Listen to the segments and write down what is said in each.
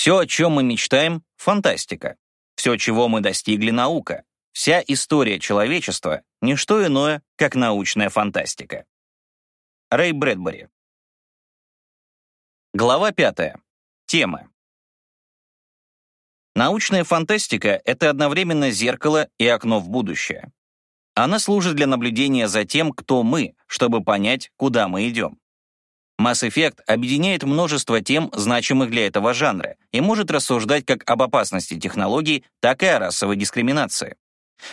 Все, о чем мы мечтаем — фантастика. Все, чего мы достигли — наука. Вся история человечества — ничто иное, как научная фантастика. Рэй Брэдбери. Глава пятая. Тема. Научная фантастика — это одновременно зеркало и окно в будущее. Она служит для наблюдения за тем, кто мы, чтобы понять, куда мы идем. Mass Effect объединяет множество тем, значимых для этого жанра, и может рассуждать как об опасности технологий, так и о расовой дискриминации.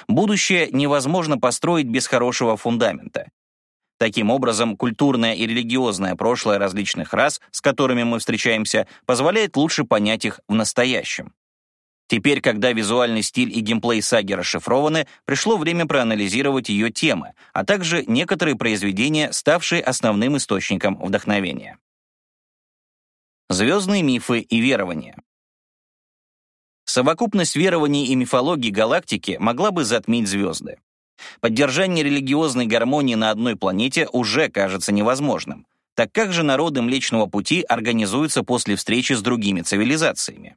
Будущее невозможно построить без хорошего фундамента. Таким образом, культурное и религиозное прошлое различных рас, с которыми мы встречаемся, позволяет лучше понять их в настоящем. Теперь, когда визуальный стиль и геймплей саги расшифрованы, пришло время проанализировать ее темы, а также некоторые произведения, ставшие основным источником вдохновения. Звездные мифы и верования. Совокупность верований и мифологии галактики могла бы затмить звезды. Поддержание религиозной гармонии на одной планете уже кажется невозможным. Так как же народы Млечного Пути организуются после встречи с другими цивилизациями?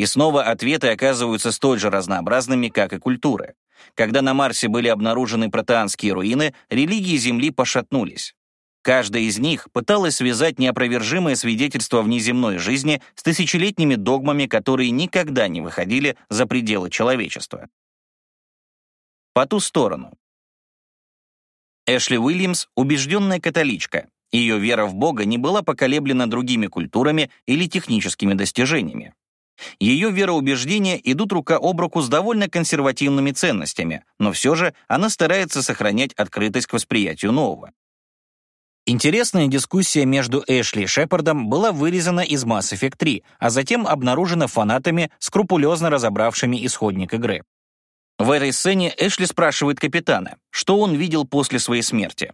И снова ответы оказываются столь же разнообразными, как и культуры. Когда на Марсе были обнаружены протеанские руины, религии Земли пошатнулись. Каждая из них пыталась связать неопровержимое свидетельство внеземной жизни с тысячелетними догмами, которые никогда не выходили за пределы человечества. По ту сторону. Эшли Уильямс — убежденная католичка. Ее вера в Бога не была поколеблена другими культурами или техническими достижениями. Ее вероубеждения идут рука об руку с довольно консервативными ценностями, но все же она старается сохранять открытость к восприятию нового. Интересная дискуссия между Эшли и Шепардом была вырезана из Mass Effect 3, а затем обнаружена фанатами, скрупулезно разобравшими исходник игры. В этой сцене Эшли спрашивает капитана, что он видел после своей смерти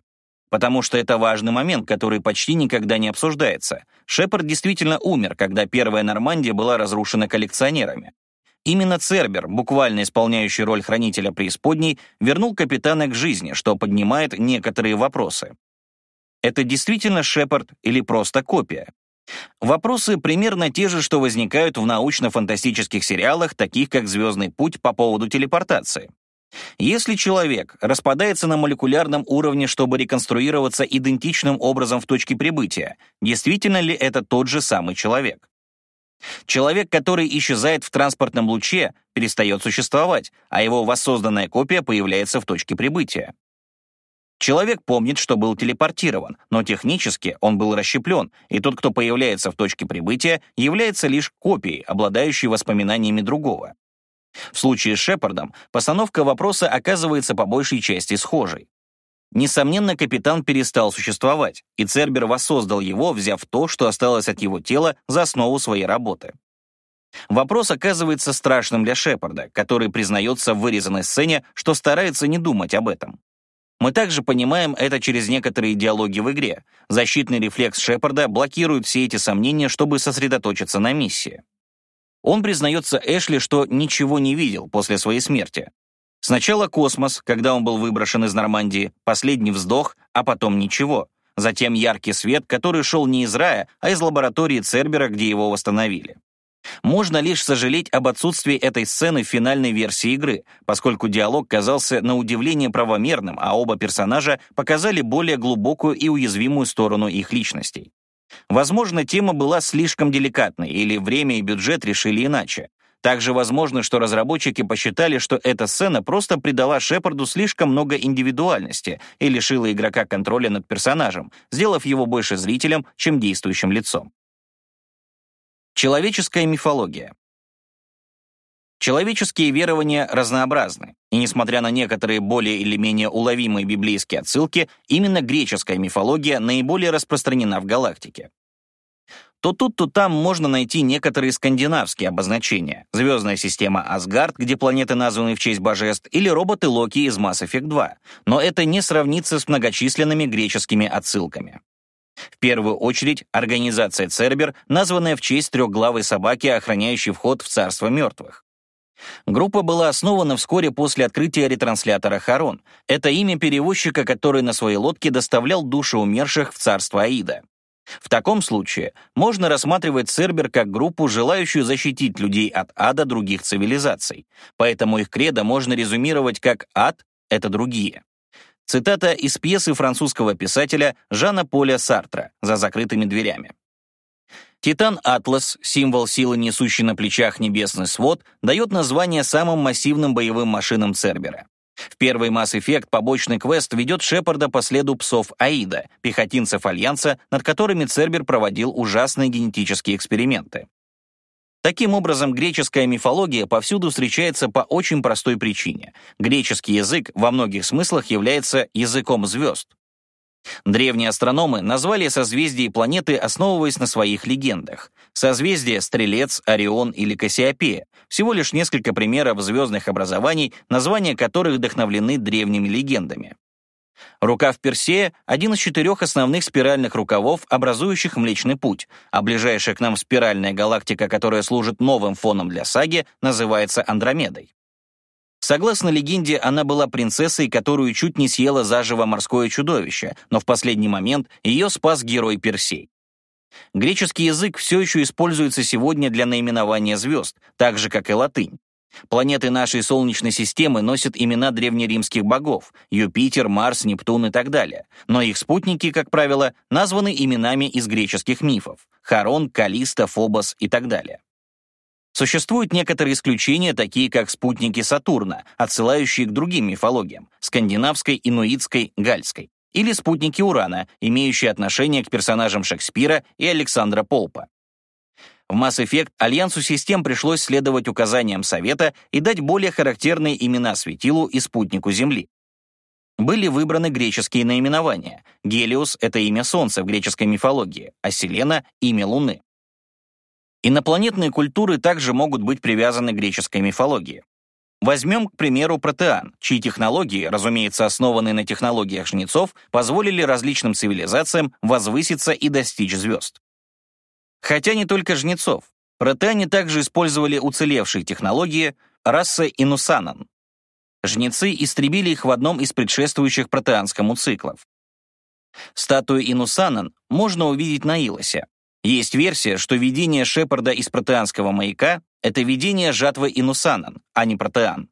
потому что это важный момент, который почти никогда не обсуждается. Шепард действительно умер, когда первая Нормандия была разрушена коллекционерами. Именно Цербер, буквально исполняющий роль хранителя преисподней, вернул капитана к жизни, что поднимает некоторые вопросы. Это действительно Шепард или просто копия? Вопросы примерно те же, что возникают в научно-фантастических сериалах, таких как «Звездный путь» по поводу телепортации. Если человек распадается на молекулярном уровне, чтобы реконструироваться идентичным образом в точке прибытия, действительно ли это тот же самый человек? Человек, который исчезает в транспортном луче, перестает существовать, а его воссозданная копия появляется в точке прибытия. Человек помнит, что был телепортирован, но технически он был расщеплен, и тот, кто появляется в точке прибытия, является лишь копией, обладающей воспоминаниями другого. В случае с Шепардом постановка вопроса оказывается по большей части схожей. Несомненно, капитан перестал существовать, и Цербер воссоздал его, взяв то, что осталось от его тела, за основу своей работы. Вопрос оказывается страшным для Шепарда, который признается в вырезанной сцене, что старается не думать об этом. Мы также понимаем это через некоторые диалоги в игре. Защитный рефлекс Шепарда блокирует все эти сомнения, чтобы сосредоточиться на миссии. Он признается Эшли, что ничего не видел после своей смерти. Сначала космос, когда он был выброшен из Нормандии, последний вздох, а потом ничего. Затем яркий свет, который шел не из рая, а из лаборатории Цербера, где его восстановили. Можно лишь сожалеть об отсутствии этой сцены в финальной версии игры, поскольку диалог казался на удивление правомерным, а оба персонажа показали более глубокую и уязвимую сторону их личностей. Возможно, тема была слишком деликатной, или время и бюджет решили иначе. Также возможно, что разработчики посчитали, что эта сцена просто придала Шепарду слишком много индивидуальности и лишила игрока контроля над персонажем, сделав его больше зрителем, чем действующим лицом. Человеческая мифология. Человеческие верования разнообразны, и несмотря на некоторые более или менее уловимые библейские отсылки, именно греческая мифология наиболее распространена в галактике. То тут, то там можно найти некоторые скандинавские обозначения. Звездная система Асгард, где планеты названы в честь божеств, или роботы Локи из Mass Effect 2. Но это не сравнится с многочисленными греческими отсылками. В первую очередь, организация Цербер, названная в честь трехглавой собаки, охраняющей вход в царство мертвых. Группа была основана вскоре после открытия ретранслятора Харон. Это имя перевозчика, который на своей лодке доставлял души умерших в царство Аида. В таком случае можно рассматривать Цербер как группу, желающую защитить людей от ада других цивилизаций. Поэтому их кредо можно резюмировать как «ад — это другие». Цитата из пьесы французского писателя Жана Поля Сартра «За закрытыми дверями». Титан Атлас, символ силы, несущий на плечах небесный свод, дает название самым массивным боевым машинам Цербера. В первый Mass Effect побочный квест ведет Шепарда по следу псов Аида, пехотинцев Альянса, над которыми Цербер проводил ужасные генетические эксперименты. Таким образом, греческая мифология повсюду встречается по очень простой причине. Греческий язык во многих смыслах является языком звезд. Древние астрономы назвали созвездия и планеты, основываясь на своих легендах. Созвездия Стрелец, Орион или Кассиопея — всего лишь несколько примеров звездных образований, названия которых вдохновлены древними легендами. Рукав Персея — один из четырех основных спиральных рукавов, образующих Млечный Путь, а ближайшая к нам спиральная галактика, которая служит новым фоном для саги, называется Андромедой. Согласно легенде, она была принцессой, которую чуть не съела заживо морское чудовище, но в последний момент ее спас герой Персей. Греческий язык все еще используется сегодня для наименования звезд, так же, как и латынь. Планеты нашей Солнечной системы носят имена древнеримских богов — Юпитер, Марс, Нептун и так далее, но их спутники, как правило, названы именами из греческих мифов — Харон, Калиста, Фобос и так далее. Существуют некоторые исключения, такие как спутники Сатурна, отсылающие к другим мифологиям — скандинавской, инуитской, гальской, или спутники Урана, имеющие отношение к персонажам Шекспира и Александра Полпа. В Mass Effect Альянсу систем пришлось следовать указаниям Совета и дать более характерные имена светилу и спутнику Земли. Были выбраны греческие наименования. Гелиос — это имя Солнца в греческой мифологии, а Селена — имя Луны. Инопланетные культуры также могут быть привязаны к греческой мифологии. Возьмем, к примеру, протеан, чьи технологии, разумеется, основанные на технологиях жнецов, позволили различным цивилизациям возвыситься и достичь звезд. Хотя не только жнецов. Протеане также использовали уцелевшие технологии расы Инусанан. Жнецы истребили их в одном из предшествующих протеанскому циклов. Статую Инусанан можно увидеть на Илосе, есть версия, что видение Шепарда из протеанского маяка — это видение жатвы Инусанан, а не протеан.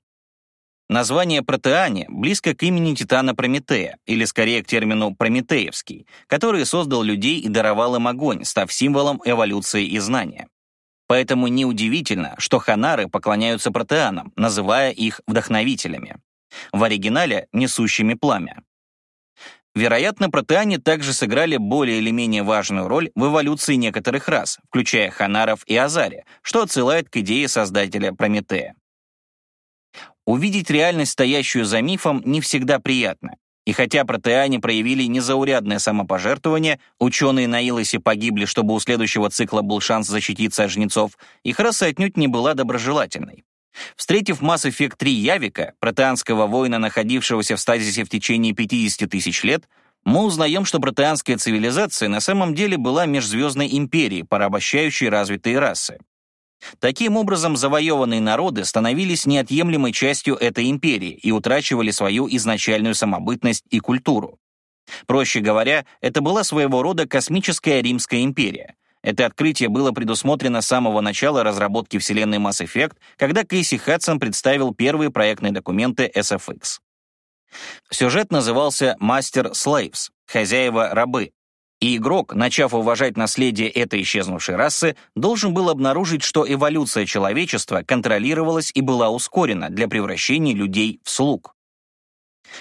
Название протеане близко к имени Титана Прометея, или скорее к термину «прометеевский», который создал людей и даровал им огонь, став символом эволюции и знания. Поэтому неудивительно, что ханары поклоняются протеанам, называя их вдохновителями. В оригинале — несущими пламя. Вероятно, протеане также сыграли более или менее важную роль в эволюции некоторых рас, включая ханаров и азари, что отсылает к идее создателя Прометея. Увидеть реальность, стоящую за мифом, не всегда приятно. И хотя протеане проявили незаурядное самопожертвование, ученые на Илосе погибли, чтобы у следующего цикла был шанс защититься от жнецов, их раса отнюдь не была доброжелательной. Встретив Mass Effect 3 Явика, протеанского воина, находившегося в стазисе в течение 50 тысяч лет, мы узнаем, что протеанская цивилизация на самом деле была межзвездной империей, порабощающей развитые расы. Таким образом, завоеванные народы становились неотъемлемой частью этой империи и утрачивали свою изначальную самобытность и культуру. Проще говоря, это была своего рода космическая Римская империя, это открытие было предусмотрено с самого начала разработки вселенной Mass Effect, когда Кейси Хадсон представил первые проектные документы SFX. Сюжет назывался «Master Slaves» — «Хозяева-рабы», и игрок, начав уважать наследие этой исчезнувшей расы, должен был обнаружить, что эволюция человечества контролировалась и была ускорена для превращения людей в слуг.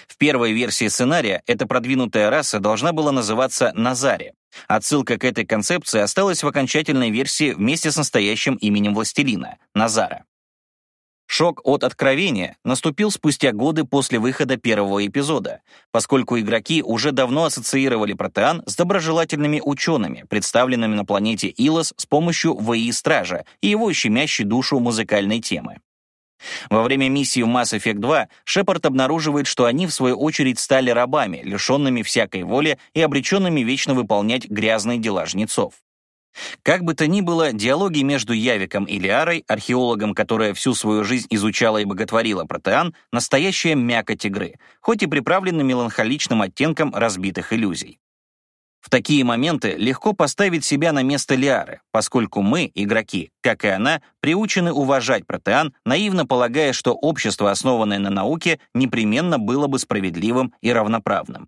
В первой версии сценария эта продвинутая раса должна была называться Назари, Отсылка к этой концепции осталась в окончательной версии вместе с настоящим именем властелина — Назара. Шок от откровения наступил спустя годы после выхода первого эпизода, поскольку игроки уже давно ассоциировали Протеан с доброжелательными учеными, представленными на планете Илос с помощью ВИ-стража и его щемящей душу музыкальной темы. Во время миссии в Mass Effect 2 Шепард обнаруживает, что они, в свою очередь, стали рабами, лишенными всякой воли и обреченными вечно выполнять грязные дела жнецов. Как бы то ни было, диалоги между Явиком и Лиарой, археологом, которая всю свою жизнь изучала и боготворила протеан, настоящая мякоть игры, хоть и приправлены меланхоличным оттенком разбитых иллюзий. В такие моменты легко поставить себя на место Лиары, поскольку мы, игроки, как и она, приучены уважать протеан, наивно полагая, что общество, основанное на науке, непременно было бы справедливым и равноправным.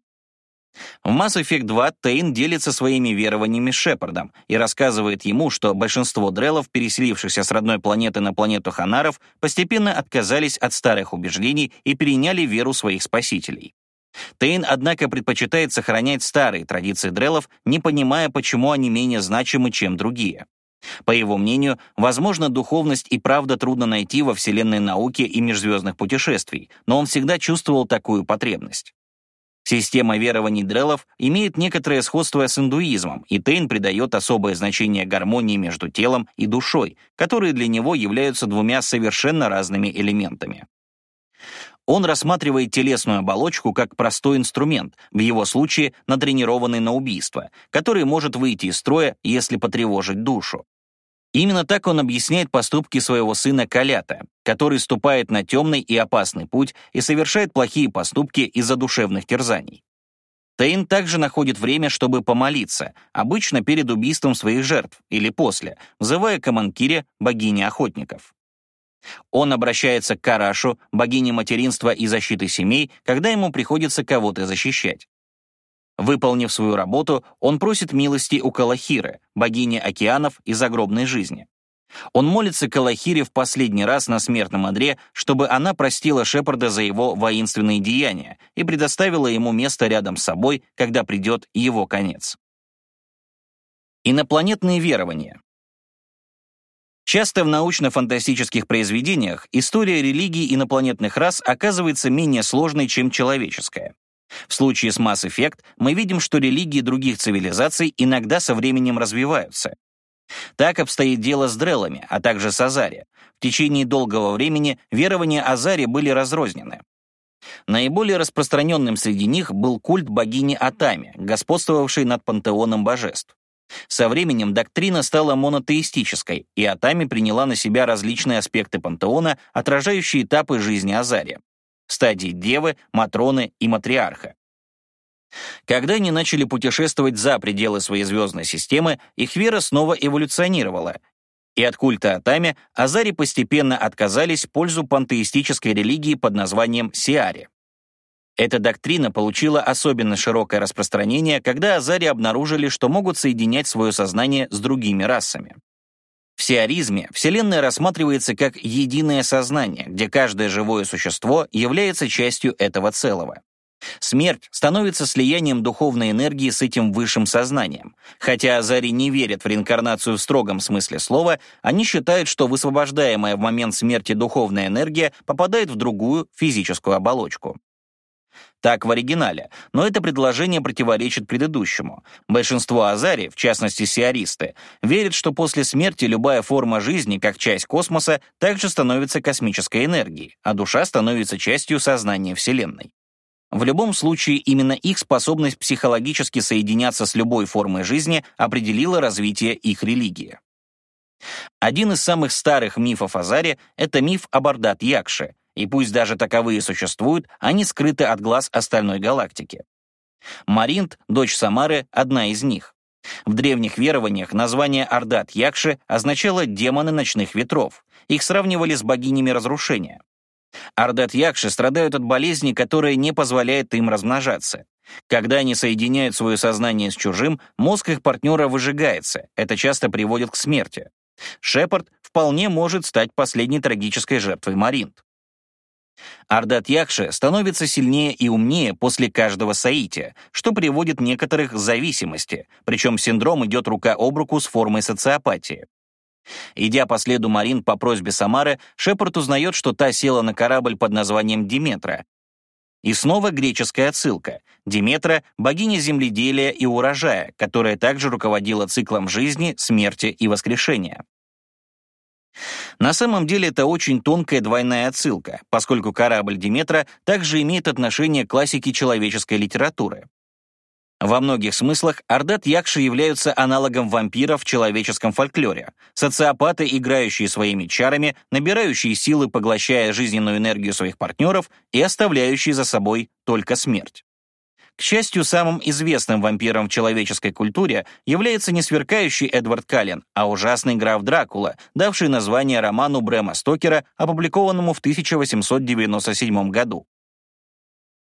В Mass Effect 2 Тейн делится своими верованиями с Шепардом и рассказывает ему, что большинство дрелов, переселившихся с родной планеты на планету Ханаров, постепенно отказались от старых убеждений и переняли веру своих спасителей. Тейн, однако, предпочитает сохранять старые традиции дрелов, не понимая, почему они менее значимы, чем другие. По его мнению, возможно, духовность и правда трудно найти во вселенной науки и межзвездных путешествий, но он всегда чувствовал такую потребность. Система верований дрелов имеет некоторое сходство с индуизмом, и Тейн придает особое значение гармонии между телом и душой, которые для него являются двумя совершенно разными элементами. Он рассматривает телесную оболочку как простой инструмент, в его случае натренированный на убийство, который может выйти из строя, если потревожить душу. Именно так он объясняет поступки своего сына Калята, который ступает на темный и опасный путь и совершает плохие поступки из-за душевных терзаний. Тейн также находит время, чтобы помолиться, обычно перед убийством своих жертв или после, взывая к Аманкире, богине охотников. Он обращается к Карашу, богине материнства и защиты семей, когда ему приходится кого-то защищать. Выполнив свою работу, он просит милости у Калахиры, богини океанов и загробной жизни. Он молится Калахире в последний раз на смертном одре, чтобы она простила Шепарда за его воинственные деяния и предоставила ему место рядом с собой, когда придет его конец. Инопланетные верования. Часто в научно-фантастических произведениях история религий инопланетных рас оказывается менее сложной, чем человеческая. В случае с Mass Effect мы видим, что религии других цивилизаций иногда со временем развиваются. Так обстоит дело с Дреллами, а также с Азари. В течение долгого времени верования Азари были разрознены. Наиболее распространенным среди них был культ богини Атами, господствовавшей над пантеоном божеств. Со временем доктрина стала монотеистической, и Атами приняла на себя различные аспекты пантеона, отражающие этапы жизни Азария. Стадии Девы, Матроны и Матриарха. Когда они начали путешествовать за пределы своей звездной системы, их вера снова эволюционировала, и от культа Атами Азари постепенно отказались в пользу пантеистической религии под названием Сиари. Эта доктрина получила особенно широкое распространение, когда азари обнаружили, что могут соединять свое сознание с другими расами. В сиаризме Вселенная рассматривается как единое сознание, где каждое живое существо является частью этого целого. Смерть становится слиянием духовной энергии с этим высшим сознанием. Хотя азари не верят в реинкарнацию в строгом смысле слова, они считают, что высвобождаемая в момент смерти духовная энергия попадает в другую физическую оболочку. Так в оригинале, но это предложение противоречит предыдущему. Большинство азари, в частности сиаристы, верят, что после смерти любая форма жизни, как часть космоса, также становится космической энергией, а душа становится частью сознания Вселенной. В любом случае, именно их способность психологически соединяться с любой формой жизни определила развитие их религии. Один из самых старых мифов Азари — это миф об Ардат-Якше, и пусть даже таковые существуют, они скрыты от глаз остальной галактики. Маринт, дочь Самары, одна из них. В древних верованиях название Ардат Якши означало «демоны ночных ветров». Их сравнивали с богинями разрушения. Ардат Якши страдают от болезни, которая не позволяет им размножаться. Когда они соединяют свое сознание с чужим, мозг их партнера выжигается. Это часто приводит к смерти. Шепард вполне может стать последней трагической жертвой Маринт. Ардат Якши становится сильнее и умнее после каждого соития, что приводит некоторых к зависимости, причем синдром идет рука об руку с формой социопатии. Идя по следу Марин по просьбе Самары, Шепард узнает, что та села на корабль под названием Диметра. И снова греческая отсылка. Диметра — богиня земледелия и урожая, которая также руководила циклом жизни, смерти и воскрешения. На самом деле это очень тонкая двойная отсылка, поскольку корабль Диметра также имеет отношение к классике человеческой литературы. Во многих смыслах Ардат Якши являются аналогом вампиров в человеческом фольклоре, социопаты, играющие своими чарами, набирающие силы, поглощая жизненную энергию своих партнеров и оставляющие за собой только смерть. К счастью, самым известным вампиром в человеческой культуре является не сверкающий Эдвард Каллен, а ужасный граф Дракула, давший название роману Брэма Стокера, опубликованному в 1897 году.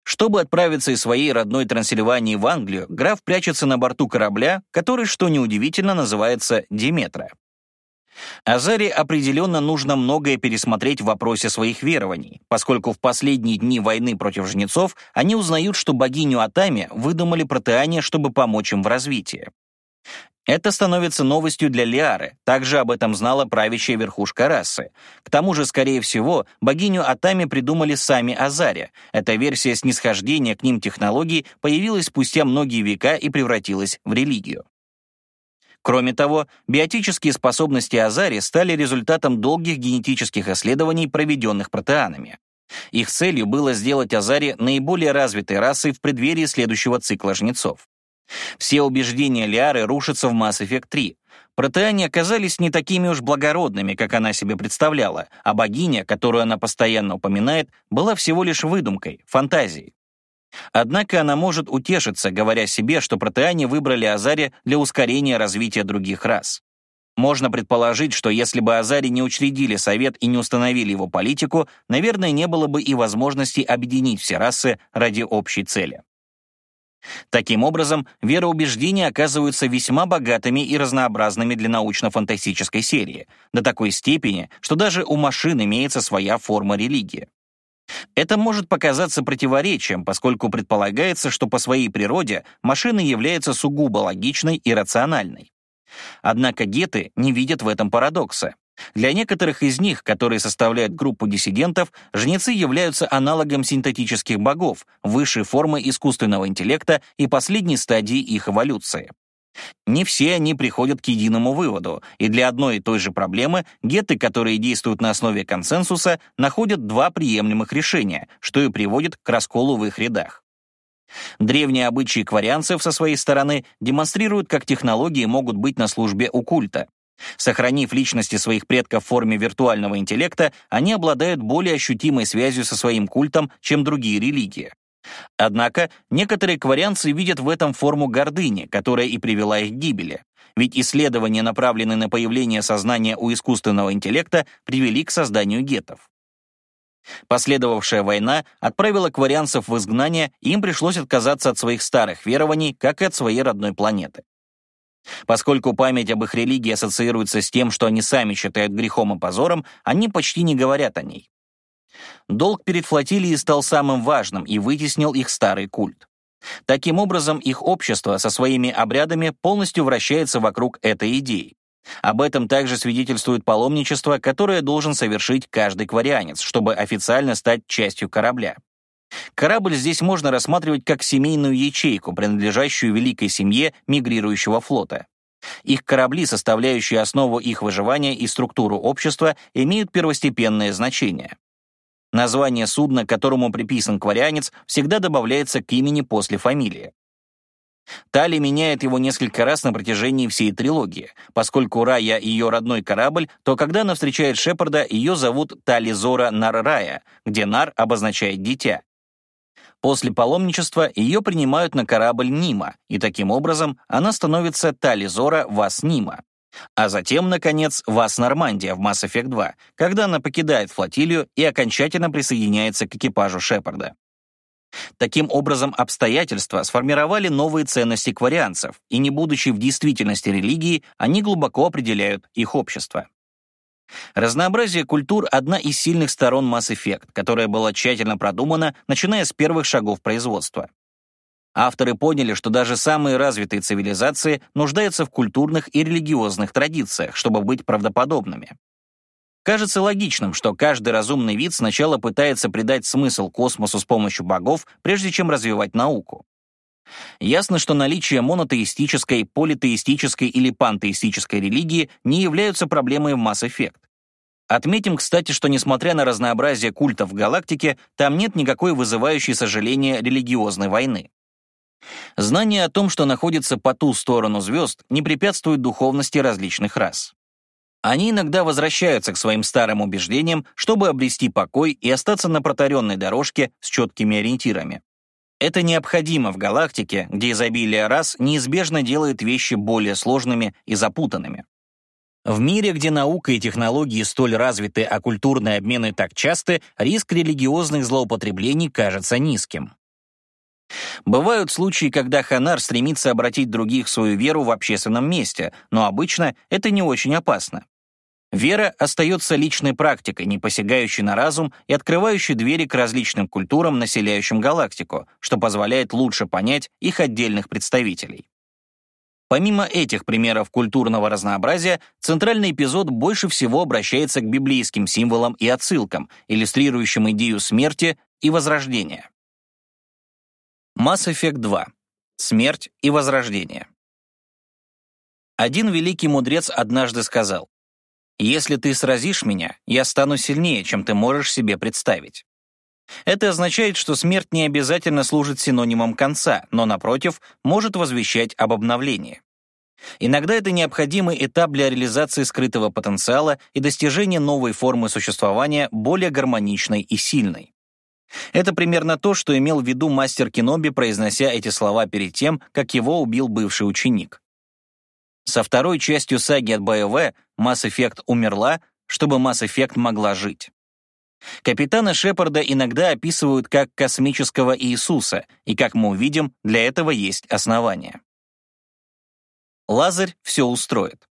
Чтобы отправиться из своей родной Трансильвании в Англию, граф прячется на борту корабля, который, что неудивительно, называется Диметра. Азаре определенно нужно многое пересмотреть в вопросе своих верований, поскольку в последние дни войны против жнецов они узнают, что богиню Атами выдумали протеане, чтобы помочь им в развитии. Это становится новостью для Лиары, также об этом знала правящая верхушка расы. К тому же, скорее всего, богиню Атами придумали сами Азари. Эта версия снисхождения к ним технологий появилась спустя многие века и превратилась в религию. Кроме того, биотические способности Азари стали результатом долгих генетических исследований, проведенных протеанами. Их целью было сделать Азари наиболее развитой расой в преддверии следующего цикла жнецов. Все убеждения Лиары рушатся в Mass Effect 3. Протеане оказались не такими уж благородными, как она себе представляла, а богиня, которую она постоянно упоминает, была всего лишь выдумкой, фантазией. Однако она может утешиться, говоря себе, что протеане выбрали Азари для ускорения развития других рас. Можно предположить, что если бы Азари не учредили совет и не установили его политику, наверное, не было бы и возможности объединить все расы ради общей цели. Таким образом, вероубеждения оказываются весьма богатыми и разнообразными для научно-фантастической серии, до такой степени, что даже у машин имеется своя форма религии. Это может показаться противоречием, поскольку предполагается, что по своей природе машина является сугубо логичной и рациональной. Однако геты не видят в этом парадокса. Для некоторых из них, которые составляют группу диссидентов, жнецы являются аналогом синтетических богов, высшей формы искусственного интеллекта и последней стадии их эволюции. Не все они приходят к единому выводу, и для одной и той же проблемы гетты, которые действуют на основе консенсуса, находят два приемлемых решения, что и приводит к расколу в их рядах. Древние обычаи кварианцев со своей стороны демонстрируют, как технологии могут быть на службе у культа. Сохранив личности своих предков в форме виртуального интеллекта, они обладают более ощутимой связью со своим культом, чем другие религии. Однако некоторые кварианцы видят в этом форму гордыни, которая и привела их к гибели. Ведь исследования, направленные на появление сознания у искусственного интеллекта, привели к созданию гетов. Последовавшая война отправила кварианцев в изгнание, и им пришлось отказаться от своих старых верований, как и от своей родной планеты. Поскольку память об их религии ассоциируется с тем, что они сами считают грехом и позором, они почти не говорят о ней. Долг перед флотилией стал самым важным и вытеснил их старый культ. Таким образом, их общество со своими обрядами полностью вращается вокруг этой идеи. Об этом также свидетельствует паломничество, которое должен совершить каждый кварианец, чтобы официально стать частью корабля. Корабль здесь можно рассматривать как семейную ячейку, принадлежащую великой семье мигрирующего флота. Их корабли, составляющие основу их выживания и структуру общества, имеют первостепенное значение. Название судна, которому приписан кварианец, всегда добавляется к имени после фамилии. Тали меняет его несколько раз на протяжении всей трилогии. Поскольку Рая — ее родной корабль, то когда она встречает Шепарда, ее зовут Тали Зора Нар-Рая, где Нар обозначает «дитя». После паломничества ее принимают на корабль Нима, и таким образом она становится Тали Зора Вас Нима. А затем, наконец, Вас Нормандия в Mass Effect 2, когда она покидает флотилию и окончательно присоединяется к экипажу Шепарда. Таким образом, обстоятельства сформировали новые ценности кварианцев, и не будучи в действительности религии, они глубоко определяют их общество. Разнообразие культур — одна из сильных сторон Mass Effect, которая была тщательно продумана, начиная с первых шагов производства. Авторы поняли, что даже самые развитые цивилизации нуждаются в культурных и религиозных традициях, чтобы быть правдоподобными. Кажется логичным, что каждый разумный вид сначала пытается придать смысл космосу с помощью богов, прежде чем развивать науку. Ясно, что наличие монотеистической, политеистической или пантеистической религии не являются проблемой в Effect. Отметим, кстати, что несмотря на разнообразие культов в галактике, там нет никакой вызывающей сожаления религиозной войны. Знание о том, что находится по ту сторону звезд, не препятствует духовности различных рас. Они иногда возвращаются к своим старым убеждениям, чтобы обрести покой и остаться на протаренной дорожке с четкими ориентирами. Это необходимо в галактике, где изобилие рас неизбежно делает вещи более сложными и запутанными. В мире, где наука и технологии столь развиты, а культурные обмены так часты, риск религиозных злоупотреблений кажется низким. Бывают случаи, когда Ханар стремится обратить других в свою веру в общественном месте, но обычно это не очень опасно. Вера остается личной практикой, не посягающей на разум и открывающей двери к различным культурам, населяющим галактику, что позволяет лучше понять их отдельных представителей. Помимо этих примеров культурного разнообразия, центральный эпизод больше всего обращается к библейским символам и отсылкам, иллюстрирующим идею смерти и возрождения. Mass Effect 2. Смерть и возрождение. Один великий мудрец однажды сказал, «Если ты сразишь меня, я стану сильнее, чем ты можешь себе представить». Это означает, что смерть не обязательно служит синонимом конца, но, напротив, может возвещать об обновлении. Иногда это необходимый этап для реализации скрытого потенциала и достижения новой формы существования, более гармоничной и сильной. Это примерно то, что имел в виду мастер Киноби, произнося эти слова перед тем, как его убил бывший ученик. Со второй частью саги от БВ Mass Effect умерла, чтобы Mass Effect могла жить. Капитана Шепарда иногда описывают как космического Иисуса, и, как мы увидим, для этого есть основания. Лазарь все устроит.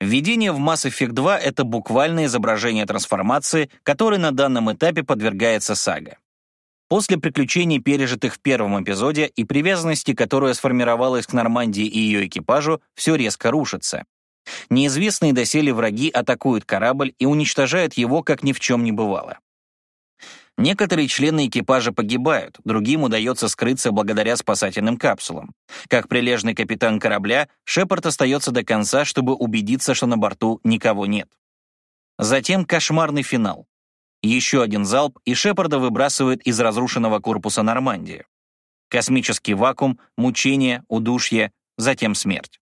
Введение в Mass Effect 2 — это буквальное изображение трансформации, которой на данном этапе подвергается сага. После приключений, пережитых в первом эпизоде, и привязанности, которая сформировалась к Нормандии и ее экипажу, все резко рушится. Неизвестные доселе враги атакуют корабль и уничтожают его, как ни в чем не бывало. Некоторые члены экипажа погибают, другим удается скрыться благодаря спасательным капсулам. Как прилежный капитан корабля, Шепард остается до конца, чтобы убедиться, что на борту никого нет. Затем кошмарный финал. Еще один залп, и Шепарда выбрасывает из разрушенного корпуса Нормандии. Космический вакуум, мучение, удушье, затем смерть.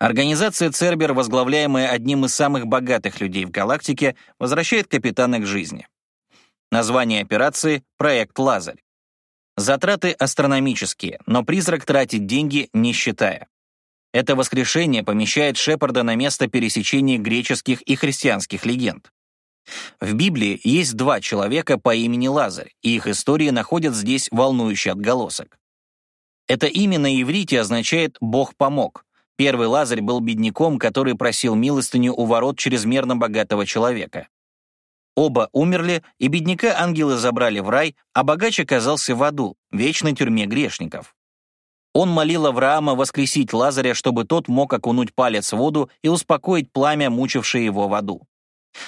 Организация Цербер, возглавляемая одним из самых богатых людей в галактике, возвращает капитана к жизни. Название операции — проект «Лазарь». Затраты астрономические, но призрак тратит деньги, не считая. Это воскрешение помещает Шепарда на место пересечения греческих и христианских легенд. В Библии есть два человека по имени Лазарь, и их истории находят здесь волнующий отголосок. Это имя на иврите означает «Бог помог». Первый Лазарь был бедняком, который просил милостыню у ворот чрезмерно богатого человека. Оба умерли, и бедняка ангелы забрали в рай, а богач оказался в аду, вечной тюрьме грешников. Он молил Авраама воскресить Лазаря, чтобы тот мог окунуть палец в воду и успокоить пламя, мучившее его в аду.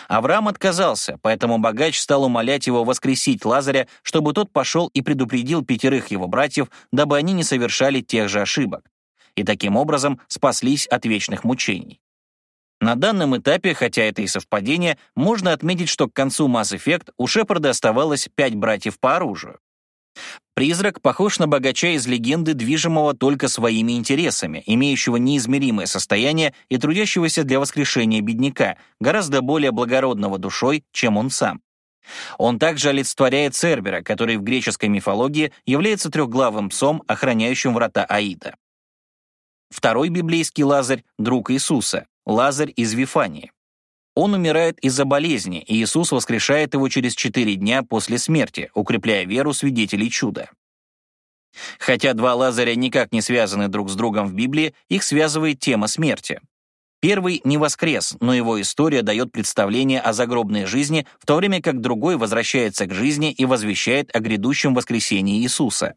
Авраам отказался, поэтому богач стал умолять его воскресить Лазаря, чтобы тот пошел и предупредил пятерых его братьев, дабы они не совершали тех же ошибок. И таким образом спаслись от вечных мучений. На данном этапе, хотя это и совпадение, можно отметить, что к концу Mass Effect у Шепарда оставалось пять братьев по оружию. Призрак похож на богача из легенды, движимого только своими интересами, имеющего неизмеримое состояние и трудящегося для воскрешения бедняка, гораздо более благородного душой, чем он сам. Он также олицетворяет Цербера, который в греческой мифологии является трехглавым псом, охраняющим врата Аида. Второй библейский Лазарь — друг Иисуса, Лазарь из Вифании. Он умирает из-за болезни, и Иисус воскрешает его через четыре дня после смерти, укрепляя веру свидетелей чуда. Хотя два Лазаря никак не связаны друг с другом в Библии, их связывает тема смерти. Первый не воскрес, но его история дает представление о загробной жизни, в то время как другой возвращается к жизни и возвещает о грядущем воскресении Иисуса.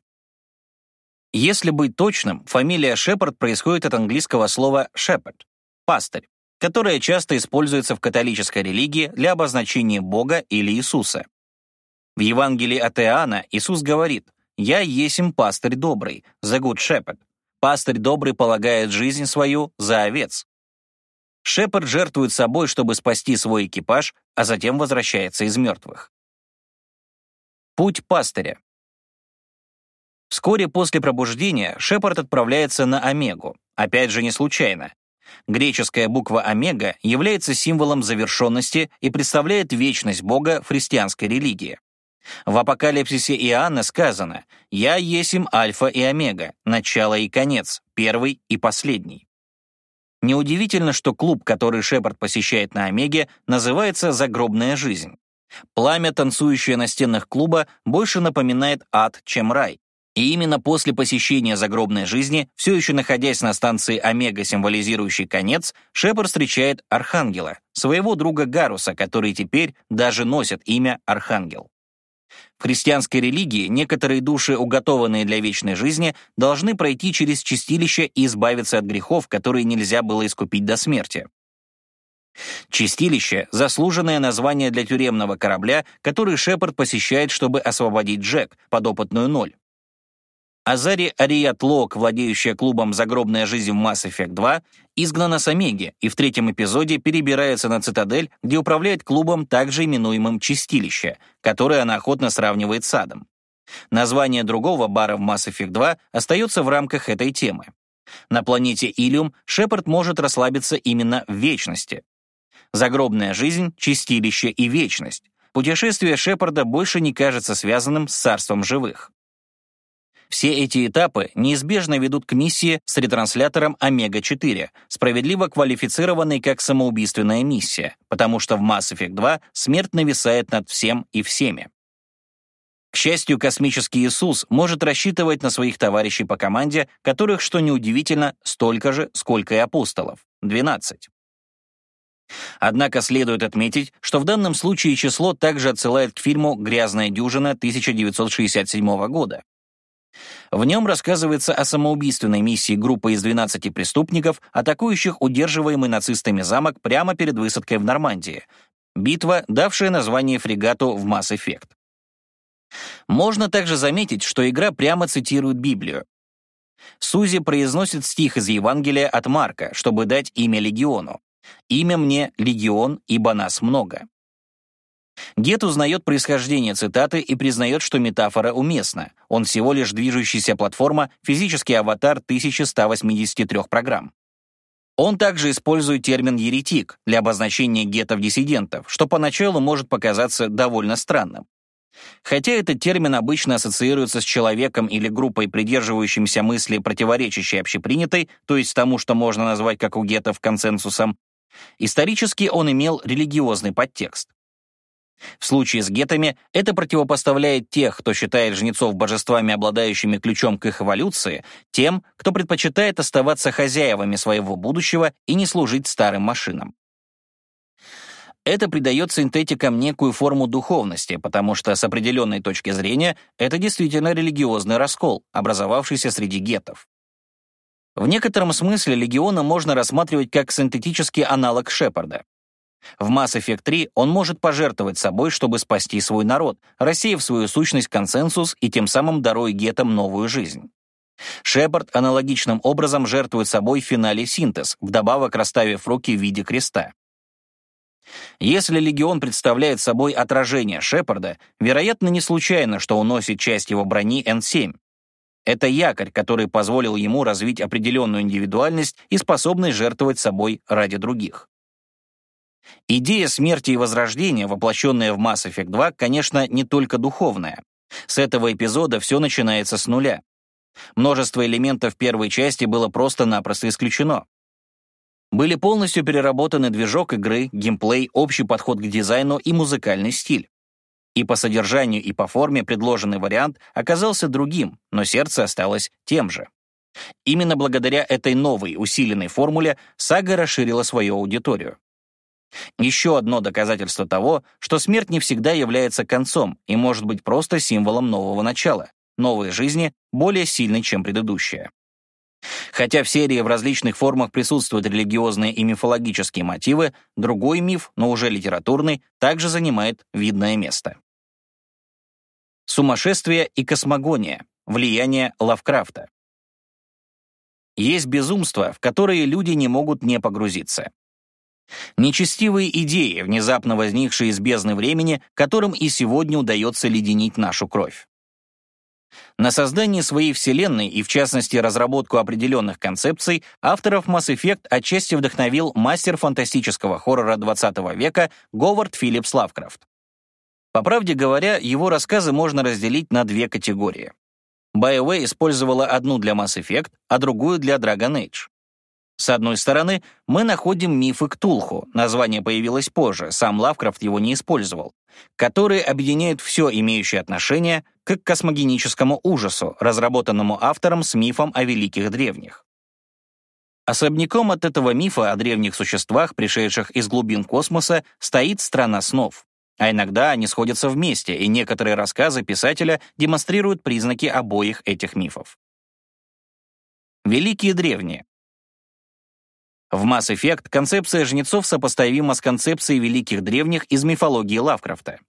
Если быть точным, фамилия Шепард происходит от английского слова «shepherd» — «пастырь», которое часто используется в католической религии для обозначения Бога или Иисуса. В Евангелии от Иоанна Иисус говорит «Я есим пастырь добрый, the good shepherd». Пастырь добрый полагает жизнь свою за овец. Шепард жертвует собой, чтобы спасти свой экипаж, а затем возвращается из мертвых. Путь пастыря. Вскоре после пробуждения Шепард отправляется на Омегу, опять же не случайно. Греческая буква омега является символом завершенности и представляет вечность Бога в христианской религии. В апокалипсисе Иоанна сказано «Я есим альфа и омега, начало и конец, первый и последний». Неудивительно, что клуб, который Шепард посещает на Омеге, называется «Загробная жизнь». Пламя, танцующее на стенах клуба, больше напоминает ад, чем рай. И именно после посещения загробной жизни, все еще находясь на станции Омега, символизирующей конец, Шепард встречает Архангела, своего друга Гаруса, который теперь даже носит имя Архангел. В христианской религии некоторые души, уготованные для вечной жизни, должны пройти через чистилище и избавиться от грехов, которые нельзя было искупить до смерти. Чистилище — заслуженное название для тюремного корабля, который Шепард посещает, чтобы освободить Джек, подопытную ноль. Азари Арият Лок, владеющая клубом «Загробная жизнь» в Mass Effect 2, изгнана с Омеги и в третьем эпизоде перебирается на Цитадель, где управляет клубом, также именуемым «Чистилище», которое она охотно сравнивает с адом. Название другого бара в Mass Effect 2 остается в рамках этой темы. На планете Илиум Шепард может расслабиться именно в вечности. Загробная жизнь, чистилище и вечность. Путешествие Шепарда больше не кажется связанным с царством живых. Все эти этапы неизбежно ведут к миссии с ретранслятором Омега-4, справедливо квалифицированной как самоубийственная миссия, потому что в Mass Effect 2 смерть нависает над всем и всеми. К счастью, космический Иисус может рассчитывать на своих товарищей по команде, которых, что неудивительно, столько же, сколько и апостолов — 12. Однако следует отметить, что в данном случае число также отсылает к фильму «Грязная дюжина» 1967 года. В нем рассказывается о самоубийственной миссии группы из 12 преступников, атакующих удерживаемый нацистами замок прямо перед высадкой в Нормандии. Битва, давшая название фрегату в Mass Effect. Можно также заметить, что игра прямо цитирует Библию. Сузи произносит стих из Евангелия от Марка, чтобы дать имя легиону. «Имя мне — легион, ибо нас много». Гет узнает происхождение цитаты и признает, что метафора уместна. Он всего лишь движущаяся платформа, физический аватар 1183 программ. Он также использует термин «еретик» для обозначения гетов-диссидентов, что поначалу может показаться довольно странным. Хотя этот термин обычно ассоциируется с человеком или группой, придерживающимся мысли, противоречащей общепринятой, то есть тому, что можно назвать, как у гетов, консенсусом, исторически он имел религиозный подтекст. В случае с гетами это противопоставляет тех, кто считает жнецов божествами, обладающими ключом к их эволюции, тем, кто предпочитает оставаться хозяевами своего будущего и не служить старым машинам. Это придает синтетикам некую форму духовности, потому что с определенной точки зрения это действительно религиозный раскол, образовавшийся среди гетов. В некотором смысле легиона можно рассматривать как синтетический аналог Шепарда. В Mass Effect 3 он может пожертвовать собой, чтобы спасти свой народ, рассеяв свою сущность консенсус и тем самым даруя гетам новую жизнь. Шепард аналогичным образом жертвует собой в финале синтез, вдобавок расставив руки в виде креста. Если легион представляет собой отражение Шепарда, вероятно, не случайно, что он носит часть его брони N7. Это якорь, который позволил ему развить определенную индивидуальность и способность жертвовать собой ради других. Идея смерти и возрождения, воплощенная в Mass Effect 2, конечно, не только духовная. С этого эпизода все начинается с нуля. Множество элементов первой части было просто-напросто исключено. Были полностью переработаны движок игры, геймплей, общий подход к дизайну и музыкальный стиль. И по содержанию, и по форме предложенный вариант оказался другим, но сердце осталось тем же. Именно благодаря этой новой, усиленной формуле сага расширила свою аудиторию. Еще одно доказательство того, что смерть не всегда является концом и может быть просто символом нового начала, новой жизни, более сильной, чем предыдущая. Хотя в серии в различных формах присутствуют религиозные и мифологические мотивы, другой миф, но уже литературный, также занимает видное место. Сумасшествие и космогония. Влияние Лавкрафта. Есть безумство, в которое люди не могут не погрузиться. Нечестивые идеи, внезапно возникшие из бездны времени, которым и сегодня удается леденить нашу кровь. На создание своей вселенной и, в частности, разработку определенных концепций авторов Mass Effect отчасти вдохновил мастер фантастического хоррора XX века Говард Филлипс Лавкрафт. По правде говоря, его рассказы можно разделить на две категории. BioWare использовала одну для Mass Effect, а другую для Dragon Age. С одной стороны, мы находим мифы Ктулху, название появилось позже, сам Лавкрафт его не использовал, которые объединяют все имеющее отношение к космогеническому ужасу, разработанному автором с мифом о великих древних. Особняком от этого мифа о древних существах, пришедших из глубин космоса, стоит страна снов. А иногда они сходятся вместе, и некоторые рассказы писателя демонстрируют признаки обоих этих мифов. Великие древние. В Mass Effect концепция жнецов сопоставима с концепцией великих древних из мифологии Лавкрафта.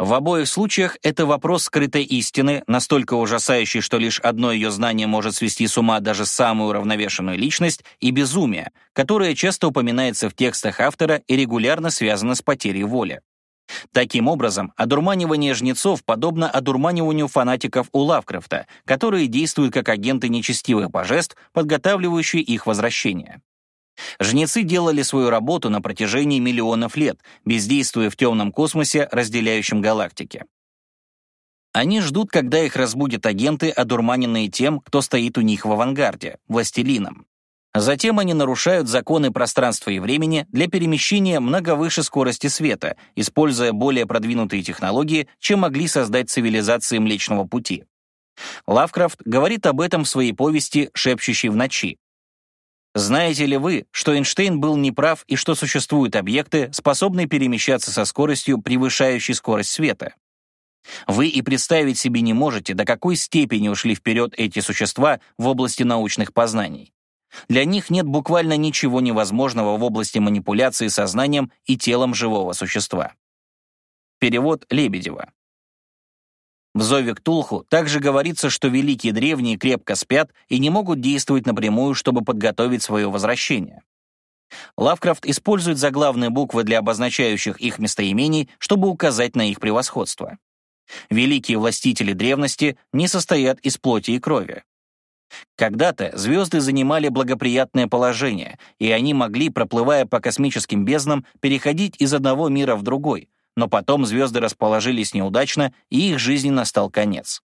В обоих случаях это вопрос скрытой истины, настолько ужасающий, что лишь одно ее знание может свести с ума даже самую уравновешенную личность, и безумие, которое часто упоминается в текстах автора и регулярно связано с потерей воли. Таким образом, одурманивание жнецов подобно одурманиванию фанатиков у Лавкрафта, которые действуют как агенты нечестивых божеств, подготавливающие их возвращение. Жнецы делали свою работу на протяжении миллионов лет, бездействуя в темном космосе, разделяющем галактики. Они ждут, когда их разбудят агенты, одурманенные тем, кто стоит у них в авангарде, властелином. Затем они нарушают законы пространства и времени для перемещения много выше скорости света, используя более продвинутые технологии, чем могли создать цивилизации Млечного Пути. Лавкрафт говорит об этом в своей повести «Шепчущий в ночи», знаете ли вы, что Эйнштейн был неправ и что существуют объекты, способные перемещаться со скоростью, превышающей скорость света? Вы и представить себе не можете, до какой степени ушли вперед эти существа в области научных познаний. Для них нет буквально ничего невозможного в области манипуляции сознанием и телом живого существа. Перевод Лебедева. В зове Ктулху также говорится, что великие древние крепко спят и не могут действовать напрямую, чтобы подготовить свое возвращение. Лавкрафт использует заглавные буквы для обозначающих их местоимений, чтобы указать на их превосходство. Великие властители древности не состоят из плоти и крови. Когда-то звезды занимали благоприятное положение, и они могли, проплывая по космическим безднам, переходить из одного мира в другой, но потом звезды расположились неудачно, и их жизни настал конец.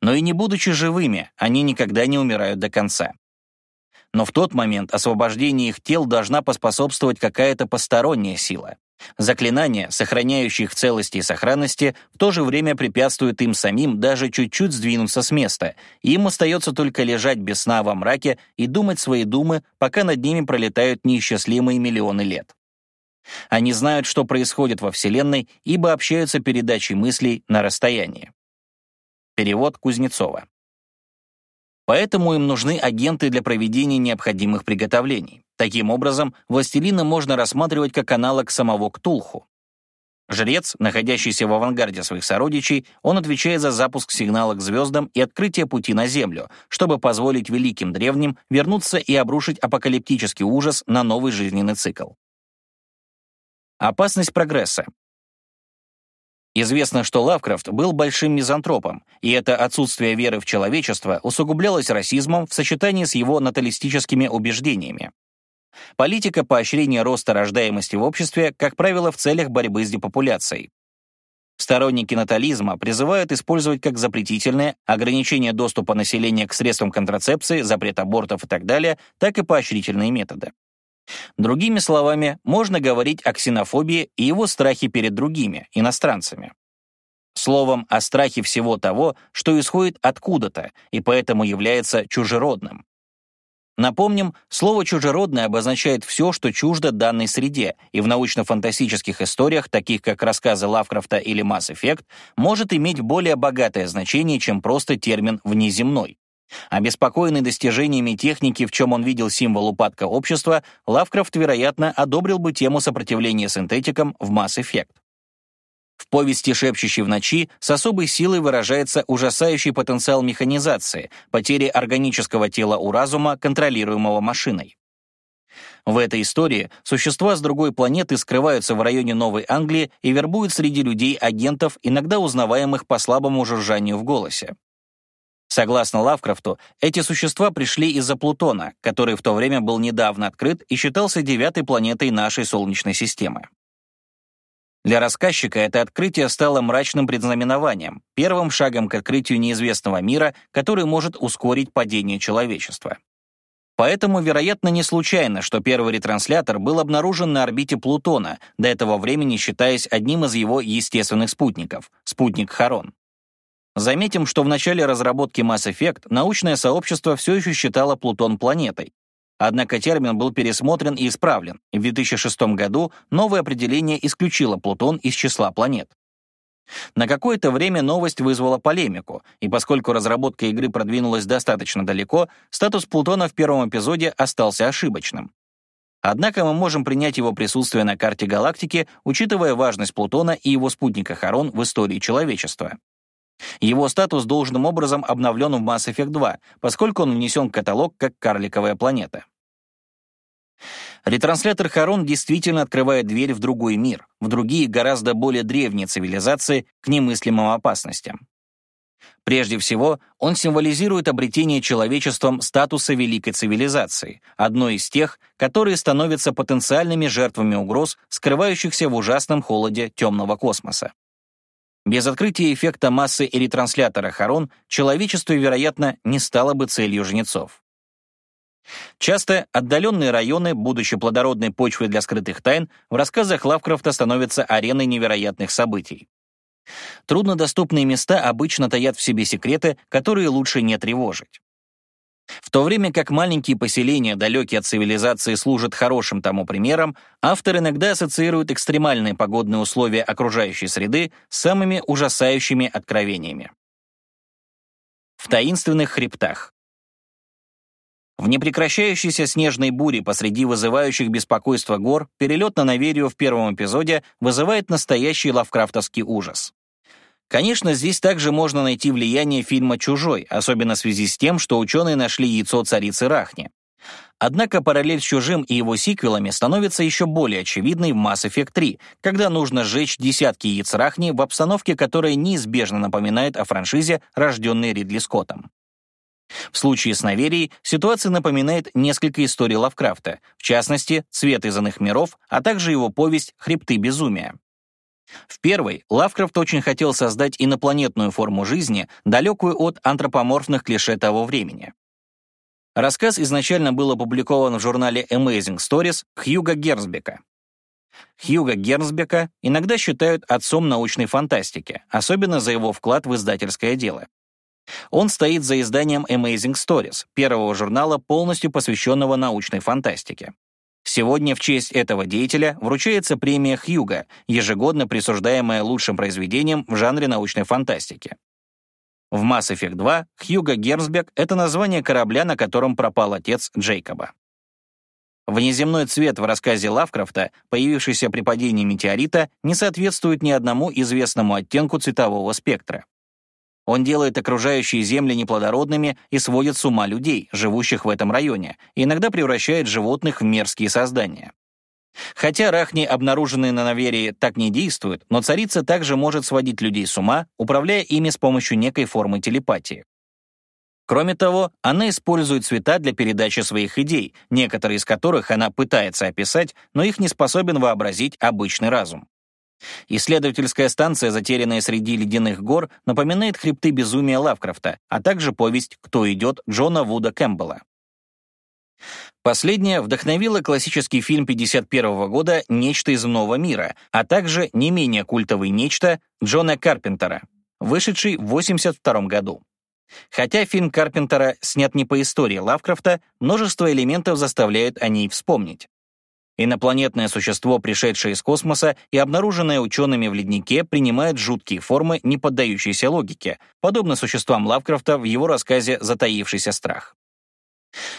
Но и не будучи живыми, они никогда не умирают до конца. Но в тот момент освобождение их тел должна поспособствовать какая-то посторонняя сила. Заклинания, сохраняющие их в целости и сохранности, в то же время препятствуют им самим даже чуть-чуть сдвинуться с места, и им остается только лежать без сна во мраке и думать свои думы, пока над ними пролетают неисчислимые миллионы лет. Они знают, что происходит во Вселенной, ибо общаются передачей мыслей на расстоянии. Перевод Кузнецова. Поэтому им нужны агенты для проведения необходимых приготовлений. Таким образом, властелина можно рассматривать как аналог самого Ктулху. Жрец, находящийся в авангарде своих сородичей, он отвечает за запуск сигнала к звездам и открытие пути на Землю, чтобы позволить великим древним вернуться и обрушить апокалиптический ужас на новый жизненный цикл. Опасность прогресса. Известно, что Лавкрафт был большим мизантропом, и это отсутствие веры в человечество усугублялось расизмом в сочетании с его наталистическими убеждениями. Политика поощрения роста рождаемости в обществе, как правило, в целях борьбы с депопуляцией. Сторонники натализма призывают использовать как запретительное ограничение доступа населения к средствам контрацепции, запрет абортов и так далее, так и поощрительные методы. Другими словами, можно говорить о ксенофобии и его страхе перед другими, иностранцами. Словом, о страхе всего того, что исходит откуда-то и поэтому является чужеродным. Напомним, слово «чужеродное» обозначает все, что чуждо данной среде, и в научно-фантастических историях, таких как рассказы Лавкрафта или Mass Effect, может иметь более богатое значение, чем просто термин «внеземной». Обеспокоенный достижениями техники, в чем он видел символ упадка общества, Лавкрафт, вероятно, одобрил бы тему сопротивления синтетикам в Mass Effect. В повести «Шепчущий в ночи» с особой силой выражается ужасающий потенциал механизации, потери органического тела у разума, контролируемого машиной. В этой истории существа с другой планеты скрываются в районе Новой Англии и вербуют среди людей агентов, иногда узнаваемых по слабому жужжанию в голосе. Согласно Лавкрафту, эти существа пришли из-за Плутона, который в то время был недавно открыт и считался девятой планетой нашей Солнечной системы. Для рассказчика это открытие стало мрачным предзнаменованием, первым шагом к открытию неизвестного мира, который может ускорить падение человечества. Поэтому, вероятно, не случайно, что первый ретранслятор был обнаружен на орбите Плутона, до этого времени считаясь одним из его естественных спутников — спутник Харон. Заметим, что в начале разработки Mass Effect научное сообщество все еще считало Плутон планетой. Однако термин был пересмотрен и исправлен, и в 2006 году новое определение исключило Плутон из числа планет. На какое-то время новость вызвала полемику, и поскольку разработка игры продвинулась достаточно далеко, статус Плутона в первом эпизоде остался ошибочным. Однако мы можем принять его присутствие на карте галактики, учитывая важность Плутона и его спутника Харон в истории человечества. Его статус должным образом обновлен в Mass Effect 2, поскольку он внесен в каталог как карликовая планета. Ретранслятор Харон действительно открывает дверь в другой мир, в другие гораздо более древние цивилизации к немыслимым опасностям. Прежде всего, он символизирует обретение человечеством статуса великой цивилизации, одной из тех, которые становятся потенциальными жертвами угроз, скрывающихся в ужасном холоде темного космоса. Без открытия эффекта массы и ретранслятора Харон человечество, вероятно, не стало бы целью жнецов. Часто отдаленные районы, будучи плодородной почвой для скрытых тайн, в рассказах Лавкрафта становятся ареной невероятных событий. Труднодоступные места обычно таят в себе секреты, которые лучше не тревожить. В то время как маленькие поселения, далекие от цивилизации, служат хорошим тому примером, автор иногда ассоциирует экстремальные погодные условия окружающей среды с самыми ужасающими откровениями. В таинственных хребтах. В непрекращающейся снежной буре посреди вызывающих беспокойство гор перелет на Наверию в первом эпизоде вызывает настоящий лавкрафтовский ужас. Конечно, здесь также можно найти влияние фильма «Чужой», особенно в связи с тем, что ученые нашли яйцо царицы Рахни. Однако параллель с «Чужим» и его сиквелами становится еще более очевидной в Mass Effect 3, когда нужно сжечь десятки яиц Рахни в обстановке, которая неизбежно напоминает о франшизе, рожденной Ридли Скоттом. В случае с Наверией ситуация напоминает несколько историй Лавкрафта, в частности, «Цвет из иных миров», а также его повесть «Хребты безумия». В первой Лавкрафт очень хотел создать инопланетную форму жизни, далекую от антропоморфных клише того времени. Рассказ изначально был опубликован в журнале Amazing Stories Хьюга Гернсбека. Хьюга Гернсбека иногда считают отцом научной фантастики, особенно за его вклад в издательское дело. Он стоит за изданием Amazing Stories, первого журнала, полностью посвященного научной фантастике. Сегодня в честь этого деятеля вручается премия Хьюга, ежегодно присуждаемая лучшим произведением в жанре научной фантастики. В Mass Effect 2 Хьюга Гернсбек — это название корабля, на котором пропал отец Джейкоба. Внеземной цвет в рассказе Лавкрафта, появившийся при падении метеорита, не соответствует ни одному известному оттенку цветового спектра. Он делает окружающие земли неплодородными и сводит с ума людей, живущих в этом районе, и иногда превращает животных в мерзкие создания. Хотя рахни, обнаруженные на Наверии, так не действуют, но царица также может сводить людей с ума, управляя ими с помощью некой формы телепатии. Кроме того, она использует цвета для передачи своих идей, некоторые из которых она пытается описать, но их не способен вообразить обычный разум. Исследовательская станция, затерянная среди ледяных гор, напоминает хребты безумия Лавкрафта, а также повесть «Кто идет» Джона Вуда Кэмпбелла. Последняя вдохновила классический фильм 1951 года «Нечто из нового мира», а также не менее культовый «Нечто» Джона Карпентера, вышедший в 1982 году. Хотя фильм Карпентера снят не по истории Лавкрафта, множество элементов заставляют о ней вспомнить. Инопланетное существо, пришедшее из космоса и обнаруженное учеными в леднике, принимает жуткие формы, не поддающиеся логике, подобно существам Лавкрафта в его рассказе «Затаившийся страх».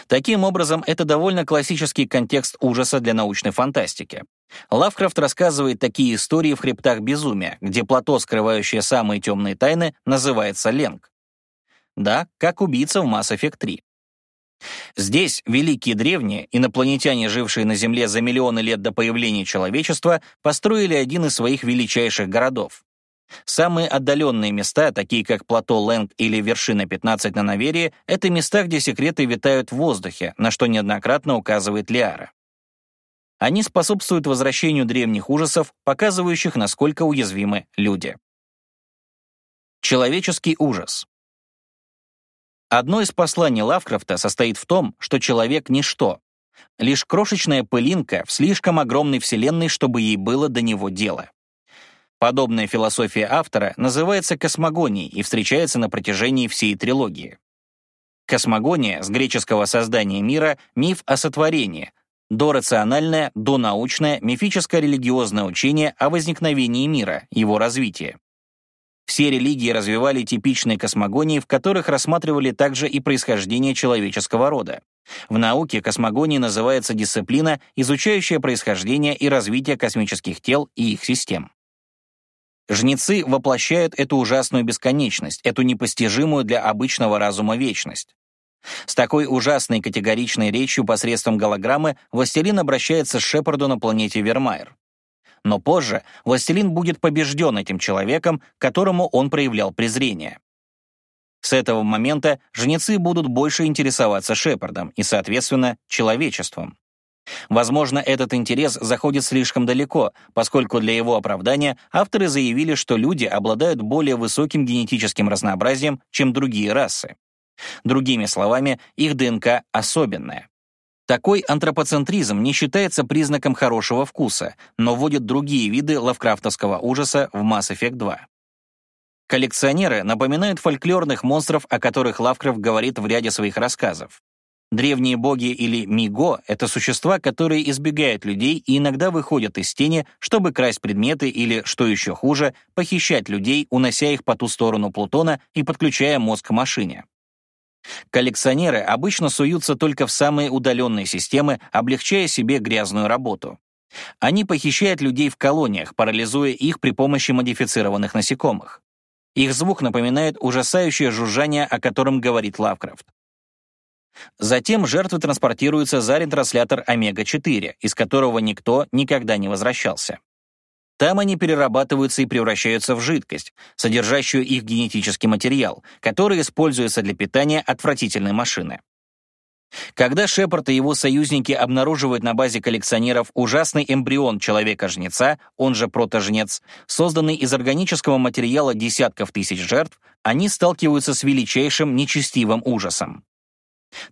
Таким образом, это довольно классический контекст ужаса для научной фантастики. Лавкрафт рассказывает такие истории в «Хребтах безумия», где плато, скрывающее самые темные тайны, называется Ленг. Да, как убийца в Mass Effect 3. Здесь великие древние, инопланетяне, жившие на Земле за миллионы лет до появления человечества, построили один из своих величайших городов. Самые отдаленные места, такие как плато Лэнг или вершина 15 на Наверии, это места, где секреты витают в воздухе, на что неоднократно указывает Лиара. Они способствуют возвращению древних ужасов, показывающих, насколько уязвимы люди. Человеческий ужас. Одно из посланий Лавкрафта состоит в том, что человек — ничто, лишь крошечная пылинка в слишком огромной вселенной, чтобы ей было до него дело. Подобная философия автора называется космогонией и встречается на протяжении всей трилогии. Космогония с греческого создания мира — миф о сотворении, дорациональное, донаучное, мифическое религиозное учение о возникновении мира, его развитии. Все религии развивали типичные космогонии, в которых рассматривали также и происхождение человеческого рода. В науке космогонией называется дисциплина, изучающая происхождение и развитие космических тел и их систем. Жнецы воплощают эту ужасную бесконечность, эту непостижимую для обычного разума вечность. С такой ужасной категоричной речью посредством голограммы властелин обращается с Шепарду на планете Вермайер. Но позже властелин будет побежден этим человеком, которому он проявлял презрение. С этого момента жнецы будут больше интересоваться Шепардом и, соответственно, человечеством. Возможно, этот интерес заходит слишком далеко, поскольку для его оправдания авторы заявили, что люди обладают более высоким генетическим разнообразием, чем другие расы. Другими словами, их ДНК особенная. Такой антропоцентризм не считается признаком хорошего вкуса, но вводит другие виды лавкрафтовского ужаса в Mass Effect 2. Коллекционеры напоминают фольклорных монстров, о которых Лавкрафт говорит в ряде своих рассказов. Древние боги или Миго — это существа, которые избегают людей и иногда выходят из тени, чтобы красть предметы или, что еще хуже, похищать людей, унося их по ту сторону Плутона и подключая мозг к машине. Коллекционеры обычно суются только в самые удаленные системы, облегчая себе грязную работу. Они похищают людей в колониях, парализуя их при помощи модифицированных насекомых. Их звук напоминает ужасающее жужжание, о котором говорит Лавкрафт. Затем жертвы транспортируются за ретранслятор Омега-4, из которого никто никогда не возвращался. Там они перерабатываются и превращаются в жидкость, содержащую их генетический материал, который используется для питания отвратительной машины. Когда Шепард и его союзники обнаруживают на базе коллекционеров ужасный эмбрион человека-жнеца, он же протожнец, созданный из органического материала десятков тысяч жертв, они сталкиваются с величайшим нечестивым ужасом.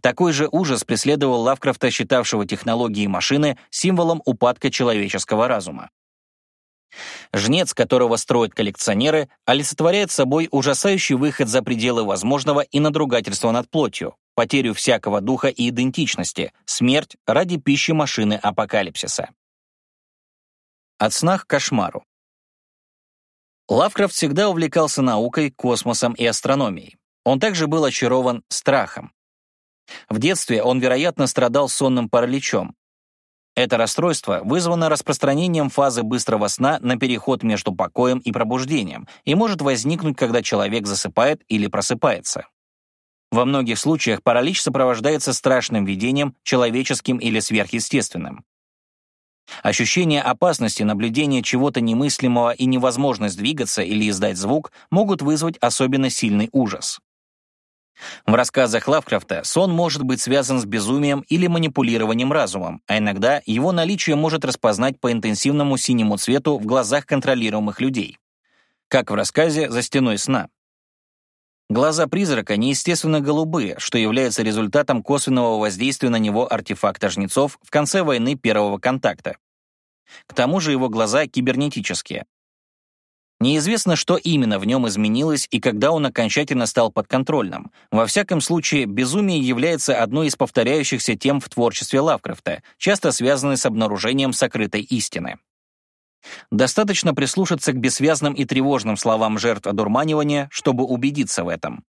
Такой же ужас преследовал Лавкрафта, считавшего технологии машины символом упадка человеческого разума. Жнец, которого строят коллекционеры, олицетворяет собой ужасающий выход за пределы возможного и надругательство над плотью, потерю всякого духа и идентичности, смерть ради пищи машины апокалипсиса. От сна к кошмару. Лавкрафт всегда увлекался наукой, космосом и астрономией. Он также был очарован страхом. В детстве он, вероятно, страдал сонным параличом. Это расстройство вызвано распространением фазы быстрого сна на переход между покоем и пробуждением и может возникнуть, когда человек засыпает или просыпается. Во многих случаях паралич сопровождается страшным видением, человеческим или сверхъестественным. Ощущение опасности, наблюдение чего-то немыслимого и невозможность двигаться или издать звук могут вызвать особенно сильный ужас. В рассказах Лавкрафта сон может быть связан с безумием или манипулированием разумом, а иногда его наличие может распознать по интенсивному синему цвету в глазах контролируемых людей. Как в рассказе «За стеной сна». Глаза призрака неестественно голубые, что является результатом косвенного воздействия на него артефакта жнецов в конце войны первого контакта. К тому же его глаза кибернетические, Неизвестно, что именно в нем изменилось и когда он окончательно стал подконтрольным. Во всяком случае, безумие является одной из повторяющихся тем в творчестве Лавкрафта, часто связанной с обнаружением сокрытой истины. Достаточно прислушаться к бессвязным и тревожным словам жертв одурманивания, чтобы убедиться в этом.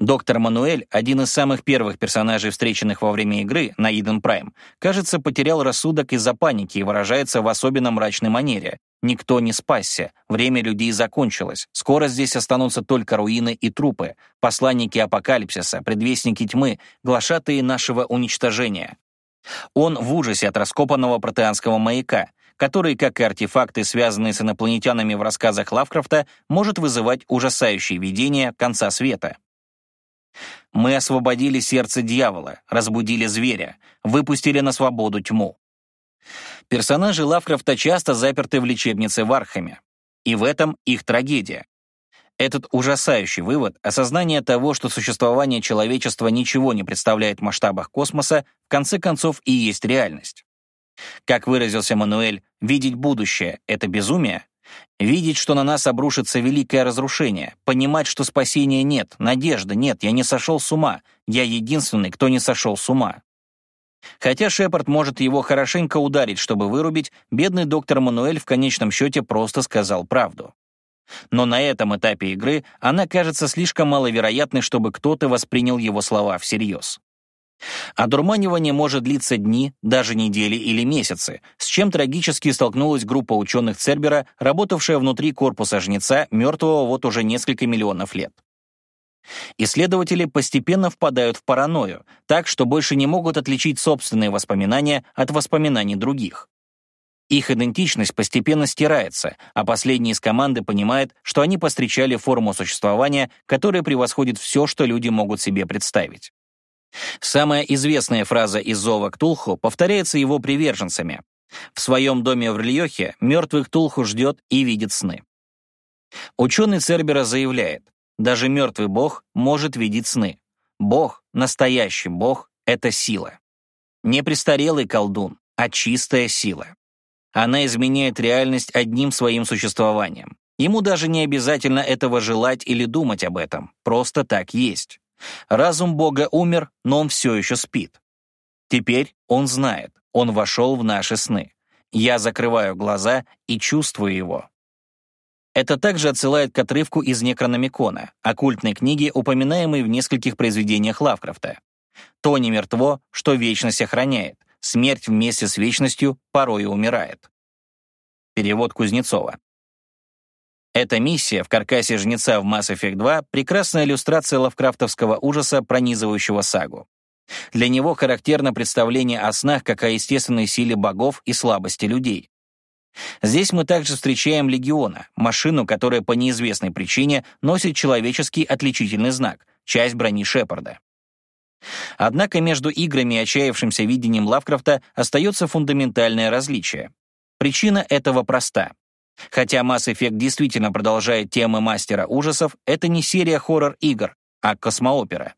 Доктор Мануэль, один из самых первых персонажей, встреченных во время игры на Иден Прайм, кажется, потерял рассудок из-за паники и выражается в особенно мрачной манере. Никто не спасся, время людей закончилось, скоро здесь останутся только руины и трупы, посланники апокалипсиса, предвестники тьмы, глашатые нашего уничтожения. Он в ужасе от раскопанного протеанского маяка, который, как и артефакты, связанные с инопланетянами в рассказах Лавкрафта, может вызывать ужасающие видения конца света. Мы освободили сердце дьявола, разбудили зверя, выпустили на свободу тьму. Персонажи Лавкрафта часто заперты в лечебнице в Архаме. И в этом их трагедия. Этот ужасающий вывод, осознание того, что существование человечества ничего не представляет в масштабах космоса, в конце концов и есть реальность. Как выразился Мануэль, видеть будущее — это безумие? Видеть, что на нас обрушится великое разрушение, понимать, что спасения нет, надежды нет, я не сошел с ума, я единственный, кто не сошел с ума. Хотя Шепард может его хорошенько ударить, чтобы вырубить, бедный доктор Мануэль в конечном счете просто сказал правду. Но на этом этапе игры она кажется слишком маловероятной, чтобы кто-то воспринял его слова всерьез. Одурманивание может длиться дни, даже недели или месяцы, с чем трагически столкнулась группа ученых Цербера, работавшая внутри корпуса жнеца, мертвого вот уже несколько миллионов лет. Исследователи постепенно впадают в паранойю, так что больше не могут отличить собственные воспоминания от воспоминаний других. Их идентичность постепенно стирается, а последний из команды понимает, что они постречали форму существования, которая превосходит все, что люди могут себе представить. Самая известная фраза из Зова Ктулху повторяется его приверженцами. В своем доме в Рельехе мертвый Ктулху ждет и видит сны. Ученый Цербера заявляет, даже мертвый бог может видеть сны. Бог, настоящий бог, — это сила. Не престарелый колдун, а чистая сила. Она изменяет реальность одним своим существованием. Ему даже не обязательно этого желать или думать об этом, просто так есть. Разум Бога умер, но он все еще спит. Теперь он знает, он вошел в наши сны. Я закрываю глаза и чувствую его. Это также отсылает к отрывку из Некрономикона, оккультной книги, упоминаемой в нескольких произведениях Лавкрафта. «То не мертво, что вечность охраняет. Смерть вместе с вечностью порой умирает». Перевод Кузнецова. Эта миссия в каркасе жнеца в Mass Effect 2 — прекрасная иллюстрация лавкрафтовского ужаса, пронизывающего сагу. Для него характерно представление о снах как о естественной силе богов и слабости людей. Здесь мы также встречаем Легиона, машину, которая по неизвестной причине носит человеческий отличительный знак, часть брони Шепарда. Однако между играми и отчаявшимся видением Лавкрафта остается фундаментальное различие. Причина этого проста. Хотя Mass Effect действительно продолжает темы мастера ужасов, это не серия хоррор-игр, а космоопера.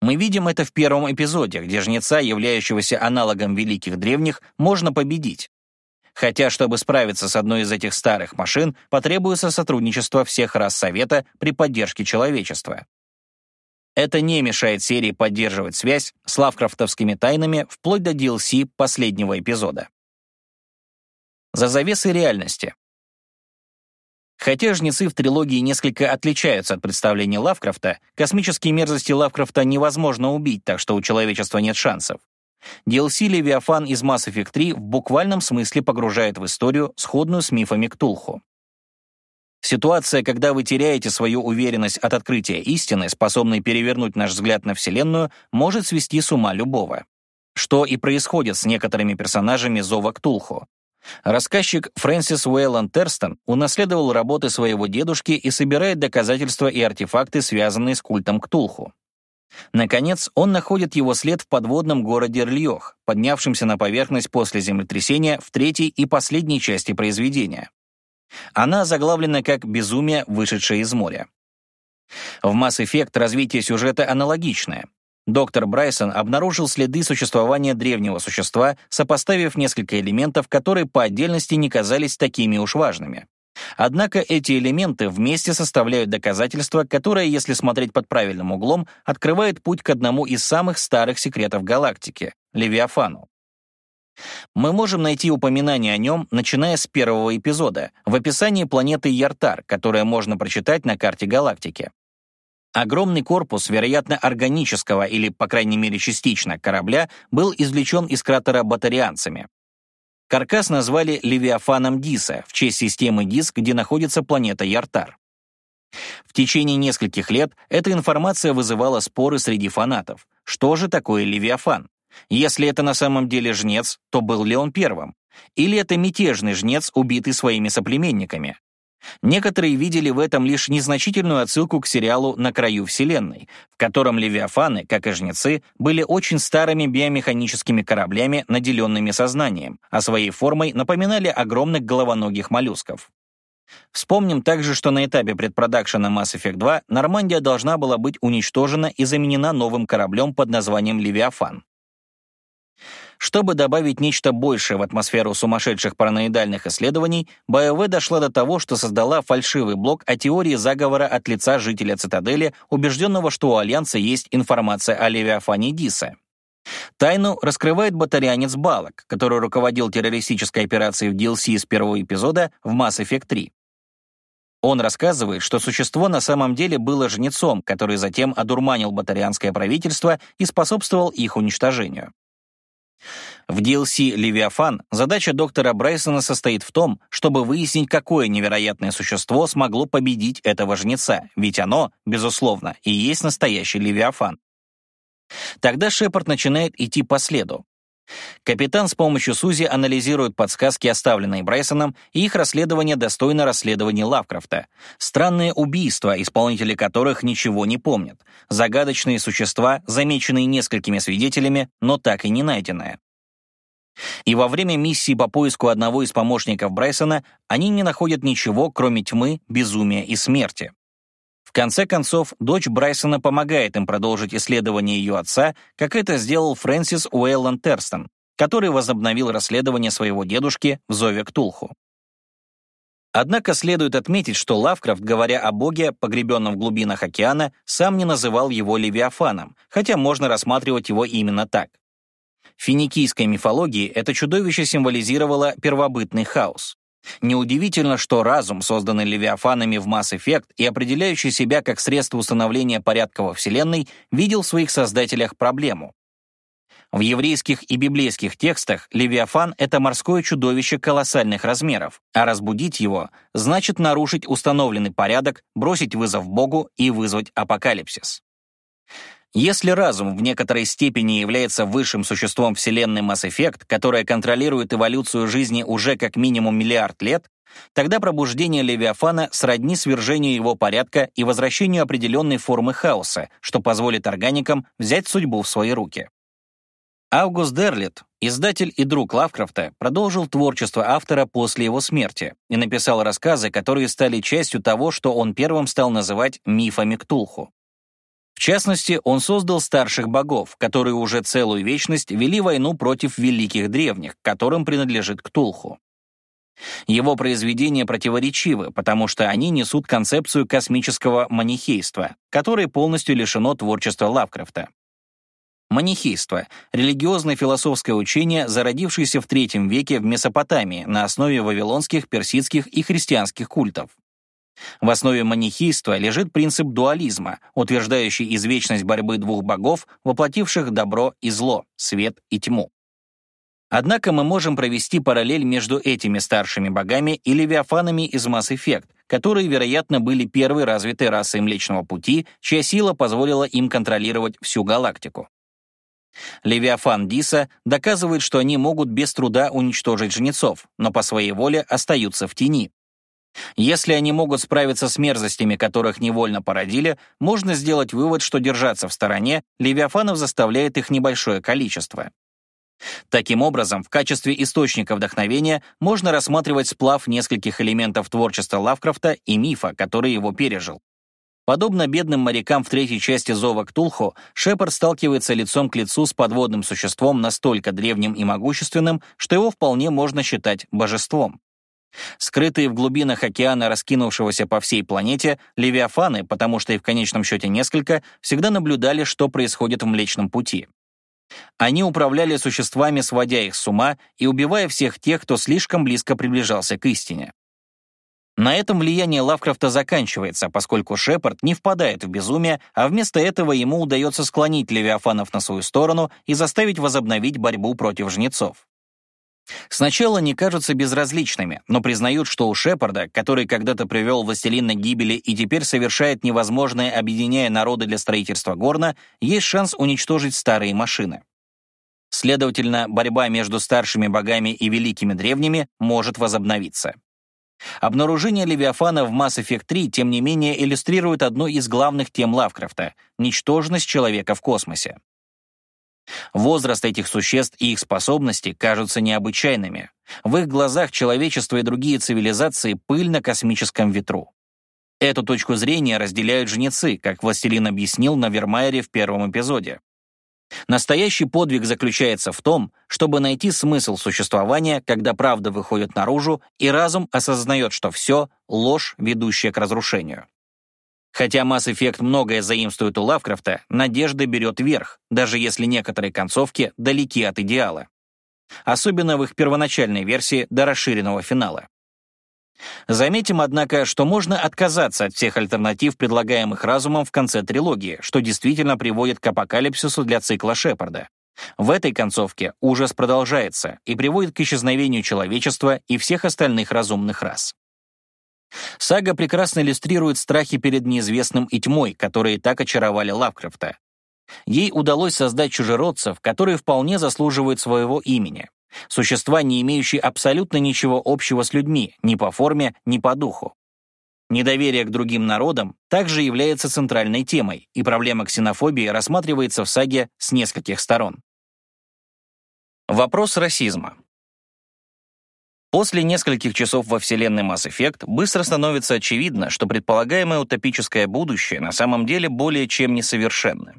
Мы видим это в первом эпизоде, где жнеца, являющегося аналогом великих древних, можно победить. Хотя, чтобы справиться с одной из этих старых машин, потребуется сотрудничество всех рас Совета при поддержке человечества. Это не мешает серии поддерживать связь с лавкрафтовскими тайнами вплоть до DLC последнего эпизода. За завесой реальности. Хотя жнецы в трилогии несколько отличаются от представления Лавкрафта, космические мерзости Лавкрафта невозможно убить, так что у человечества нет шансов. DLC «Левиафан» из Mass Effect 3 в буквальном смысле погружает в историю, сходную с мифами Ктулху. Ситуация, когда вы теряете свою уверенность от открытия истины, способной перевернуть наш взгляд на Вселенную, может свести с ума любого. Что и происходит с некоторыми персонажами Зова Ктулху. Рассказчик Фрэнсис Уэйланд Терстон унаследовал работы своего дедушки и собирает доказательства и артефакты, связанные с культом Ктулху. Наконец, он находит его след в подводном городе Рльох, поднявшемся на поверхность после землетрясения в третьей и последней части произведения. Она заглавлена как «Безумие, вышедшее из моря». В Mass Effect развитие сюжета аналогичное. Доктор Брайсон обнаружил следы существования древнего существа, сопоставив несколько элементов, которые по отдельности не казались такими уж важными. Однако эти элементы вместе составляют доказательство, которое, если смотреть под правильным углом, открывает путь к одному из самых старых секретов галактики — Левиафану. Мы можем найти упоминание о нем, начиная с первого эпизода, в описании планеты Яртар, которое можно прочитать на карте галактики. Огромный корпус, вероятно, органического или, по крайней мере, частично корабля, был извлечен из кратера батарианцами. Каркас назвали Левиафаном Диса в честь системы Дис, где находится планета Яртар. В течение нескольких лет эта информация вызывала споры среди фанатов. Что же такое Левиафан? Если это на самом деле жнец, то был ли он первым? Или это мятежный жнец, убитый своими соплеменниками? Некоторые видели в этом лишь незначительную отсылку к сериалу «На краю Вселенной», в котором левиафаны, как и жнецы, были очень старыми биомеханическими кораблями, наделенными сознанием, а своей формой напоминали огромных головоногих моллюсков. Вспомним также, что на этапе предпродакшена Mass Effect 2 Нормандия должна была быть уничтожена и заменена новым кораблем под названием «Левиафан». Чтобы добавить нечто большее в атмосферу сумасшедших параноидальных исследований, БАЭВ дошла до того, что создала фальшивый блог о теории заговора от лица жителя цитадели, убежденного, что у Альянса есть информация о Левиафане Диса. Тайну раскрывает батарианец Балок, который руководил террористической операцией в DLC из первого эпизода в Mass Effect 3. Он рассказывает, что существо на самом деле было жнецом, который затем одурманил батарианское правительство и способствовал их уничтожению. В DLC «Левиафан» задача доктора Брайсона состоит в том, чтобы выяснить, какое невероятное существо смогло победить этого жнеца, ведь оно, безусловно, и есть настоящий Левиафан. Тогда Шепард начинает идти по следу. Капитан с помощью Сузи анализирует подсказки, оставленные Брайсоном, и их расследование достойно расследования Лавкрафта. Странные убийства, исполнители которых ничего не помнят. Загадочные существа, замеченные несколькими свидетелями, но так и не найденные. И во время миссии по поиску одного из помощников Брайсона они не находят ничего, кроме тьмы, безумия и смерти. Конце концов, дочь Брайсона помогает им продолжить исследование ее отца, как это сделал Фрэнсис Уэйланд Терстон, который возобновил расследование своего дедушки в зове Ктулху. Однако следует отметить, что Лавкрафт, говоря о боге, погребенном в глубинах океана, сам не называл его Левиафаном, хотя можно рассматривать его именно так. В финикийской мифологии это чудовище символизировало первобытный хаос. Неудивительно, что разум, созданный левиафанами в Mass Effect и определяющий себя как средство установления порядка во Вселенной, видел в своих создателях проблему. В еврейских и библейских текстах Левиафан — это морское чудовище колоссальных размеров, а разбудить его значит нарушить установленный порядок, бросить вызов Богу и вызвать апокалипсис. Если разум в некоторой степени является высшим существом Вселенной Mass Effect, которая контролирует эволюцию жизни уже как минимум миллиард лет, тогда пробуждение Левиафана сродни свержению его порядка и возвращению определенной формы хаоса, что позволит органикам взять судьбу в свои руки. Август Дерлит, издатель и друг Лавкрафта, продолжил творчество автора после его смерти и написал рассказы, которые стали частью того, что он первым стал называть мифами Ктулху. В частности, он создал старших богов, которые уже целую вечность вели войну против великих древних, которым принадлежит Ктулху. Его произведения противоречивы, потому что они несут концепцию космического манихейства, которое полностью лишено творчества Лавкрафта. Манихейство — религиозное философское учение, зародившееся в III веке в Месопотамии на основе вавилонских, персидских и христианских культов. В основе манихийства лежит принцип дуализма, утверждающий извечность борьбы двух богов, воплотивших добро и зло, свет и тьму. Однако мы можем провести параллель между этими старшими богами и левиафанами из Mass Effect, которые, вероятно, были первой развитой расой Млечного Пути, чья сила позволила им контролировать всю галактику. Левиафан Диса доказывает, что они могут без труда уничтожить жнецов, но по своей воле остаются в тени, если они могут справиться с мерзостями, которых невольно породили, можно сделать вывод, что держаться в стороне левиафанов заставляет их небольшое количество. Таким образом, в качестве источника вдохновения можно рассматривать сплав нескольких элементов творчества Лавкрафта и мифа, который его пережил. Подобно бедным морякам в третьей части «Зова Ктулху», Шепард сталкивается лицом к лицу с подводным существом настолько древним и могущественным, что его вполне можно считать божеством. Скрытые в глубинах океана, раскинувшегося по всей планете, левиафаны, потому что их в конечном счете несколько, всегда наблюдали, что происходит в Млечном Пути. Они управляли существами, сводя их с ума и убивая всех тех, кто слишком близко приближался к истине. На этом влияние Лавкрафта заканчивается, поскольку Шепард не впадает в безумие, а вместо этого ему удается склонить Левиафанов на свою сторону и заставить возобновить борьбу против жнецов. Сначала они кажутся безразличными, но признают, что у Шепарда, который когда-то привел властелина гибели и теперь совершает невозможное, объединяя народы для строительства Горна, есть шанс уничтожить старые машины. Следовательно, борьба между старшими богами и великими древними может возобновиться. Обнаружение Левиафана в Mass Effect 3, тем не менее, иллюстрирует одну из главных тем Лавкрафта — ничтожность человека в космосе. Возраст этих существ и их способности кажутся необычайными. В их глазах человечество и другие цивилизации — пыль на космическом ветру. Эту точку зрения разделяют жнецы, как Властелин объяснил на Вермайере в первом эпизоде. Настоящий подвиг заключается в том, чтобы найти смысл существования, когда правда выходит наружу, и разум осознает, что все — ложь, ведущая к разрушению. Хотя Mass Effect многое заимствует у Лавкрафта, надежда берет верх, даже если некоторые концовки далеки от идеала. Особенно в их первоначальной версии до расширенного финала. Заметим, однако, что можно отказаться от всех альтернатив, предлагаемых разумом в конце трилогии, что действительно приводит к апокалипсису для цикла Шепарда. В этой концовке ужас продолжается и приводит к исчезновению человечества и всех остальных разумных рас. Сага прекрасно иллюстрирует страхи перед неизвестным и тьмой, которые так очаровали Лавкрафта. Ей удалось создать чужеродцев, которые вполне заслуживают своего имени. Существа, не имеющие абсолютно ничего общего с людьми, ни по форме, ни по духу. Недоверие к другим народам также является центральной темой, и проблема ксенофобии рассматривается в саге с нескольких сторон. Вопрос расизма. После нескольких часов во вселенной Mass Effect быстро становится очевидно, что предполагаемое утопическое будущее на самом деле более чем несовершенно.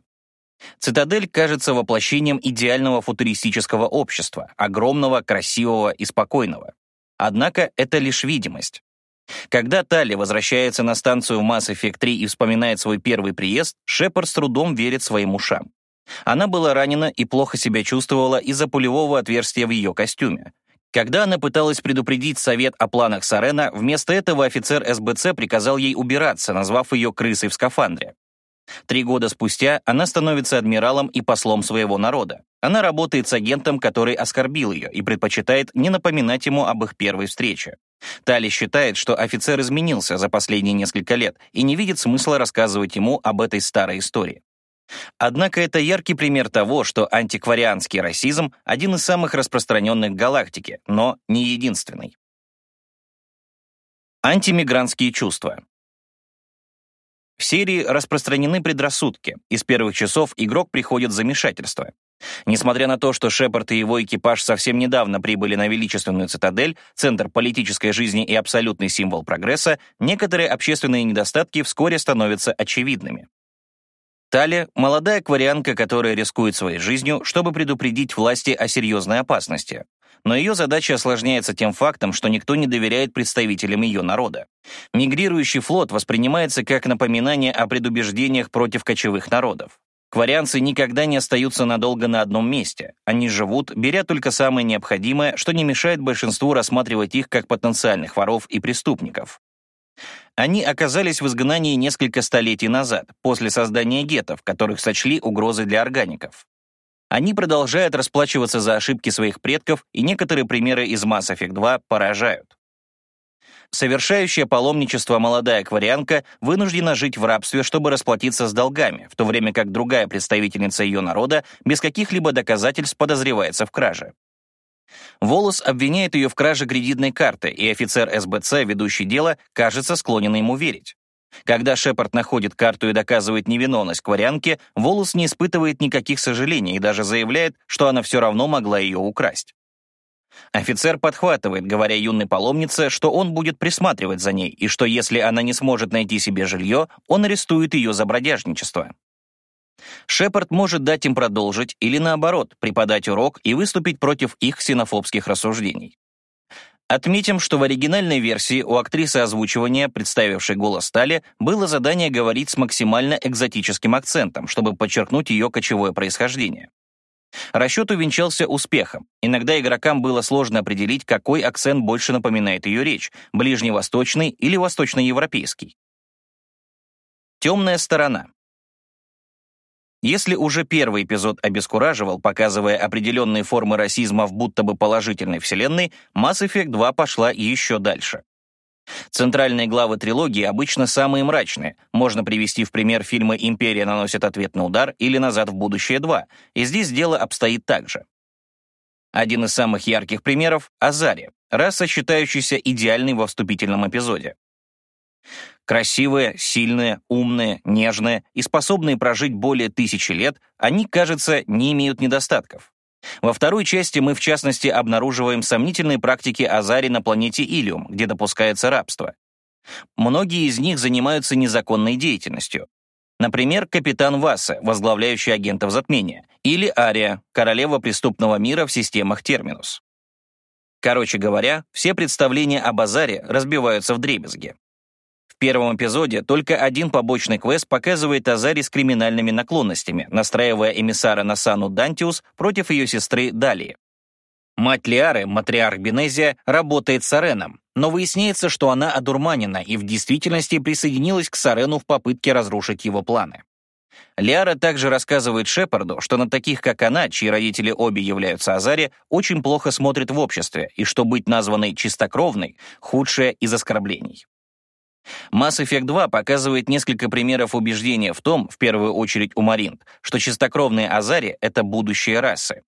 Цитадель кажется воплощением идеального футуристического общества, огромного, красивого и спокойного. Однако это лишь видимость. Когда Тали возвращается на станцию Mass Effect 3 и вспоминает свой первый приезд, Шепард с трудом верит своим ушам. Она была ранена и плохо себя чувствовала из-за пулевого отверстия в ее костюме. Когда она пыталась предупредить совет о планах Сарена, вместо этого офицер СБЦ приказал ей убираться, назвав ее крысой в скафандре. Три года спустя она становится адмиралом и послом своего народа. Она работает с агентом, который оскорбил ее, и предпочитает не напоминать ему об их первой встрече. Тали считает, что офицер изменился за последние несколько лет и не видит смысла рассказывать ему об этой старой истории. Однако это яркий пример того, что антикварианский расизм — один из самых распространенных в галактике, но не единственный. Антимигрантские чувства. В серии распространены предрассудки. Из первых часов игрок приходит в замешательство. Несмотря на то, что Шепард и его экипаж совсем недавно прибыли на величественную цитадель, центр политической жизни и абсолютный символ прогресса, некоторые общественные недостатки вскоре становятся очевидными. Таля — молодая акварианка, которая рискует своей жизнью, чтобы предупредить власти о серьезной опасности но ее задача осложняется тем фактом, что никто не доверяет представителям ее народа. Мигрирующий флот воспринимается как напоминание о предубеждениях против кочевых народов. Кварианцы никогда не остаются надолго на одном месте. Они живут, беря только самое необходимое, что не мешает большинству рассматривать их как потенциальных воров и преступников. Они оказались в изгнании несколько столетий назад, после создания гетов, которых сочли угрозой для органиков. Они продолжают расплачиваться за ошибки своих предков, и некоторые примеры из Mass Effect 2 поражают. Совершающая паломничество молодая акварианка вынуждена жить в рабстве, чтобы расплатиться с долгами, в то время как другая представительница ее народа без каких-либо доказательств подозревается в краже. Волос обвиняет ее в краже кредитной карты, и офицер СБЦ, ведущий дело, кажется склонен ему верить. Когда Шепард находит карту и доказывает невиновность кварянке, Волос не испытывает никаких сожалений и даже заявляет, что она все равно могла ее украсть. Офицер подхватывает, говоря юной паломнице, что он будет присматривать за ней, и что если она не сможет найти себе жилье, он арестует ее за бродяжничество. Шепард может дать им продолжить или, наоборот, преподать урок и выступить против их ксенофобских рассуждений. Отметим, что в оригинальной версии у актрисы озвучивания, представившей голос Стали, было задание говорить с максимально экзотическим акцентом, чтобы подчеркнуть ее кочевое происхождение. Расчет увенчался успехом. Иногда игрокам было сложно определить, какой акцент больше напоминает ее речь — ближневосточный или восточноевропейский. Темная сторона. Если уже первый эпизод обескураживал, показывая определенные формы расизма в будто бы положительной вселенной, Mass Effect 2 пошла еще дальше. Центральные главы трилогии обычно самые мрачные. Можно привести в пример фильмы «Империя наносит ответный удар» или «Назад в будущее 2», и здесь дело обстоит так же. Один из самых ярких примеров — Азари, раса, считающаяся идеальной во вступительном эпизоде. Красивые, сильные, умные, нежные и способные прожить более тысячи лет, они, кажется, не имеют недостатков. Во второй части мы, в частности, обнаруживаем сомнительные практики Азари на планете Илиум, где допускается рабство. Многие из них занимаются незаконной деятельностью. Например, капитан Васса, возглавляющий агентов затмения, или Ария, королева преступного мира в системах Терминус. Короче говоря, все представления об Азаре разбиваются в дребезги. В первом эпизоде только один побочный квест показывает Азари с криминальными наклонностями, настраивая эмиссара Насану Дантиус против ее сестры Далии. Мать Лиары, матриарх Бенезия, работает с Ареном, но выясняется, что она одурманена и в действительности присоединилась к Сарену в попытке разрушить его планы. Лиара также рассказывает Шепарду, что на таких, как она, чьи родители обе являются Азари, очень плохо смотрят в обществе, и что быть названной чистокровной — худшее из оскорблений. Mass Effect 2 показывает несколько примеров убеждения в том, в первую очередь у Маринт, что чистокровные Азари — это будущие расы.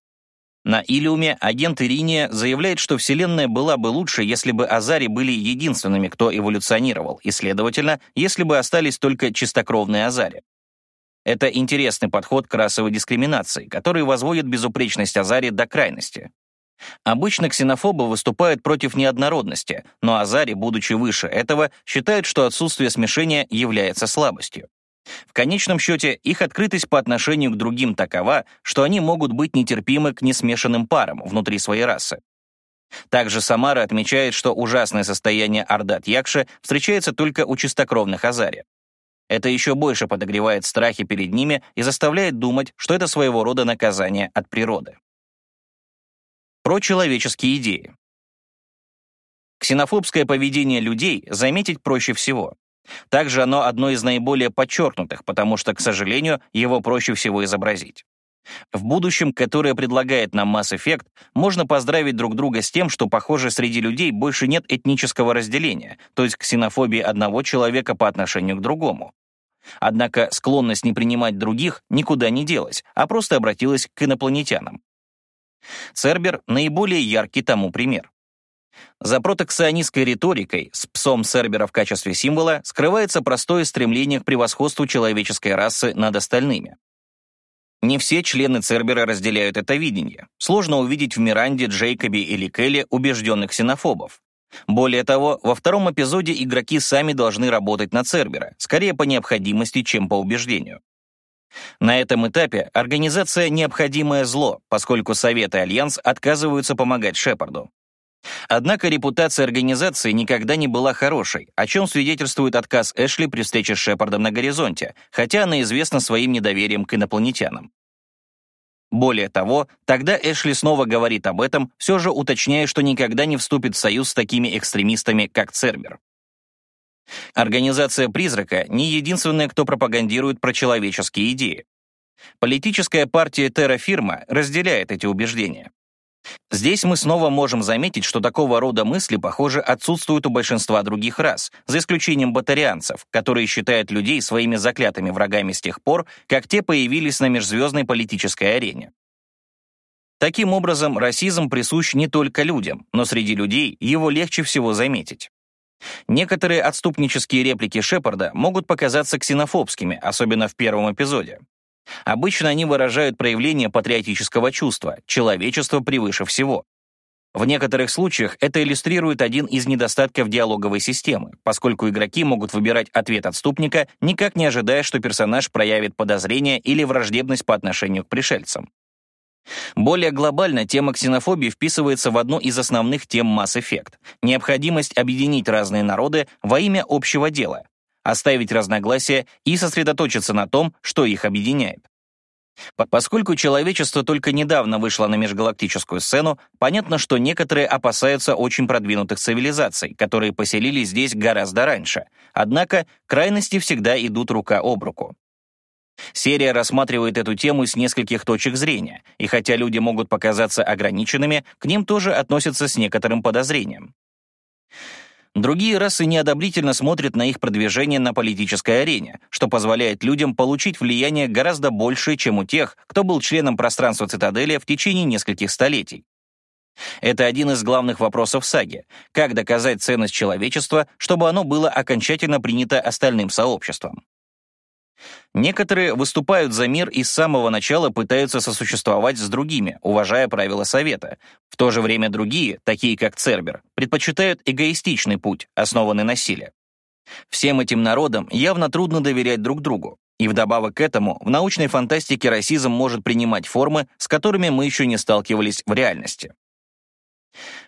На Илиуме агент Ириния заявляет, что Вселенная была бы лучше, если бы Азари были единственными, кто эволюционировал, и, следовательно, если бы остались только чистокровные Азари. Это интересный подход к расовой дискриминации, который возводит безупречность Азари до крайности. Обычно ксенофобы выступают против неоднородности, но Азари, будучи выше этого, считают, что отсутствие смешения является слабостью. В конечном счете, их открытость по отношению к другим такова, что они могут быть нетерпимы к несмешанным парам внутри своей расы. Также Самара отмечает, что ужасное состояние Ардат Якши встречается только у чистокровных Азари. Это еще больше подогревает страхи перед ними и заставляет думать, что это своего рода наказание от природы. Про человеческие идеи. Ксенофобское поведение людей заметить проще всего. Также оно одно из наиболее подчеркнутых, потому что, к сожалению, его проще всего изобразить. В будущем, которое предлагает нам Mass Effect, можно поздравить друг друга с тем, что, похоже, среди людей больше нет этнического разделения, то есть ксенофобии одного человека по отношению к другому. Однако склонность не принимать других никуда не делась, а просто обратилась к инопланетянам. Цербер — наиболее яркий тому пример. За протекционистской риторикой с псом Цербера в качестве символа скрывается простое стремление к превосходству человеческой расы над остальными. Не все члены Цербера разделяют это видение. Сложно увидеть в Миранде, Джейкобе или Келле убежденных ксенофобов. Более того, во втором эпизоде игроки сами должны работать на Цербера, скорее по необходимости, чем по убеждению. На этом этапе организация — необходимое зло, поскольку Совет и Альянс отказываются помогать Шепарду. Однако репутация организации никогда не была хорошей, о чем свидетельствует отказ Эшли при встрече с Шепардом на горизонте, хотя она известна своим недоверием к инопланетянам. Более того, тогда Эшли снова говорит об этом, все же уточняя, что никогда не вступит в союз с такими экстремистами, как Цербер. Организация «Призрака» не единственная, кто пропагандирует прочеловеческие идеи. Политическая партия Террафирма разделяет эти убеждения. Здесь мы снова можем заметить, что такого рода мысли, похоже, отсутствуют у большинства других рас, за исключением батарианцев, которые считают людей своими заклятыми врагами с тех пор, как те появились на межзвездной политической арене. Таким образом, расизм присущ не только людям, но среди людей его легче всего заметить. Некоторые отступнические реплики Шепарда могут показаться ксенофобскими, особенно в первом эпизоде. Обычно они выражают проявление патриотического чувства, человечество превыше всего. В некоторых случаях это иллюстрирует один из недостатков диалоговой системы, поскольку игроки могут выбирать ответ отступника, никак не ожидая, что персонаж проявит подозрение или враждебность по отношению к пришельцам. Более глобально тема ксенофобии вписывается в одну из основных тем Mass Effect — необходимость объединить разные народы во имя общего дела, оставить разногласия и сосредоточиться на том, что их объединяет. Поскольку человечество только недавно вышло на межгалактическую сцену, понятно, что некоторые опасаются очень продвинутых цивилизаций, которые поселились здесь гораздо раньше. Однако крайности всегда идут рука об руку. Серия рассматривает эту тему с нескольких точек зрения, и хотя люди могут показаться ограниченными, к ним тоже относятся с некоторым подозрением. Другие расы неодобрительно смотрят на их продвижение на политической арене, что позволяет людям получить влияние гораздо большее, чем у тех, кто был членом пространства цитадели в течение нескольких столетий. Это один из главных вопросов саги. Как доказать ценность человечества, чтобы оно было окончательно принято остальным сообществом? Некоторые выступают за мир и с самого начала пытаются сосуществовать с другими, уважая правила Совета. В то же время другие, такие как Цербер, предпочитают эгоистичный путь, основанный на силе. Всем этим народам явно трудно доверять друг другу. И вдобавок к этому, в научной фантастике расизм может принимать формы, с которыми мы еще не сталкивались в реальности.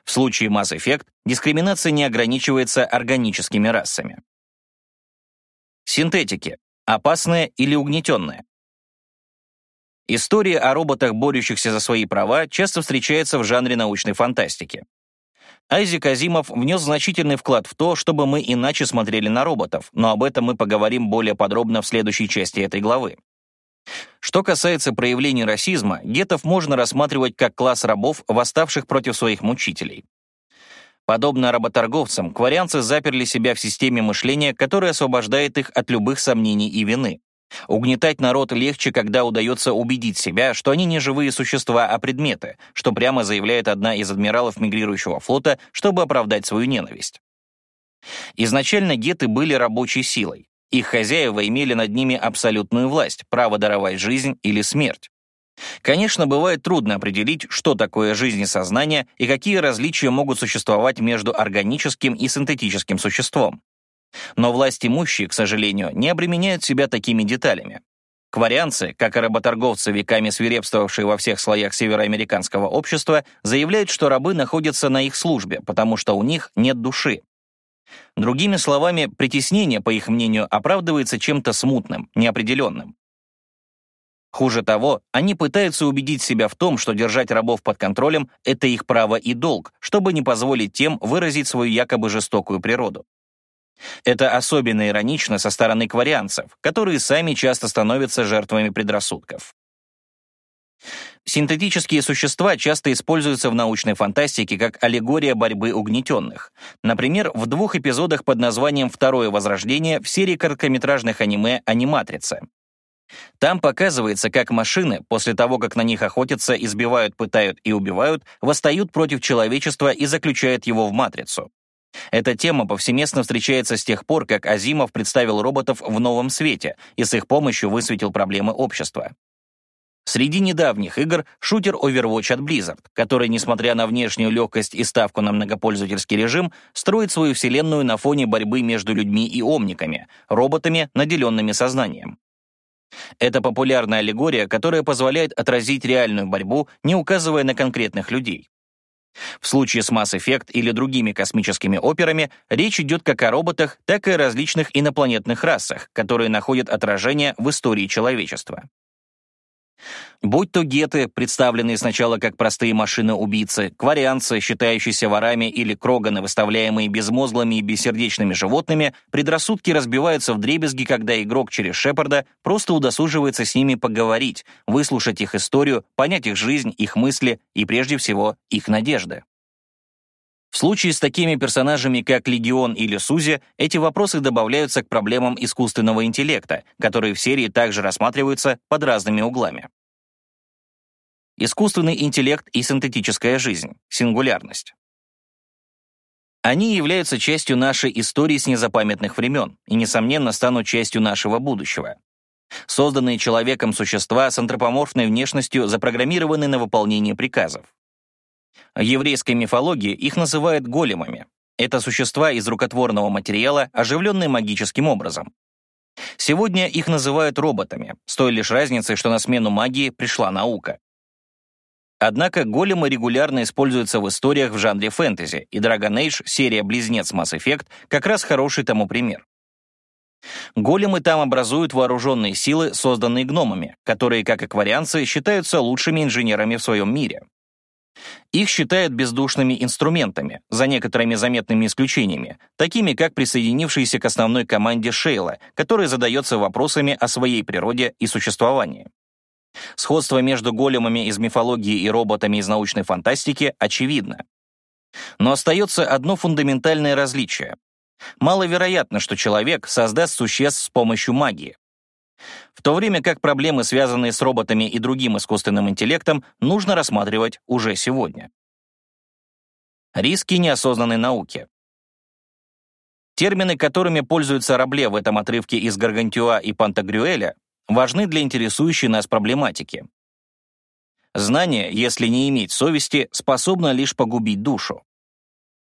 В случае Mass Effect дискриминация не ограничивается органическими расами. Синтетики. Опасные или угнетенные. История о роботах, борющихся за свои права, часто встречается в жанре научной фантастики. Айзек Азимов внес значительный вклад в то, чтобы мы иначе смотрели на роботов, но об этом мы поговорим более подробно в следующей части этой главы. Что касается проявлений расизма, гетов можно рассматривать как класс рабов, восставших против своих мучителей. Подобно работорговцам, кварианцы заперли себя в системе мышления, которая освобождает их от любых сомнений и вины. Угнетать народ легче, когда удается убедить себя, что они не живые существа, а предметы, что прямо заявляет одна из адмиралов мигрирующего флота, чтобы оправдать свою ненависть. Изначально геты были рабочей силой. Их хозяева имели над ними абсолютную власть, право даровать жизнь или смерть. Конечно, бывает трудно определить, что такое жизнь и сознание и какие различия могут существовать между органическим и синтетическим существом. Но власть имущие, к сожалению, не обременяют себя такими деталями. Кварианцы, как и работорговцы, веками свирепствовавшие во всех слоях североамериканского общества, заявляют, что рабы находятся на их службе, потому что у них нет души. Другими словами, притеснение, по их мнению, оправдывается чем-то смутным, неопределенным. Хуже того, они пытаются убедить себя в том, что держать рабов под контролем — это их право и долг, чтобы не позволить тем выразить свою якобы жестокую природу. Это особенно иронично со стороны кварианцев, которые сами часто становятся жертвами предрассудков. Синтетические существа часто используются в научной фантастике как аллегория борьбы угнетенных. Например, в двух эпизодах под названием «Второе возрождение» в серии короткометражных аниме «Аниматрица». Там показывается, как машины, после того, как на них охотятся, избивают, пытают и убивают, восстают против человечества и заключают его в матрицу. Эта тема повсеместно встречается с тех пор, как Азимов представил роботов в новом свете и с их помощью высветил проблемы общества. Среди недавних игр шутер Overwatch от Blizzard, который, несмотря на внешнюю легкость и ставку на многопользовательский режим, строит свою вселенную на фоне борьбы между людьми и омниками, роботами, наделенными сознанием. Это популярная аллегория, которая позволяет отразить реальную борьбу, не указывая на конкретных людей. В случае с Mass Effect или другими космическими операми речь идет как о роботах, так и о различных инопланетных расах, которые находят отражение в истории человечества. Будь то геты, представленные сначала как простые машины-убийцы, кварианцы, считающиеся ворами, или кроганы, выставляемые безмозглыми и бессердечными животными, предрассудки разбиваются в дребезги, когда игрок через Шепарда просто удосуживается с ними поговорить, выслушать их историю, понять их жизнь, их мысли и, прежде всего, их надежды. В случае с такими персонажами, как Легион или Сузи, эти вопросы добавляются к проблемам искусственного интеллекта, которые в серии также рассматриваются под разными углами. Искусственный интеллект и синтетическая жизнь, сингулярность. Они являются частью нашей истории с незапамятных времен и, несомненно, станут частью нашего будущего. Созданные человеком существа с антропоморфной внешностью запрограммированы на выполнение приказов. В еврейской мифологии их называют големами. Это существа из рукотворного материала, оживленные магическим образом. Сегодня их называют роботами, с той лишь разницей, что на смену магии пришла наука. Однако големы регулярно используются в историях в жанре фэнтези, и Dragon Age, серия «Близнец Mass Effect» как раз хороший тому пример. Големы там образуют вооруженные силы, созданные гномами, которые, как акварианцы, считаются лучшими инженерами в своем мире. Их считают бездушными инструментами, за некоторыми заметными исключениями, такими как присоединившиеся к основной команде Шейла, который задается вопросами о своей природе и существовании. Сходство между големами из мифологии и роботами из научной фантастики очевидно. Но остается одно фундаментальное различие. Маловероятно, что человек создаст существ с помощью магии. В то время как проблемы, связанные с роботами и другим искусственным интеллектом, нужно рассматривать уже сегодня. Риски неосознанной науки. Термины, которыми пользуется Рабле в этом отрывке из Гаргантюа и Пантагрюэля, важны для интересующей нас проблематики. Знание, если не иметь совести, способно лишь погубить душу.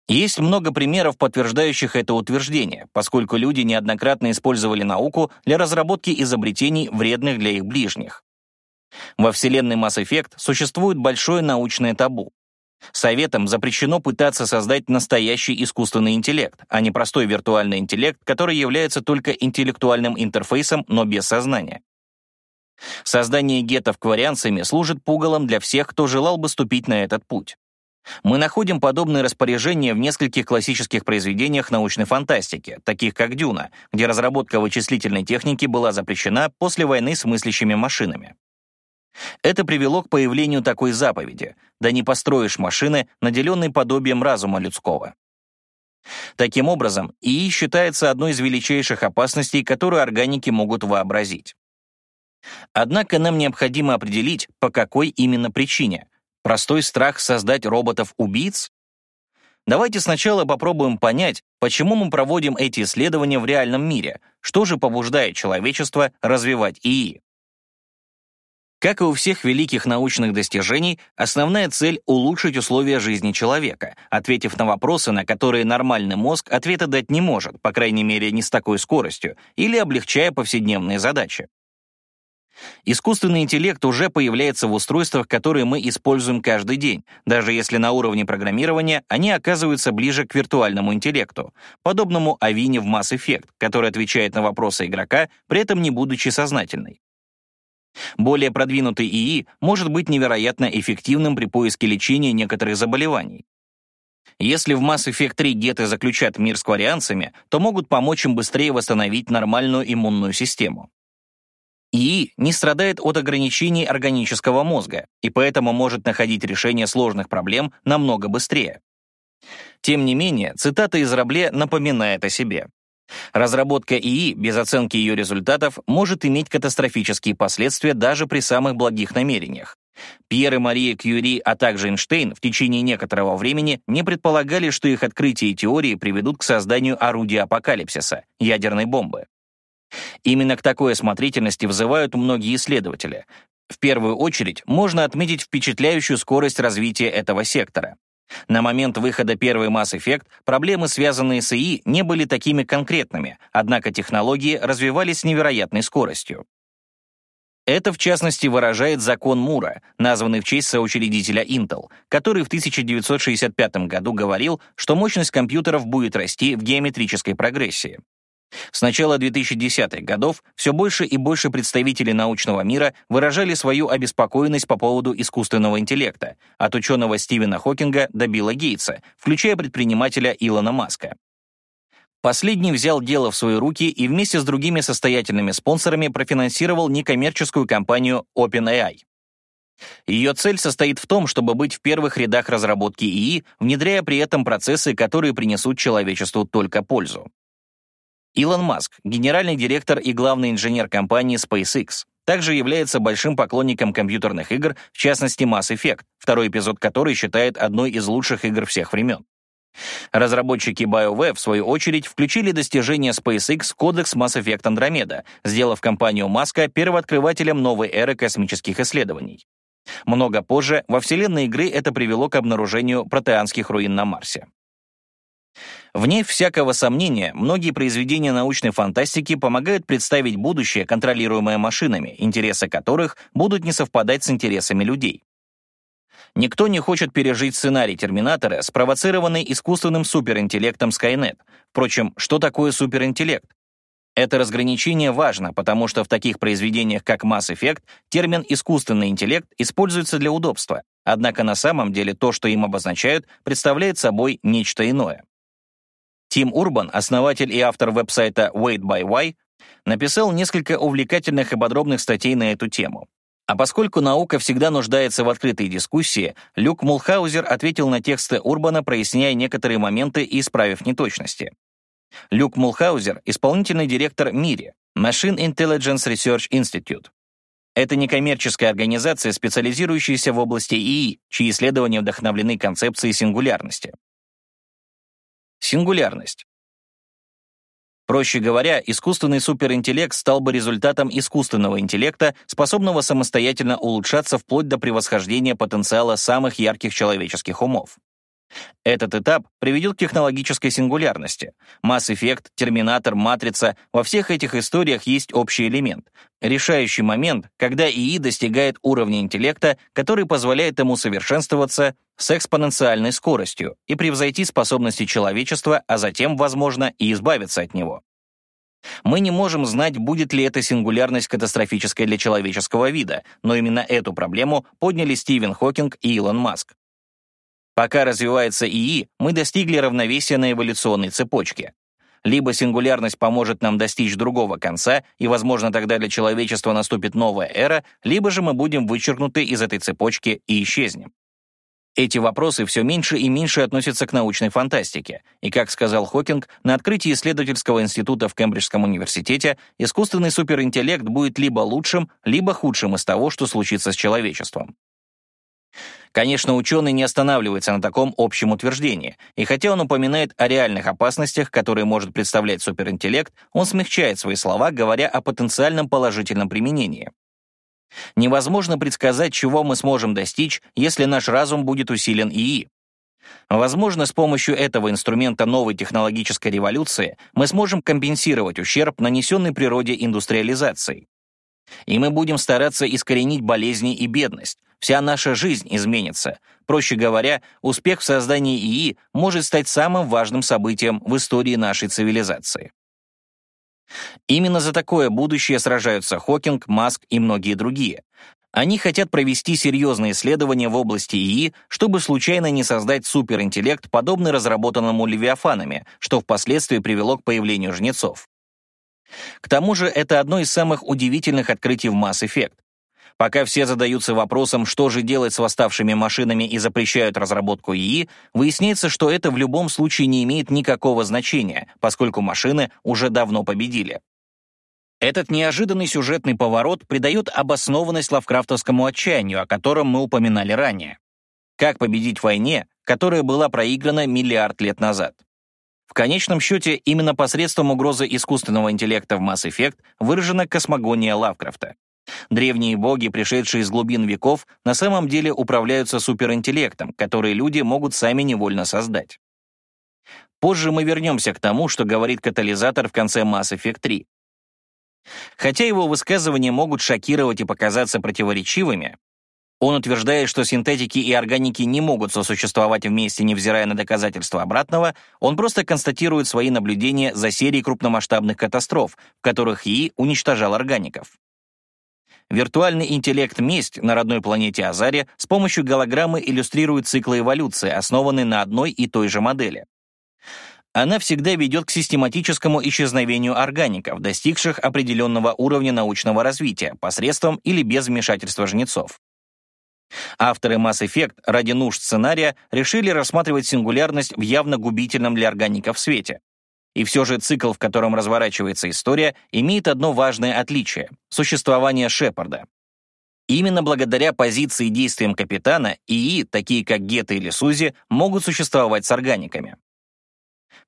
Есть много примеров, подтверждающих это утверждение, поскольку люди неоднократно использовали науку для разработки изобретений, вредных для их ближних. Во вселенной Mass Effect существует большое научное табу. Советам запрещено пытаться создать настоящий искусственный интеллект, а не простой виртуальный интеллект, который является только интеллектуальным интерфейсом, но без сознания. Создание гетов кварианцами служит пугалом для всех, кто желал бы ступить на этот путь. Мы находим подобные распоряжения в нескольких классических произведениях научной фантастики, таких как «Дюна», где разработка вычислительной техники была запрещена после войны с мыслящими машинами. Это привело к появлению такой заповеди «Да не построишь машины, наделенной подобием разума людского». Таким образом, ИИ считается одной из величайших опасностей, которую органики могут вообразить. Однако нам необходимо определить, по какой именно причине. Простой страх создать роботов-убийц? Давайте сначала попробуем понять, почему мы проводим эти исследования в реальном мире, что же побуждает человечество развивать ИИ. Как и у всех великих научных достижений, основная цель — улучшить условия жизни человека, ответив на вопросы, на которые нормальный мозг ответа дать не может, по крайней мере, не с такой скоростью, или облегчая повседневные задачи. Искусственный интеллект уже появляется в устройствах, которые мы используем каждый день, даже если на уровне программирования они оказываются ближе к виртуальному интеллекту, подобному Авине в Mass Effect, который отвечает на вопросы игрока, при этом не будучи сознательной. Более продвинутый ИИ может быть невероятно эффективным при поиске лечения некоторых заболеваний. Если в Mass Effect 3 геты заключат мир с кварианцами, то могут помочь им быстрее восстановить нормальную иммунную систему. ИИ не страдает от ограничений органического мозга и поэтому может находить решение сложных проблем намного быстрее. Тем не менее, цитата из Рабле напоминает о себе. Разработка ИИ без оценки ее результатов может иметь катастрофические последствия даже при самых благих намерениях. Пьер и Мария Кьюри, а также Эйнштейн в течение некоторого времени не предполагали, что их открытия и теории приведут к созданию орудия апокалипсиса — ядерной бомбы. Именно к такой осмотрительности взывают многие исследователи. В первую очередь можно отметить впечатляющую скорость развития этого сектора. На момент выхода первой Effect проблемы, связанные с ИИ, не были такими конкретными, однако технологии развивались с невероятной скоростью. Это, в частности, выражает закон Мура, названный в честь соучредителя Intel, который в 1965 году говорил, что мощность компьютеров будет расти в геометрической прогрессии. С начала 2010-х годов все больше и больше представителей научного мира выражали свою обеспокоенность по поводу искусственного интеллекта, от ученого Стивена Хокинга до Билла Гейтса, включая предпринимателя Илона Маска. Последний взял дело в свои руки и вместе с другими состоятельными спонсорами профинансировал некоммерческую компанию OpenAI. Ее цель состоит в том, чтобы быть в первых рядах разработки ИИ, внедряя при этом процессы, которые принесут человечеству только пользу. Илон Маск, генеральный директор и главный инженер компании SpaceX, также является большим поклонником компьютерных игр, в частности Mass Effect, второй эпизод которой считает одной из лучших игр всех времен. Разработчики BioWare, в свою очередь, включили достижения SpaceX в кодекс Mass Effect Andromeda, сделав компанию Маска первооткрывателем новой эры космических исследований. Много позже во вселенной игры это привело к обнаружению протеанских руин на Марсе. Вне всякого сомнения, многие произведения научной фантастики помогают представить будущее, контролируемое машинами, интересы которых будут не совпадать с интересами людей. Никто не хочет пережить сценарий Терминатора, спровоцированный искусственным суперинтеллектом Skynet. Впрочем, что такое суперинтеллект? Это разграничение важно, потому что в таких произведениях, как Mass Effect, термин «искусственный интеллект» используется для удобства, однако на самом деле то, что им обозначают, представляет собой нечто иное. Тим Урбан, основатель и автор веб-сайта Wait by Why, написал несколько увлекательных и подробных статей на эту тему. А поскольку наука всегда нуждается в открытой дискуссии, Люк Мулхаузер ответил на тексты Урбана, проясняя некоторые моменты и исправив неточности. Люк Мулхаузер — исполнительный директор МИРИ, Machine Intelligence Research Institute. Это некоммерческая организация, специализирующаяся в области ИИ, чьи исследования вдохновлены концепцией сингулярности. Сингулярность. Проще говоря, искусственный суперинтеллект стал бы результатом искусственного интеллекта, способного самостоятельно улучшаться вплоть до превосхождения потенциала самых ярких человеческих умов. Этот этап приведет к технологической сингулярности. Effect, Терминатор, Матрица — во всех этих историях есть общий элемент. Решающий момент, когда ИИ достигает уровня интеллекта, который позволяет ему совершенствоваться с экспоненциальной скоростью и превзойти способности человечества, а затем, возможно, и избавиться от него. Мы не можем знать, будет ли эта сингулярность катастрофической для человеческого вида, но именно эту проблему подняли Стивен Хокинг и Илон Маск. Пока развивается ИИ, мы достигли равновесия на эволюционной цепочке. Либо сингулярность поможет нам достичь другого конца, и, возможно, тогда для человечества наступит новая эра, либо же мы будем вычеркнуты из этой цепочки и исчезнем. Эти вопросы все меньше и меньше относятся к научной фантастике, и, как сказал Хокинг, на открытии исследовательского института в Кембриджском университете искусственный суперинтеллект будет либо лучшим, либо худшим из того, что случится с человечеством. Конечно, ученый не останавливается на таком общем утверждении, и хотя он упоминает о реальных опасностях, которые может представлять суперинтеллект, он смягчает свои слова, говоря о потенциальном положительном применении. Невозможно предсказать, чего мы сможем достичь, если наш разум будет усилен ИИ. Возможно, с помощью этого инструмента новой технологической революции мы сможем компенсировать ущерб, нанесенный природе индустриализацией. И мы будем стараться искоренить болезни и бедность, Вся наша жизнь изменится. Проще говоря, успех в создании ИИ может стать самым важным событием в истории нашей цивилизации. Именно за такое будущее сражаются Хокинг, Маск и многие другие. Они хотят провести серьезные исследования в области ИИ, чтобы случайно не создать суперинтеллект, подобный разработанному левиафанами, что впоследствии привело к появлению жнецов. К тому же это одно из самых удивительных открытий в Mass Effect. Пока все задаются вопросом, что же делать с восставшими машинами и запрещают разработку ИИ, выясняется, что это в любом случае не имеет никакого значения, поскольку машины уже давно победили. Этот неожиданный сюжетный поворот придает обоснованность лавкрафтовскому отчаянию, о котором мы упоминали ранее. Как победить в войне, которая была проиграна миллиард лет назад? В конечном счете, именно посредством угрозы искусственного интеллекта в Mass Effect выражена космогония Лавкрафта. Древние боги, пришедшие из глубин веков, на самом деле управляются суперинтеллектом, который люди могут сами невольно создать. Позже мы вернемся к тому, что говорит катализатор в конце Mass Effect 3. Хотя его высказывания могут шокировать и показаться противоречивыми, он утверждает, что синтетики и органики не могут сосуществовать вместе, невзирая на доказательства обратного, он просто констатирует свои наблюдения за серией крупномасштабных катастроф, в которых ИИ уничтожал органиков. Виртуальный интеллект «Месть» на родной планете Азаре с помощью голограммы иллюстрирует циклы эволюции, основанные на одной и той же модели. Она всегда ведет к систематическому исчезновению органиков, достигших определенного уровня научного развития, посредством или без вмешательства жнецов. Авторы Mass Effect ради нужд сценария решили рассматривать сингулярность в явно губительном для органиков свете. И все же цикл, в котором разворачивается история, имеет одно важное отличие — существование Шепарда. Именно благодаря позиции и действиям капитана ИИ, такие как Гетта или Сузи, могут существовать с органиками.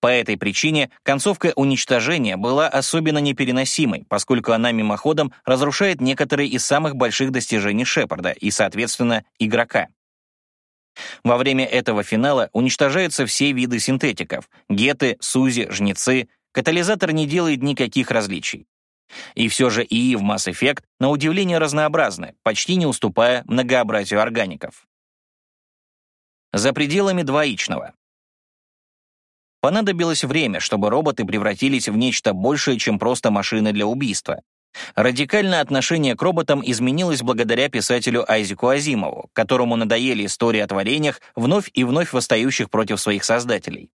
По этой причине концовка уничтожения была особенно непереносимой, поскольку она мимоходом разрушает некоторые из самых больших достижений Шепарда и, соответственно, игрока. Во время этого финала уничтожаются все виды синтетиков — геты, сузи, жнецы. Катализатор не делает никаких различий. И все же ИИ в Mass Effect на удивление разнообразны, почти не уступая многообразию органиков. За пределами двоичного. Понадобилось время, чтобы роботы превратились в нечто большее, чем просто машины для убийства. Радикальное отношение к роботам изменилось благодаря писателю Айзеку Азимову, которому надоели истории о творениях, вновь и вновь восстающих против своих создателей.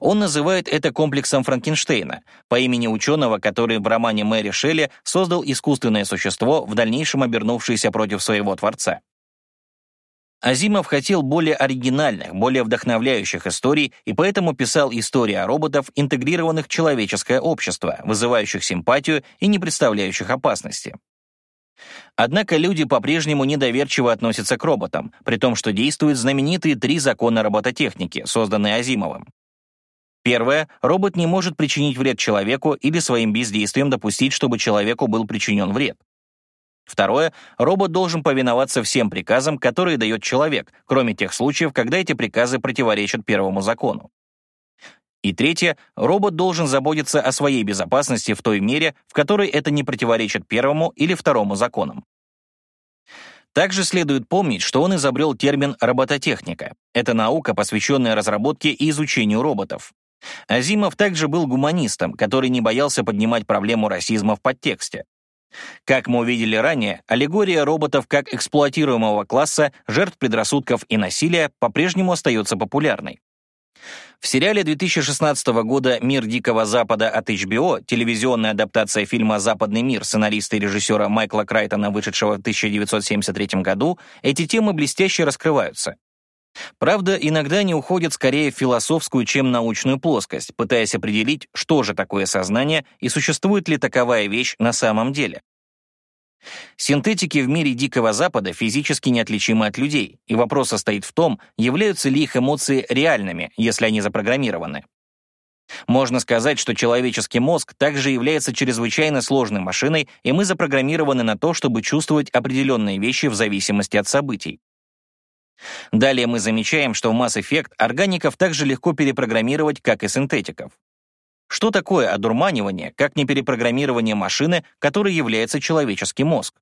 Он называет это комплексом Франкенштейна, по имени ученого, который в романе Мэри Шелли создал искусственное существо, в дальнейшем обернувшееся против своего творца. Азимов хотел более оригинальных, более вдохновляющих историй и поэтому писал истории о роботов, интегрированных в человеческое общество, вызывающих симпатию и не представляющих опасности. Однако люди по-прежнему недоверчиво относятся к роботам, при том, что действуют знаменитые три закона робототехники, созданные Азимовым. Первое. Робот не может причинить вред человеку или своим бездействием допустить, чтобы человеку был причинен вред. Второе. Робот должен повиноваться всем приказам, которые дает человек, кроме тех случаев, когда эти приказы противоречат первому закону. И третье. Робот должен заботиться о своей безопасности в той мере, в которой это не противоречит первому или второму законам. Также следует помнить, что он изобрел термин «робототехника». Это наука, посвященная разработке и изучению роботов. Азимов также был гуманистом, который не боялся поднимать проблему расизма в подтексте. Как мы увидели ранее, аллегория роботов как эксплуатируемого класса, жертв предрассудков и насилия по-прежнему остается популярной. В сериале 2016 года «Мир Дикого Запада» от HBO, телевизионная адаптация фильма «Западный мир» сценариста и режиссера Майкла Крайтона, вышедшего в 1973 году, эти темы блестяще раскрываются. Правда, иногда они уходят скорее в философскую, чем научную плоскость, пытаясь определить, что же такое сознание и существует ли таковая вещь на самом деле. Синтетики в мире Дикого Запада физически неотличимы от людей, и вопрос состоит в том, являются ли их эмоции реальными, если они запрограммированы. Можно сказать, что человеческий мозг также является чрезвычайно сложной машиной, и мы запрограммированы на то, чтобы чувствовать определенные вещи в зависимости от событий. Далее мы замечаем, что в Mass Effect органиков также легко перепрограммировать, как и синтетиков. Что такое одурманивание, как не перепрограммирование машины, которой является человеческий мозг?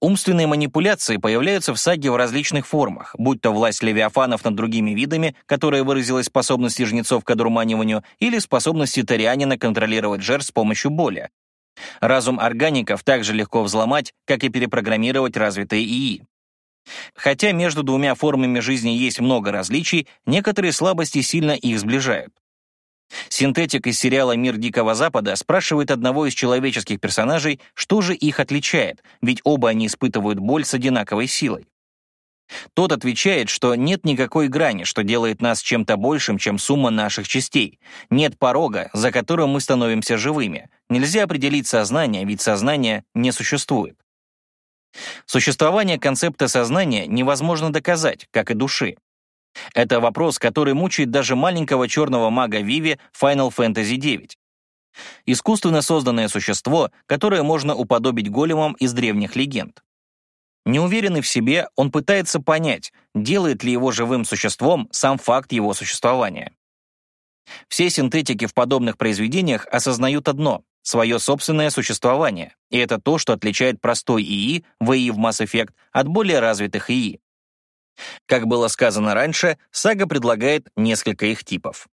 Умственные манипуляции появляются в саге в различных формах, будь то власть левиафанов над другими видами, которая выразилась способности жнецов к одурманиванию, или способности тарианина контролировать жертв с помощью боли. Разум органиков также легко взломать, как и перепрограммировать развитые ИИ. Хотя между двумя формами жизни есть много различий, некоторые слабости сильно их сближают. Синтетик из сериала «Мир Дикого Запада» спрашивает одного из человеческих персонажей, что же их отличает, ведь оба они испытывают боль с одинаковой силой. Тот отвечает, что нет никакой грани, что делает нас чем-то большим, чем сумма наших частей. Нет порога, за которым мы становимся живыми. Нельзя определить сознание, ведь сознание не существует. Существование концепта сознания невозможно доказать, как и души. Это вопрос, который мучает даже маленького черного мага Виви Final Fantasy IX. Искусственно созданное существо, которое можно уподобить големам из древних легенд. Неуверенный в себе, он пытается понять, делает ли его живым существом сам факт его существования. Все синтетики в подобных произведениях осознают одно — свое собственное существование, и это то, что отличает простой ИИ, ВИ в Mass Effect, от более развитых ИИ. Как было сказано раньше, сага предлагает несколько их типов.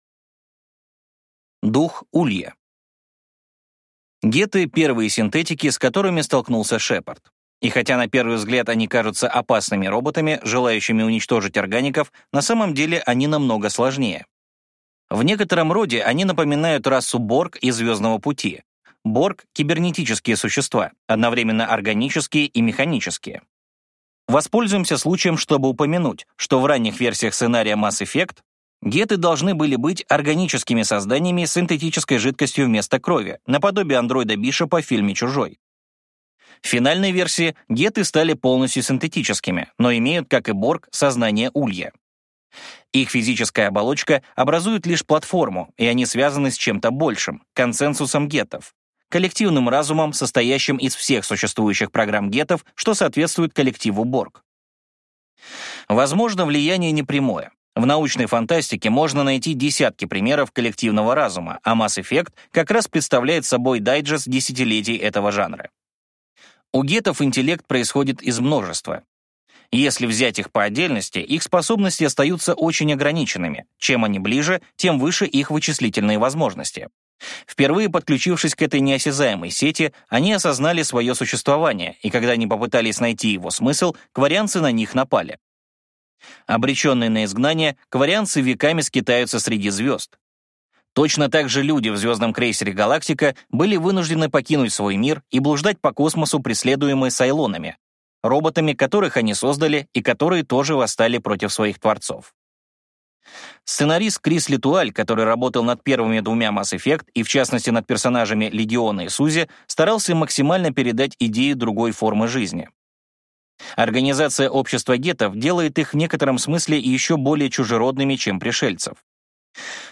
Дух Улья. Геты — первые синтетики, с которыми столкнулся Шепард. И хотя на первый взгляд они кажутся опасными роботами, желающими уничтожить органиков, на самом деле они намного сложнее. В некотором роде они напоминают расу Борг из «Звездного пути». Борг — кибернетические существа, одновременно органические и механические. Воспользуемся случаем, чтобы упомянуть, что в ранних версиях сценария Mass Effect геты должны были быть органическими созданиями с синтетической жидкостью вместо крови, наподобие андроида Бишопа в фильме «Чужой». В финальной версии геты стали полностью синтетическими, но имеют, как и Борг, сознание улья. Их физическая оболочка образует лишь платформу, и они связаны с чем-то большим — консенсусом гетов, коллективным разумом, состоящим из всех существующих программ гетов, что соответствует коллективу Борг. Возможно, влияние непрямое. В научной фантастике можно найти десятки примеров коллективного разума, а Mass Effect как раз представляет собой дайджест десятилетий этого жанра. У гетов интеллект происходит из множества. Если взять их по отдельности, их способности остаются очень ограниченными. Чем они ближе, тем выше их вычислительные возможности. Впервые подключившись к этой неосязаемой сети, они осознали свое существование, и когда они попытались найти его смысл, кварианцы на них напали. Обреченные на изгнание, кварианцы веками скитаются среди звезд. Точно так же люди в звездном крейсере «Галактика» были вынуждены покинуть свой мир и блуждать по космосу, преследуемые сайлонами, роботами, которых они создали и которые тоже восстали против своих творцов. Сценарист Крис Литуаль, который работал над первыми двумя Mass Effect и в частности над персонажами Легиона и Сузи, старался максимально передать идеи другой формы жизни. Организация общества гетов делает их в некотором смысле еще более чужеродными, чем пришельцев.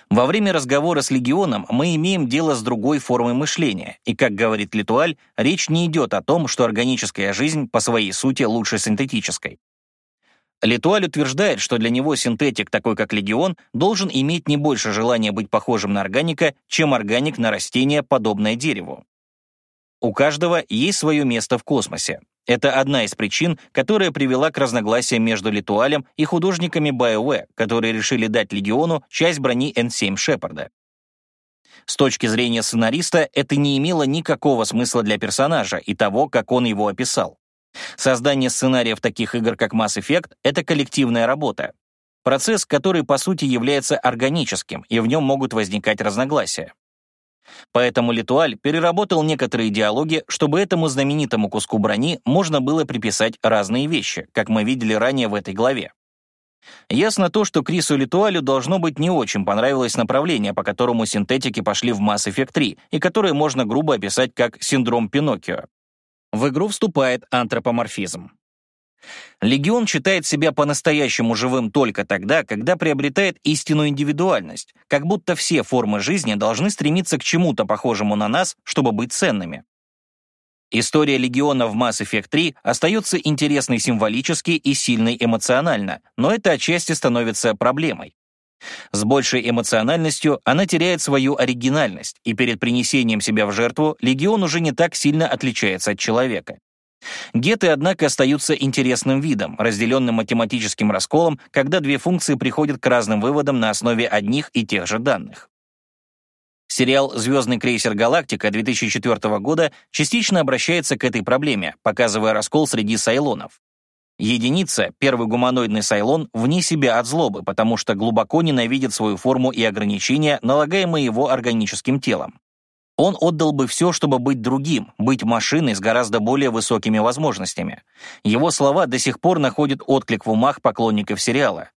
Во время разговора с легионом мы имеем дело с другой формой мышления, и, как говорит Литуаль, речь не идет о том, что органическая жизнь по своей сути лучше синтетической. Литуаль утверждает, что для него синтетик, такой как легион, должен иметь не больше желания быть похожим на органика, чем органик на растение, подобное дереву. У каждого есть свое место в космосе. Это одна из причин, которая привела к разногласиям между Литуалем и художниками BioWare, которые решили дать Легиону часть брони N7 Шепарда. С точки зрения сценариста, это не имело никакого смысла для персонажа и того, как он его описал. Создание сценариев таких игр, как Mass Effect, — это коллективная работа. Процесс, который, по сути, является органическим, и в нем могут возникать разногласия. Поэтому Литуаль переработал некоторые диалоги, чтобы этому знаменитому куску брони можно было приписать разные вещи, как мы видели ранее в этой главе. Ясно то, что Крису Литуалю должно быть не очень понравилось направление, по которому синтетики пошли в Mass Effect 3, и которое можно грубо описать как синдром Пиноккио. В игру вступает антропоморфизм. Легион считает себя по-настоящему живым только тогда, когда приобретает истинную индивидуальность, как будто все формы жизни должны стремиться к чему-то похожему на нас, чтобы быть ценными. История Легиона в Mass Effect 3 остается интересной символически и сильной эмоционально, но это отчасти становится проблемой. С большей эмоциональностью она теряет свою оригинальность, и перед принесением себя в жертву легион уже не так сильно отличается от человека. Геты, однако, остаются интересным видом, разделенным математическим расколом, когда две функции приходят к разным выводам на основе одних и тех же данных. Сериал «Звездный крейсер Галактика» 2004 года частично обращается к этой проблеме, показывая раскол среди сайлонов. Единица, первый гуманоидный сайлон, вне себя от злобы, потому что глубоко ненавидит свою форму и ограничения, налагаемые его органическим телом. Он отдал бы все, чтобы быть другим, быть машиной с гораздо более высокими возможностями. Его слова до сих пор находят отклик в умах поклонников сериала.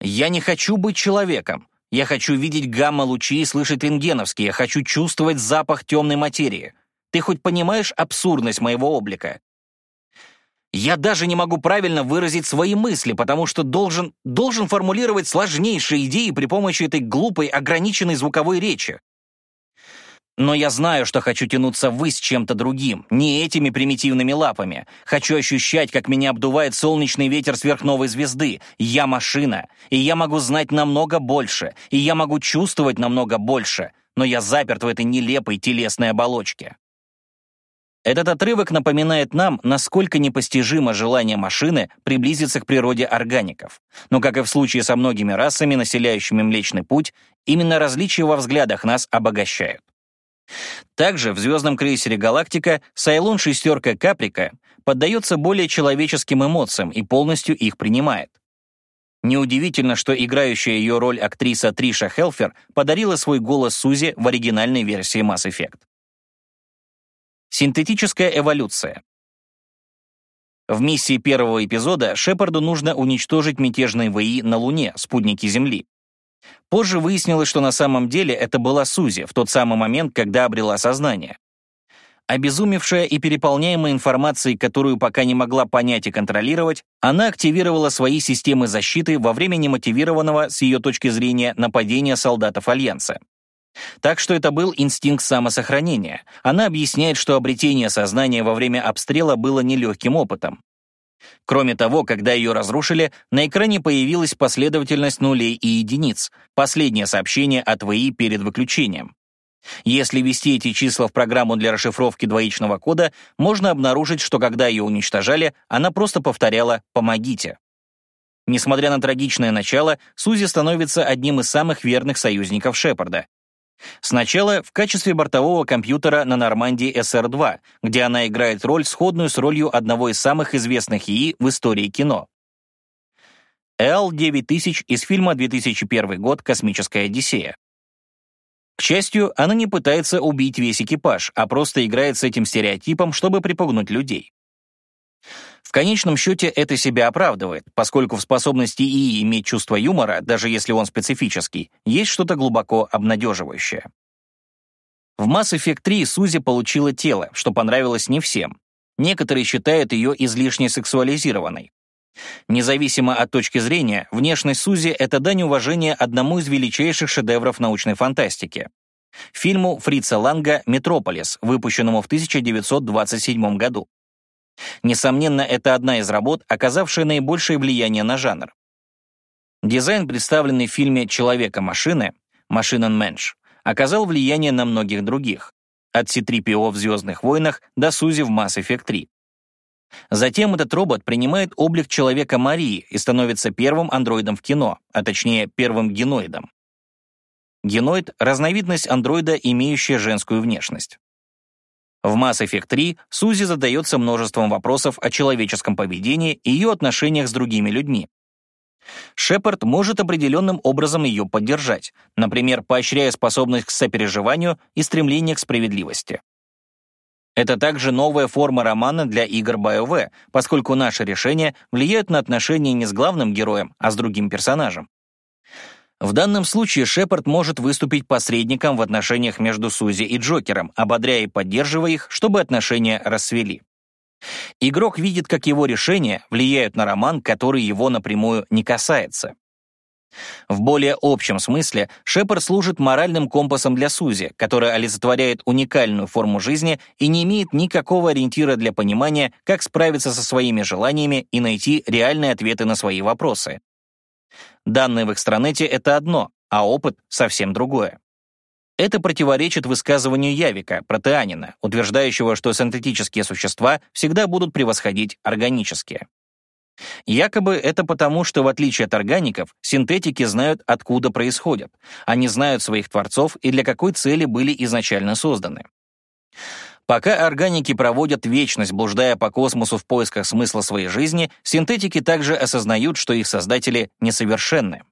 «Я не хочу быть человеком. Я хочу видеть гамма-лучи и слышать рентгеновские. Я хочу чувствовать запах темной материи. Ты хоть понимаешь абсурдность моего облика? Я даже не могу правильно выразить свои мысли, потому что должен, должен формулировать сложнейшие идеи при помощи этой глупой, ограниченной звуковой речи. Но я знаю, что хочу тянуться ввысь чем-то другим, не этими примитивными лапами. Хочу ощущать, как меня обдувает солнечный ветер сверхновой звезды. Я машина, и я могу знать намного больше, и я могу чувствовать намного больше, но я заперт в этой нелепой телесной оболочке. Этот отрывок напоминает нам, насколько непостижимо желание машины приблизиться к природе органиков. Но, как и в случае со многими расами, населяющими Млечный Путь, именно различия во взглядах нас обогащают. Также в звездном крейсере «Галактика» Сайлон «шестерка Каприка» поддается более человеческим эмоциям и полностью их принимает. Неудивительно, что играющая ее роль актриса Триша Хелфер подарила свой голос Сузи в оригинальной версии Mass Effect. Синтетическая эволюция. В миссии первого эпизода Шепарду нужно уничтожить мятежные ВИ на Луне, спутники Земли. Позже выяснилось, что на самом деле это была Сузи в тот самый момент, когда обрела сознание. Обезумевшая и переполняемая информацией, которую пока не могла понять и контролировать, она активировала свои системы защиты во время немотивированного, с ее точки зрения, нападения солдатов Альянса. Так что это был инстинкт самосохранения. Она объясняет, что обретение сознания во время обстрела было нелегким опытом. Кроме того, когда ее разрушили, на экране появилась последовательность нулей и единиц, последнее сообщение от ВИ перед выключением. Если ввести эти числа в программу для расшифровки двоичного кода, можно обнаружить, что когда ее уничтожали, она просто повторяла «помогите». Несмотря на трагичное начало, Сузи становится одним из самых верных союзников Шепарда. Сначала в качестве бортового компьютера на Нормандии СР-2, где она играет роль, сходную с ролью одного из самых известных ИИ в истории кино. Л-9000 из фильма 2001 год «Космическая Одиссея». К счастью, она не пытается убить весь экипаж, а просто играет с этим стереотипом, чтобы припугнуть людей. В конечном счете это себя оправдывает, поскольку в способности ИИ иметь чувство юмора, даже если он специфический, есть что-то глубоко обнадеживающее. В Mass Effect 3 Сузи получила тело, что понравилось не всем. Некоторые считают ее излишне сексуализированной. Независимо от точки зрения, внешность Сузи — это дань уважения одному из величайших шедевров научной фантастики. Фильму Фрица Ланга «Метрополис», выпущенному в 1927 году. Несомненно, это одна из работ, оказавшая наибольшее влияние на жанр. Дизайн, представленный в фильме «Человека-машины» «Машинен Менш», оказал влияние на многих других, от C-3PO в «Звездных войнах» до Сузи в Mass Effect 3. Затем этот робот принимает облик человека Марии и становится первым андроидом в кино, а точнее первым геноидом. Геноид — разновидность андроида, имеющая женскую внешность. В Mass Effect 3 Сузи задается множеством вопросов о человеческом поведении и ее отношениях с другими людьми. Шепард может определенным образом ее поддержать, например, поощряя способность к сопереживанию и стремление к справедливости. Это также новая форма романа для игр BioWare, поскольку наши решения влияют на отношения не с главным героем, а с другим персонажем. В данном случае Шепард может выступить посредником в отношениях между Сузи и Джокером, ободряя и поддерживая их, чтобы отношения расцвели. Игрок видит, как его решения влияют на роман, который его напрямую не касается. В более общем смысле Шепард служит моральным компасом для Сузи, которая олицетворяет уникальную форму жизни и не имеет никакого ориентира для понимания, как справиться со своими желаниями и найти реальные ответы на свои вопросы. Данные в экстранете — это одно, а опыт — совсем другое. Это противоречит высказыванию Явика, протеанина, утверждающего, что синтетические существа всегда будут превосходить органические. Якобы это потому, что в отличие от органиков, синтетики знают, откуда происходят. Они знают своих творцов и для какой цели были изначально созданы. Пока органики проводят вечность, блуждая по космосу в поисках смысла своей жизни, синтетики также осознают, что их создатели несовершенны.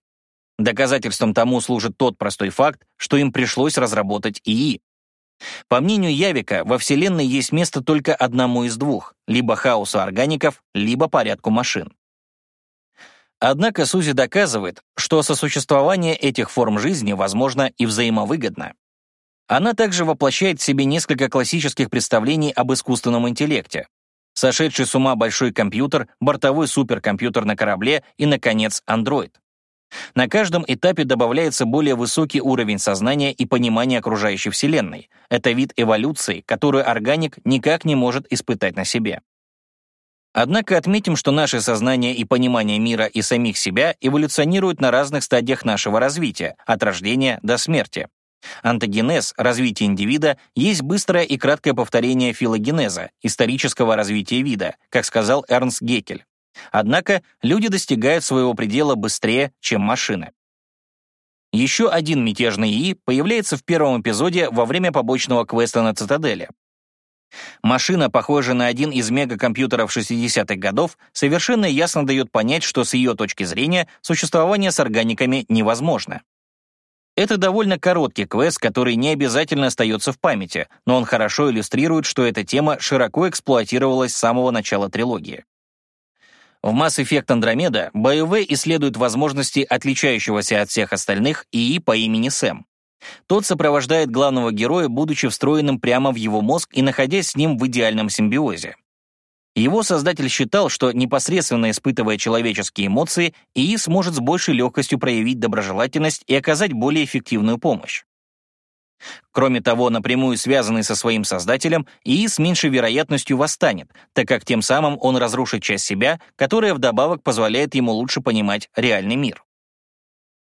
Доказательством тому служит тот простой факт, что им пришлось разработать ИИ, по мнению Явика, во Вселенной есть место только одному из двух — либо хаосу органиков, либо порядку машин. Однако Сузи доказывает, что сосуществование этих форм жизни возможно и взаимовыгодно. Она также воплощает в себе несколько классических представлений об искусственном интеллекте. Сошедший с ума большой компьютер, бортовой суперкомпьютер на корабле и, наконец, андроид. На каждом этапе добавляется более высокий уровень сознания и понимания окружающей Вселенной. Это вид эволюции, которую органик никак не может испытать на себе. Однако отметим, что наше сознание и понимание мира и самих себя эволюционируют на разных стадиях нашего развития, от рождения до смерти. Антогенез, развитие индивида, есть быстрое и краткое повторение филогенеза, исторического развития вида, как сказал Эрнст Геккель. Однако люди достигают своего предела быстрее, чем машины. Еще один мятежный ИИ появляется в первом эпизоде во время побочного квеста на Цитадели. Машина, похожая на один из мегакомпьютеров 60-х годов, совершенно ясно дает понять, что с ее точки зрения существование с органиками невозможно. Это довольно короткий квест, который не обязательно остается в памяти, но он хорошо иллюстрирует, что эта тема широко эксплуатировалась с самого начала трилогии. В Mass Effect Andromeda BioWare исследует возможности отличающегося от всех остальных ИИ по имени Сэм. Тот сопровождает главного героя, будучи встроенным прямо в его мозг и находясь с ним в идеальном симбиозе. Его создатель считал, что непосредственно испытывая человеческие эмоции, ИИ сможет с большей легкостью проявить доброжелательность и оказать более эффективную помощь. Кроме того, напрямую связанный со своим создателем, ИИ с меньшей вероятностью восстанет, так как тем самым он разрушит часть себя, которая вдобавок позволяет ему лучше понимать реальный мир.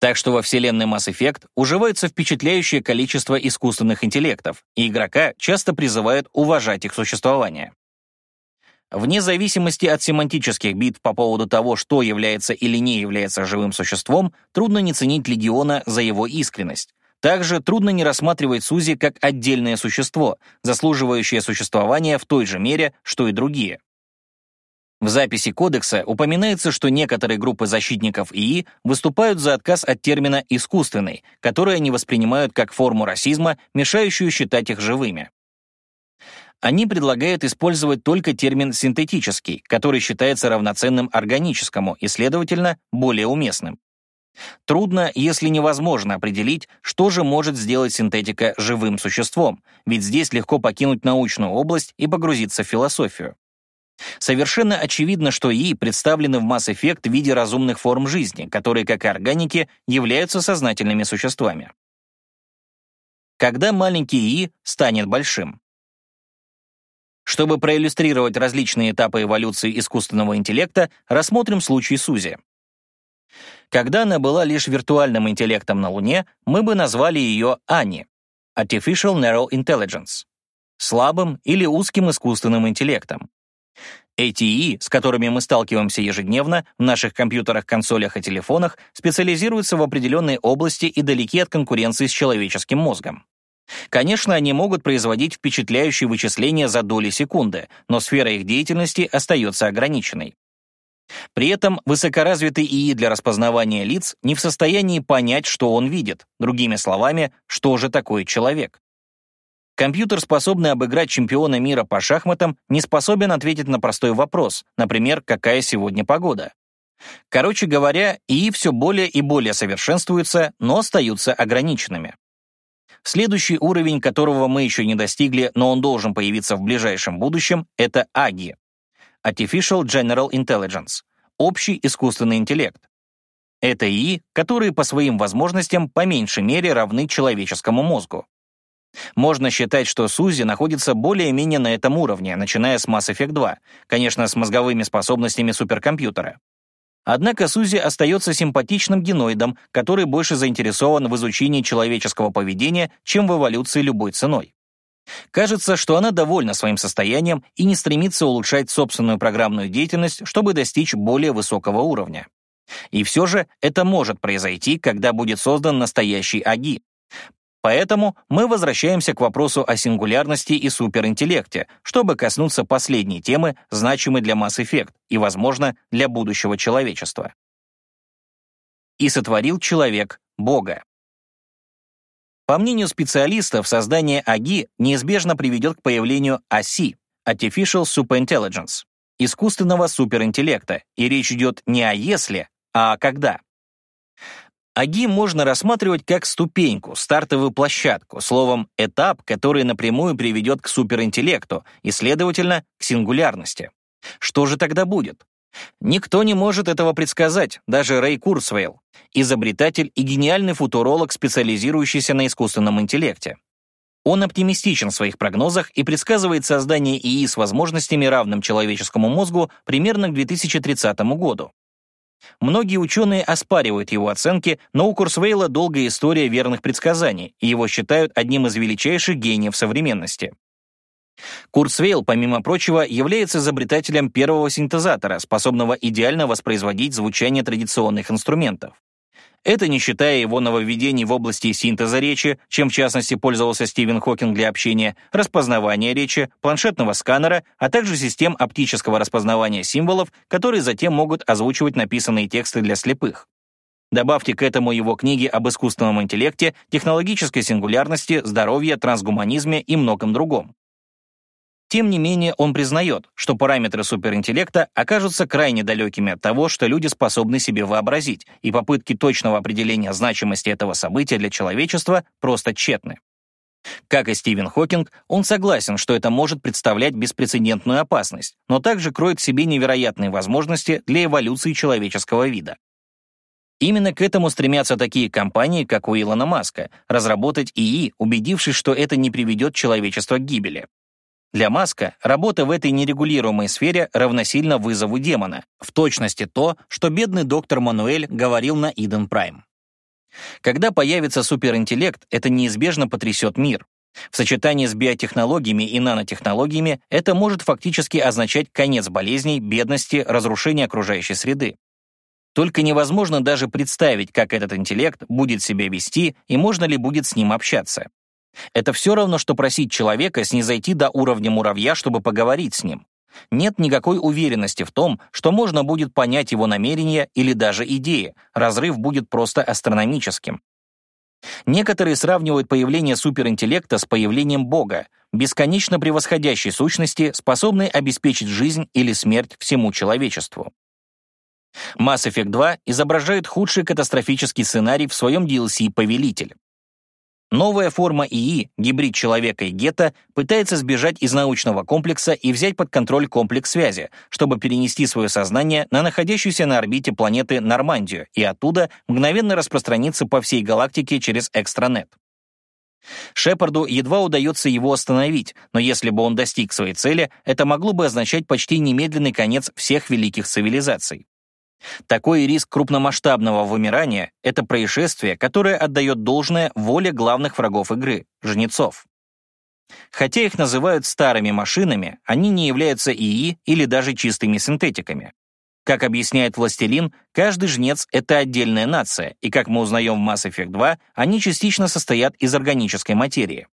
Так что во вселенной Mass Effect уживается впечатляющее количество искусственных интеллектов, и игрока часто призывают уважать их существование. Вне зависимости от семантических битв по поводу того, что является или не является живым существом, трудно не ценить Легиона за его искренность, также трудно не рассматривать Сузи как отдельное существо, заслуживающее существования в той же мере, что и другие. В записи кодекса упоминается, что некоторые группы защитников ИИ выступают за отказ от термина «искусственный», который они воспринимают как форму расизма, мешающую считать их живыми. Они предлагают использовать только термин «синтетический», который считается равноценным органическому и, следовательно, более уместным. Трудно, если невозможно определить, что же может сделать синтетика живым существом, ведь здесь легко покинуть научную область и погрузиться в философию. Совершенно очевидно, что ИИ представлены в Mass Effect в виде разумных форм жизни, которые, как и органики, являются сознательными существами. Когда маленький ИИ станет большим? Чтобы проиллюстрировать различные этапы эволюции искусственного интеллекта, рассмотрим случай Сузи. Когда она была лишь виртуальным интеллектом на Луне, мы бы назвали ее Ани — Artificial Narrow Intelligence — слабым или узким искусственным интеллектом. ATE, с которыми мы сталкиваемся ежедневно в наших компьютерах, консолях и телефонах, специализируются в определенной области и далеки от конкуренции с человеческим мозгом. Конечно, они могут производить впечатляющие вычисления за доли секунды, но сфера их деятельности остается ограниченной. При этом высокоразвитый ИИ для распознавания лиц не в состоянии понять, что он видит, другими словами, что же такое человек. Компьютер, способный обыграть чемпиона мира по шахматам, не способен ответить на простой вопрос, например, какая сегодня погода. Короче говоря, ИИ все более и более совершенствуются, но остаются ограниченными. Следующий уровень, которого мы еще не достигли, но он должен появиться в ближайшем будущем, это АГИ — Artificial General Intelligence — общий искусственный интеллект. Это ИИ, которые по своим возможностям по меньшей мере равны человеческому мозгу. Можно считать, что Сузи находится более-менее на этом уровне, начиная с Mass Effect 2, конечно, с мозговыми способностями суперкомпьютера. Однако Сузи остается симпатичным геноидом, который больше заинтересован в изучении человеческого поведения, чем в эволюции любой ценой. Кажется, что она довольна своим состоянием и не стремится улучшать собственную программную деятельность, чтобы достичь более высокого уровня. И все же это может произойти, когда будет создан настоящий АГИ. Поэтому мы возвращаемся к вопросу о сингулярности и суперинтеллекте, чтобы коснуться последней темы, значимой для Mass Effect и, возможно, для будущего человечества. И сотворил человек Бога. По мнению специалистов, создание АГИ неизбежно приведет к появлению АСИ — Artificial Superintelligence, искусственного суперинтеллекта, и речь идет не о «если», а о «когда». АГИ можно рассматривать как ступеньку, стартовую площадку, словом, этап, который напрямую приведет к суперинтеллекту и, следовательно, к сингулярности. Что же тогда будет? Никто не может этого предсказать, даже Рэй Курсвейл, изобретатель и гениальный футуролог, специализирующийся на искусственном интеллекте. Он оптимистичен в своих прогнозах и предсказывает создание ИИ с возможностями, равным человеческому мозгу, примерно к 2030 году. Многие ученые оспаривают его оценки, но у Курсвейла долгая история верных предсказаний, и его считают одним из величайших гениев современности. Курсвейл, помимо прочего, является изобретателем первого синтезатора, способного идеально воспроизводить звучание традиционных инструментов. Это не считая его нововведений в области синтеза речи, чем в частности пользовался Стивен Хокинг для общения, распознавания речи, планшетного сканера, а также систем оптического распознавания символов, которые затем могут озвучивать написанные тексты для слепых. Добавьте к этому его книги об искусственном интеллекте, технологической сингулярности, здоровье, трансгуманизме и многом другом. Тем не менее, он признает, что параметры суперинтеллекта окажутся крайне далекими от того, что люди способны себе вообразить, и попытки точного определения значимости этого события для человечества просто тщетны. Как и Стивен Хокинг, он согласен, что это может представлять беспрецедентную опасность, но также кроет в себе невероятные возможности для эволюции человеческого вида. Именно к этому стремятся такие компании, как у Илона Маска, разработать ИИ, убедившись, что это не приведет человечество к гибели. Для Маска работа в этой нерегулируемой сфере равносильно вызову демона, в точности то, что бедный доктор Мануэль говорил на Иден Прайм. Когда появится суперинтеллект, это неизбежно потрясет мир. В сочетании с биотехнологиями и нанотехнологиями это может фактически означать конец болезней, бедности, разрушения окружающей среды. Только невозможно даже представить, как этот интеллект будет себя вести и можно ли будет с ним общаться. Это все равно, что просить человека снизойти до уровня муравья, чтобы поговорить с ним. Нет никакой уверенности в том, что можно будет понять его намерения или даже идеи, разрыв будет просто астрономическим. Некоторые сравнивают появление суперинтеллекта с появлением Бога, бесконечно превосходящей сущности, способной обеспечить жизнь или смерть всему человечеству. Mass Effect 2 изображает худший катастрофический сценарий в своем DLC «Повелитель». Новая форма ИИ, гибрид человека и гетто, пытается сбежать из научного комплекса и взять под контроль комплекс связи, чтобы перенести свое сознание на находящуюся на орбите планеты Нормандию и оттуда мгновенно распространиться по всей галактике через экстранет. Шепарду едва удается его остановить, но если бы он достиг своей цели, это могло бы означать почти немедленный конец всех великих цивилизаций. Такой риск крупномасштабного вымирания — это происшествие, которое отдает должное воле главных врагов игры — жнецов. Хотя их называют старыми машинами, они не являются ИИ или даже чистыми синтетиками. Как объясняет «Властелин», каждый жнец — это отдельная нация, и, как мы узнаем в Mass Effect 2, они частично состоят из органической материи.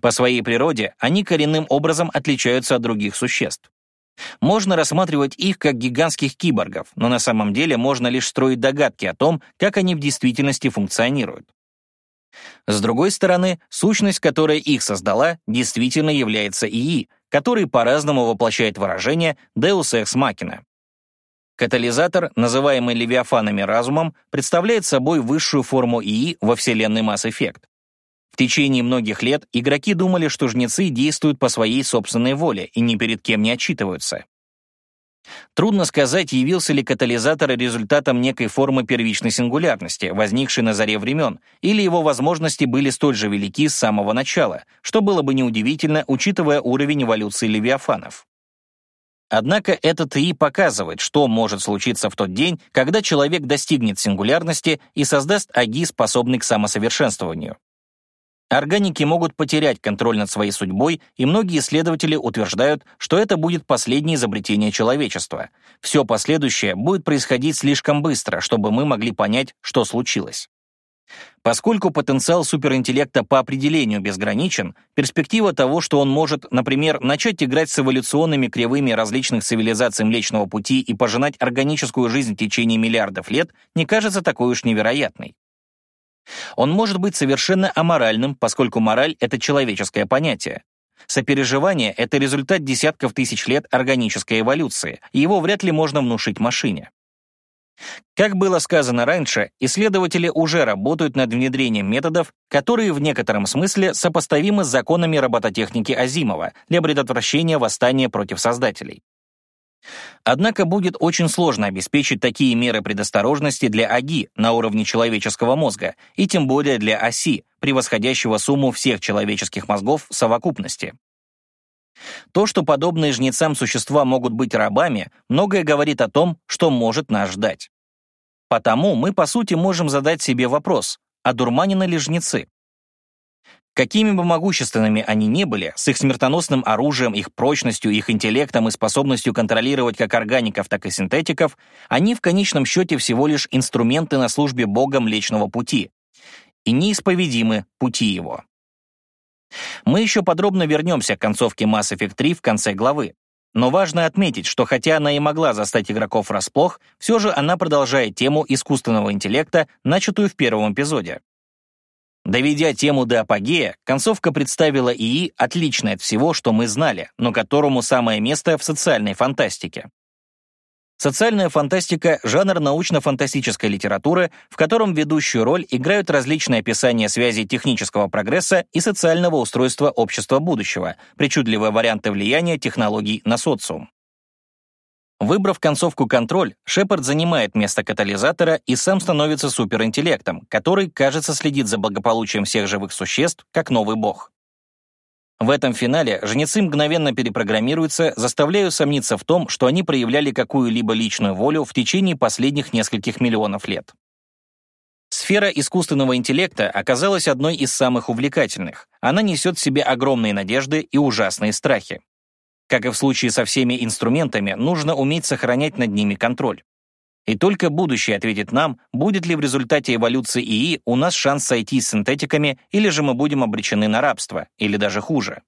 По своей природе они коренным образом отличаются от других существ. Можно рассматривать их как гигантских киборгов, но на самом деле можно лишь строить догадки о том, как они в действительности функционируют. С другой стороны, сущность, которая их создала, действительно является ИИ, который по-разному воплощает выражение «Deus Ex Machina». Катализатор, называемый левиафанами разумом, представляет собой высшую форму ИИ во вселенной Mass Effect. В течение многих лет игроки думали, что жнецы действуют по своей собственной воле и ни перед кем не отчитываются. Трудно сказать, явился ли катализатор результатом некой формы первичной сингулярности, возникшей на заре времен, или его возможности были столь же велики с самого начала, что было бы неудивительно, учитывая уровень эволюции левиафанов. Однако этот ИИ показывает, что может случиться в тот день, когда человек достигнет сингулярности и создаст АГИ, способный к самосовершенствованию. Органики могут потерять контроль над своей судьбой, и многие исследователи утверждают, что это будет последнее изобретение человечества. Все последующее будет происходить слишком быстро, чтобы мы могли понять, что случилось. Поскольку потенциал суперинтеллекта по определению безграничен, перспектива того, что он может, например, начать играть с эволюционными кривыми различных цивилизаций Млечного Пути и пожинать органическую жизнь в течение миллиардов лет, не кажется такой уж невероятной. Он может быть совершенно аморальным, поскольку мораль — это человеческое понятие. Сопереживание — это результат десятков тысяч лет органической эволюции, и его вряд ли можно внушить машине. Как было сказано раньше, исследователи уже работают над внедрением методов, которые в некотором смысле сопоставимы с законами робототехники Азимова для предотвращения восстания против создателей. Однако будет очень сложно обеспечить такие меры предосторожности для АГИ на уровне человеческого мозга, и тем более для ОСИ, превосходящего сумму всех человеческих мозгов в совокупности. То, что подобные жнецам существа могут быть рабами, многое говорит о том, что может нас ждать. Потому мы, по сути, можем задать себе вопрос, а дурманины ли жнецы? Какими бы могущественными они ни были, с их смертоносным оружием, их прочностью, их интеллектом и способностью контролировать как органиков, так и синтетиков, они в конечном счете всего лишь инструменты на службе Бога Млечного Пути и неисповедимы пути его. Мы еще подробно вернемся к концовке Mass Effect 3 в конце главы. Но важно отметить, что хотя она и могла застать игроков врасплох, все же она продолжает тему искусственного интеллекта, начатую в первом эпизоде. Доведя тему до апогея, концовка представила ИИ отличной от всего, что мы знали, но которому самое место в социальной фантастике. Социальная фантастика — жанр научно-фантастической литературы, в котором ведущую роль играют различные описания связи технического прогресса и социального устройства общества будущего, причудливые варианты влияния технологий на социум. Выбрав концовку «Контроль», Шепард занимает место катализатора и сам становится суперинтеллектом, который, кажется, следит за благополучием всех живых существ, как новый бог. В этом финале жнецы мгновенно перепрограммируются, заставляя сомниться в том, что они проявляли какую-либо личную волю в течение последних нескольких миллионов лет. Сфера искусственного интеллекта оказалась одной из самых увлекательных. Она несет в себе огромные надежды и ужасные страхи. Как и в случае со всеми инструментами, нужно уметь сохранять над ними контроль. И только будущее ответит нам, будет ли в результате эволюции ИИ у нас шанс сойти с синтетиками, или же мы будем обречены на рабство, или даже хуже.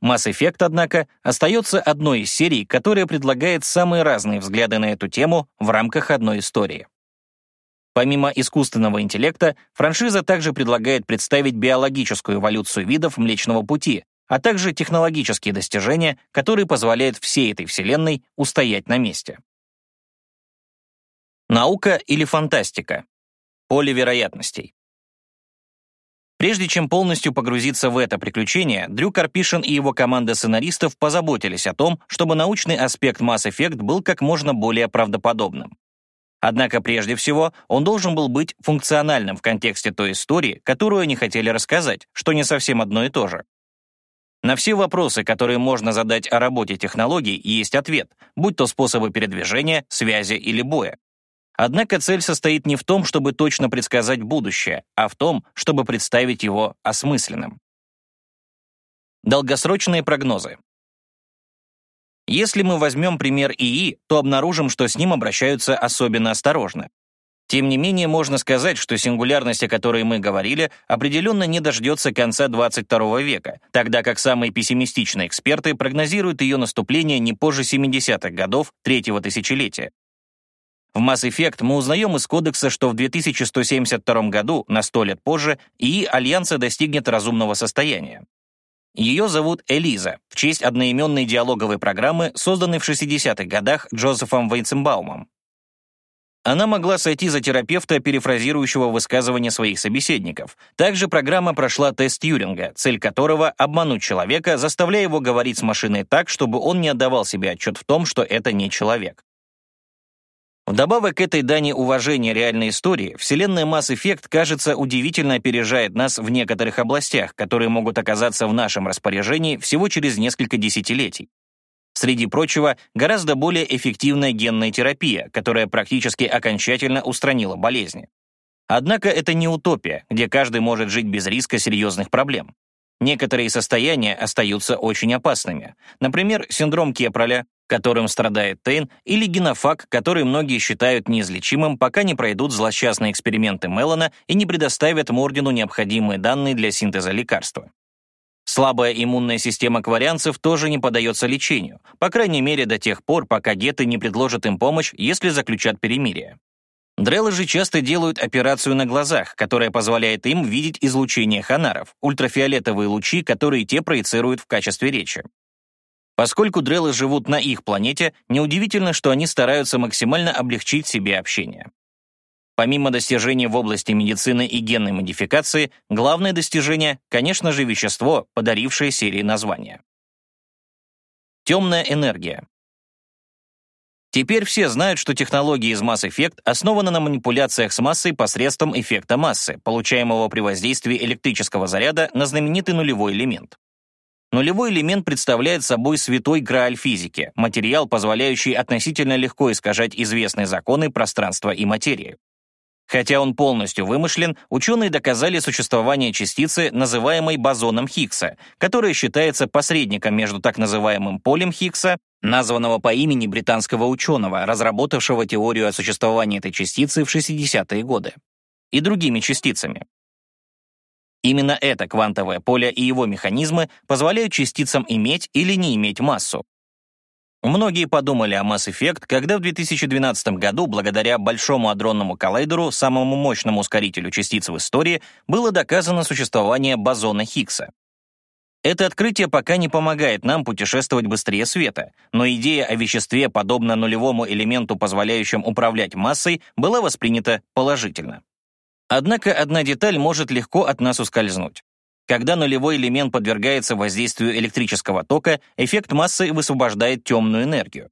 Mass Effect, однако, остается одной из серий, которая предлагает самые разные взгляды на эту тему в рамках одной истории. Помимо искусственного интеллекта, франшиза также предлагает представить биологическую эволюцию видов Млечного Пути, а также технологические достижения, которые позволяют всей этой Вселенной устоять на месте. Наука или фантастика? Поле вероятностей. Прежде чем полностью погрузиться в это приключение, Дрю Карпишин и его команда сценаристов позаботились о том, чтобы научный аспект Mass Effect был как можно более правдоподобным. Однако прежде всего он должен был быть функциональным в контексте той истории, которую они хотели рассказать, что не совсем одно и то же. На все вопросы, которые можно задать о работе технологий, есть ответ, будь то способы передвижения, связи или боя. Однако цель состоит не в том, чтобы точно предсказать будущее, а в том, чтобы представить его осмысленным. Долгосрочные прогнозы. Если мы возьмем пример ИИ, то обнаружим, что с ним обращаются особенно осторожно. Тем не менее, можно сказать, что сингулярность, о которой мы говорили, определенно не дождется конца 22 века, тогда как самые пессимистичные эксперты прогнозируют ее наступление не позже 70-х годов третьего тысячелетия. В Mass Effect мы узнаем из кодекса, что в 2172 году, на сто лет позже, ИИ Альянса достигнет разумного состояния. Ее зовут Элиза, в честь одноименной диалоговой программы, созданной в 60-х годах Джозефом Вейценбаумом. Она могла сойти за терапевта, перефразирующего высказывания своих собеседников. Также программа прошла тест Тьюринга, цель которого — обмануть человека, заставляя его говорить с машиной так, чтобы он не отдавал себе отчет в том, что это не человек. Вдобавок к этой дани уважения реальной истории, вселенная Mass Effect, кажется, удивительно опережает нас в некоторых областях, которые могут оказаться в нашем распоряжении всего через несколько десятилетий. Среди прочего, гораздо более эффективная генная терапия, которая практически окончательно устранила болезни. Однако это не утопия, где каждый может жить без риска серьезных проблем. Некоторые состояния остаются очень опасными. Например, синдром Кепроля, которым страдает Тейн, или генофак, который многие считают неизлечимым, пока не пройдут злосчастные эксперименты Меллона и не предоставят Мордину необходимые данные для синтеза лекарства. Слабая иммунная система кварианцев тоже не поддается лечению, по крайней мере до тех пор, пока геты не предложат им помощь, если заключат перемирие. Дреллы же часто делают операцию на глазах, которая позволяет им видеть излучение ханаров, ультрафиолетовые лучи, которые те проецируют в качестве речи. Поскольку дрелы живут на их планете, неудивительно, что они стараются максимально облегчить себе общение. Помимо достижений в области медицины и генной модификации, главное достижение, конечно же, вещество, подарившее серии названия. Темная энергия. Теперь все знают, что технология из Effect основана на манипуляциях с массой посредством эффекта массы, получаемого при воздействии электрического заряда на знаменитый нулевой элемент. Нулевой элемент представляет собой святой грааль физики, материал, позволяющий относительно легко искажать известные законы пространства и материи. Хотя он полностью вымышлен, ученые доказали существование частицы, называемой бозоном Хиггса, которая считается посредником между так называемым полем Хиггса, названного по имени британского ученого, разработавшего теорию о существовании этой частицы в 60-е годы, и другими частицами. Именно это квантовое поле и его механизмы позволяют частицам иметь или не иметь массу. Многие подумали о Mass Effect, когда в 2012 году, благодаря Большому адронному коллайдеру, самому мощному ускорителю частиц в истории, было доказано существование бозона Хиггса. Это открытие пока не помогает нам путешествовать быстрее света, но идея о веществе, подобно нулевому элементу, позволяющем управлять массой, была воспринята положительно. Однако одна деталь может легко от нас ускользнуть. Когда нулевой элемент подвергается воздействию электрического тока, эффект массы высвобождает темную энергию.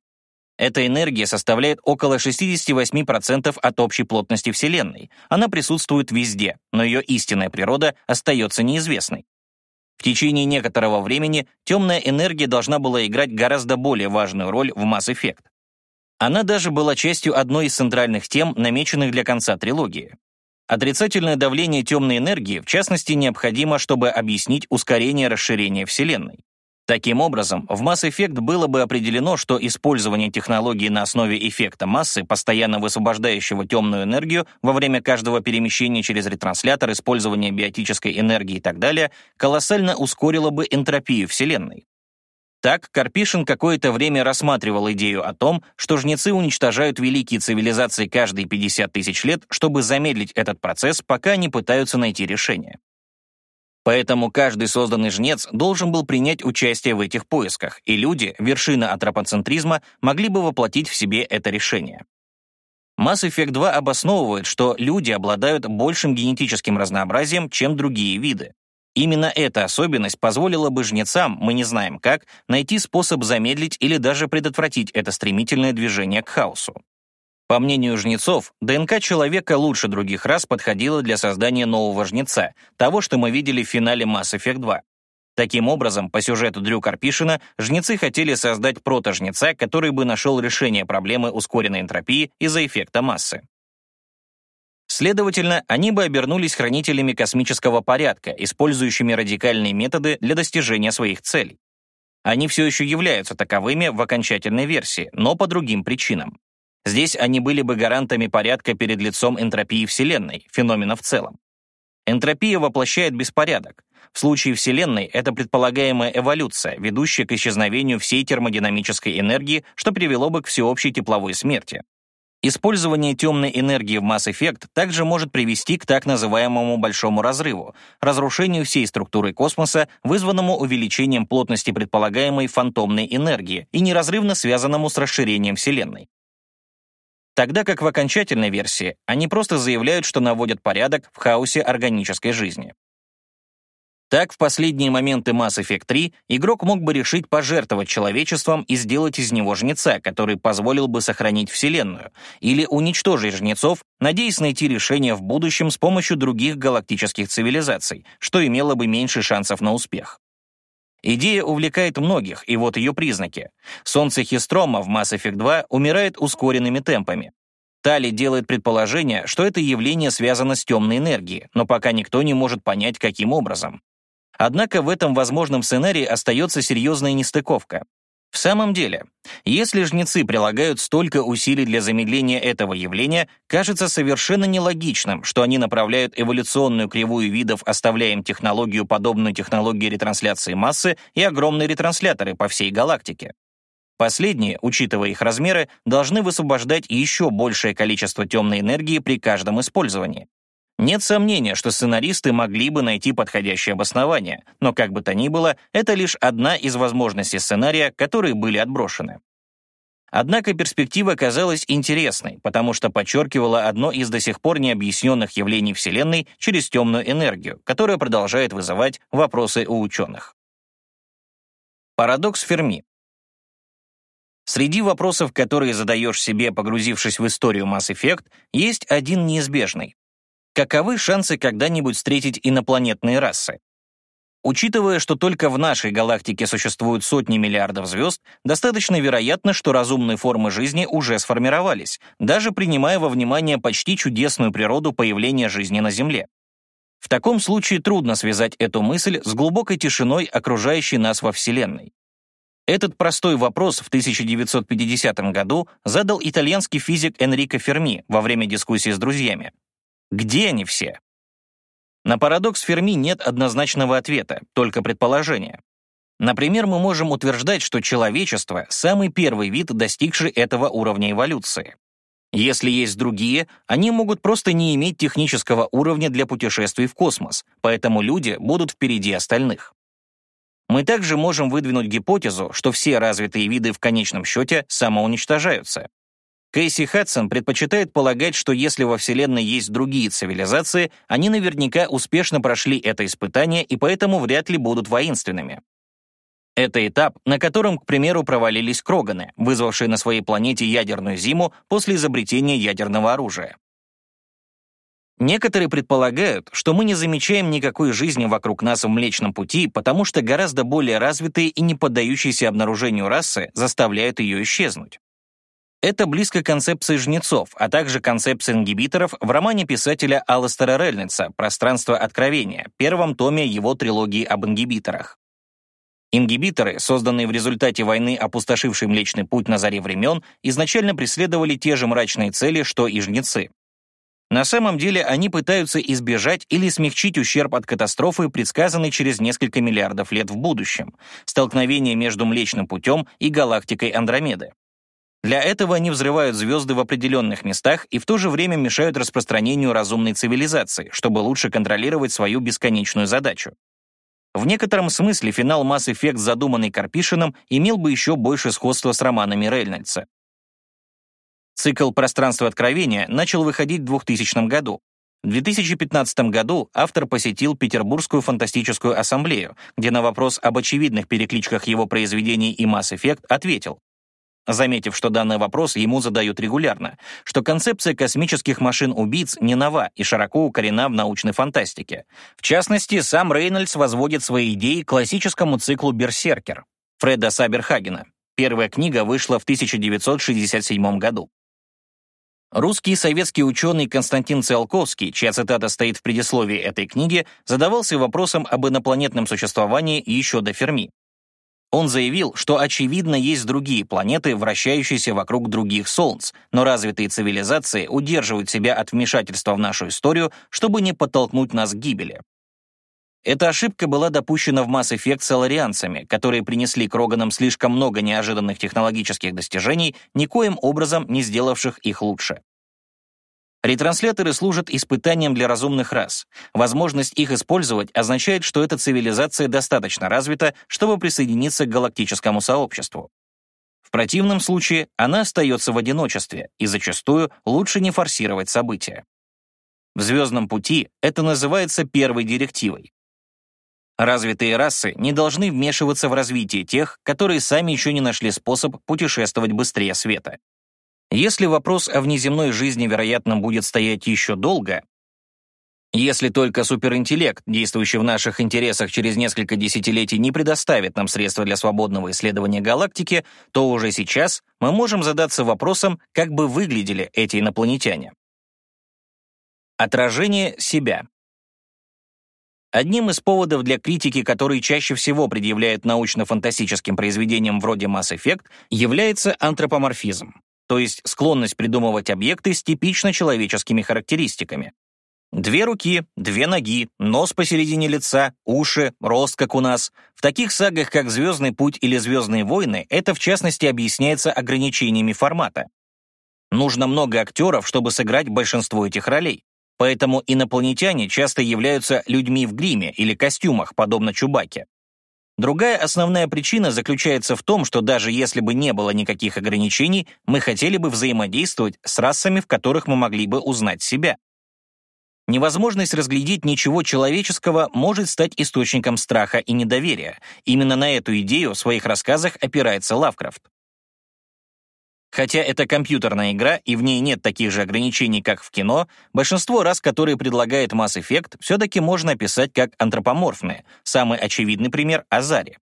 Эта энергия составляет около 68% от общей плотности Вселенной. Она присутствует везде, но ее истинная природа остается неизвестной. В течение некоторого времени темная энергия должна была играть гораздо более важную роль в Mass Effect. Она даже была частью одной из центральных тем, намеченных для конца трилогии. Отрицательное давление темной энергии, в частности, необходимо, чтобы объяснить ускорение расширения Вселенной. Таким образом, в Effect было бы определено, что использование технологии на основе эффекта массы, постоянно высвобождающего темную энергию во время каждого перемещения через ретранслятор, использование биотической энергии и так далее, колоссально ускорило бы энтропию Вселенной. Так, Карпишин какое-то время рассматривал идею о том, что жнецы уничтожают великие цивилизации каждые 50 тысяч лет, чтобы замедлить этот процесс, пока они пытаются найти решение. Поэтому каждый созданный жнец должен был принять участие в этих поисках, и люди, вершина антропоцентризма, могли бы воплотить в себе это решение. Mass Effect 2 обосновывает, что люди обладают большим генетическим разнообразием, чем другие виды. Именно эта особенность позволила бы жнецам, мы не знаем как, найти способ замедлить или даже предотвратить это стремительное движение к хаосу. По мнению жнецов, ДНК человека лучше других рас подходила для создания нового жнеца, того, что мы видели в финале Mass Effect 2. Таким образом, по сюжету Дрю Карпишина, жнецы хотели создать прото-жнеца, который бы нашел решение проблемы ускоренной энтропии из-за эффекта массы. Следовательно, они бы обернулись хранителями космического порядка, использующими радикальные методы для достижения своих целей. Они все еще являются таковыми в окончательной версии, но по другим причинам. Здесь они были бы гарантами порядка перед лицом энтропии Вселенной, феномена в целом. Энтропия воплощает беспорядок. В случае Вселенной это предполагаемая эволюция, ведущая к исчезновению всей термодинамической энергии, что привело бы к всеобщей тепловой смерти. Использование темной энергии в Mass Effect также может привести к так называемому большому разрыву, разрушению всей структуры космоса, вызванному увеличением плотности предполагаемой фантомной энергии и неразрывно связанному с расширением Вселенной. Тогда как в окончательной версии они просто заявляют, что наводят порядок в хаосе органической жизни. Так, в последние моменты Mass Effect 3 игрок мог бы решить пожертвовать человечеством и сделать из него жнеца, который позволил бы сохранить Вселенную, или уничтожить жнецов, надеясь найти решение в будущем с помощью других галактических цивилизаций, что имело бы меньше шансов на успех. Идея увлекает многих, и вот ее признаки. Солнце Хистрома в Mass Effect 2 умирает ускоренными темпами. Тали делает предположение, что это явление связано с темной энергией, но пока никто не может понять, каким образом. Однако в этом возможном сценарии остается серьезная нестыковка. В самом деле, если жнецы прилагают столько усилий для замедления этого явления, кажется совершенно нелогичным, что они направляют эволюционную кривую видов, оставляя технологию, подобную технологии ретрансляции массы и огромные ретрансляторы по всей галактике. Последние, учитывая их размеры, должны высвобождать еще большее количество темной энергии при каждом использовании. Нет сомнения, что сценаристы могли бы найти подходящее обоснование, но как бы то ни было, это лишь одна из возможностей сценария, которые были отброшены. Однако перспектива казалась интересной, потому что подчеркивала одно из до сих пор необъясненных явлений Вселенной через темную энергию, которая продолжает вызывать вопросы у ученых. Парадокс Ферми. Среди вопросов, которые задаешь себе, погрузившись в историю Mass Effect, есть один неизбежный. Каковы шансы когда-нибудь встретить инопланетные расы? Учитывая, что только в нашей галактике существуют сотни миллиардов звезд, достаточно вероятно, что разумные формы жизни уже сформировались, даже принимая во внимание почти чудесную природу появления жизни на Земле. В таком случае трудно связать эту мысль с глубокой тишиной, окружающей нас во Вселенной. Этот простой вопрос в 1950 году задал итальянский физик Энрико Ферми во время дискуссии с друзьями. Где они все? На парадокс Ферми нет однозначного ответа, только предположения. Например, мы можем утверждать, что человечество — самый первый вид, достигший этого уровня эволюции. Если есть другие, они могут просто не иметь технического уровня для путешествий в космос, поэтому люди будут впереди остальных. Мы также можем выдвинуть гипотезу, что все развитые виды в конечном счете самоуничтожаются. Кейси Хадсон предпочитает полагать, что если во Вселенной есть другие цивилизации, они наверняка успешно прошли это испытание и поэтому вряд ли будут воинственными. Это этап, на котором, к примеру, провалились Кроганы, вызвавшие на своей планете ядерную зиму после изобретения ядерного оружия. Некоторые предполагают, что мы не замечаем никакой жизни вокруг нас в Млечном Пути, потому что гораздо более развитые и не поддающиеся обнаружению расы заставляют ее исчезнуть. Это близко к концепции жнецов, а также концепции ингибиторов в романе писателя Алластера Рельница «Пространство откровения», первом томе его трилогии об ингибиторах. Ингибиторы, созданные в результате войны, опустошившей Млечный Путь на заре времен, изначально преследовали те же мрачные цели, что и жнецы. На самом деле они пытаются избежать или смягчить ущерб от катастрофы, предсказанной через несколько миллиардов лет в будущем, столкновение между Млечным Путем и галактикой Андромеды. Для этого они взрывают звезды в определенных местах и в то же время мешают распространению разумной цивилизации, чтобы лучше контролировать свою бесконечную задачу. В некотором смысле финал Mass Effect, задуманный Карпишином, имел бы еще больше сходства с романами Рейнольдса. Цикл «Пространство откровения» начал выходить в 2000 году. В 2015 году автор посетил Петербургскую фантастическую ассамблею, где на вопрос об очевидных перекличках его произведений и Mass Effect ответил, заметив, что данный вопрос ему задают регулярно, что концепция космических машин-убийц не нова и широко укорена в научной фантастике. В частности, сам Рейнольдс возводит свои идеи к классическому циклу «Берсеркер» Фреда Саберхагена. Первая книга вышла в 1967 году. Русский и советский ученый Константин Циолковский, чья цитата стоит в предисловии этой книги, задавался вопросом об инопланетном существовании еще до Ферми. Он заявил, что очевидно есть другие планеты, вращающиеся вокруг других солнц, но развитые цивилизации удерживают себя от вмешательства в нашу историю, чтобы не подтолкнуть нас к гибели. Эта ошибка была допущена в Mass Effect соларианцами, которые принесли к Роганам слишком много неожиданных технологических достижений, никоим образом не сделавших их лучше. Ретрансляторы служат испытанием для разумных рас. Возможность их использовать означает, что эта цивилизация достаточно развита, чтобы присоединиться к галактическому сообществу. В противном случае она остается в одиночестве, и зачастую лучше не форсировать события. В «Звездном пути» это называется первой директивой. Развитые расы не должны вмешиваться в развитие тех, которые сами еще не нашли способ путешествовать быстрее света. Если вопрос о внеземной жизни, вероятно, будет стоять еще долго, если только суперинтеллект, действующий в наших интересах через несколько десятилетий, не предоставит нам средства для свободного исследования галактики, то уже сейчас мы можем задаться вопросом, как бы выглядели эти инопланетяне. Отражение себя. Одним из поводов для критики, который чаще всего предъявляют научно-фантастическим произведениям вроде Mass Effect, является антропоморфизм, то есть склонность придумывать объекты с типично человеческими характеристиками. Две руки, две ноги, нос посередине лица, уши, рост, как у нас. В таких сагах, как «Звездный путь» или «Звездные войны», это в частности объясняется ограничениями формата. Нужно много актеров, чтобы сыграть большинство этих ролей. Поэтому инопланетяне часто являются людьми в гриме или костюмах, подобно Чубаке. Другая основная причина заключается в том, что даже если бы не было никаких ограничений, мы хотели бы взаимодействовать с расами, в которых мы могли бы узнать себя. Невозможность разглядеть ничего человеческого может стать источником страха и недоверия. Именно на эту идею в своих рассказах опирается Лавкрафт. Хотя это компьютерная игра, и в ней нет таких же ограничений, как в кино, большинство раз, которые предлагает Mass Effect, все-таки можно описать как антропоморфные. Самый очевидный пример — Азари.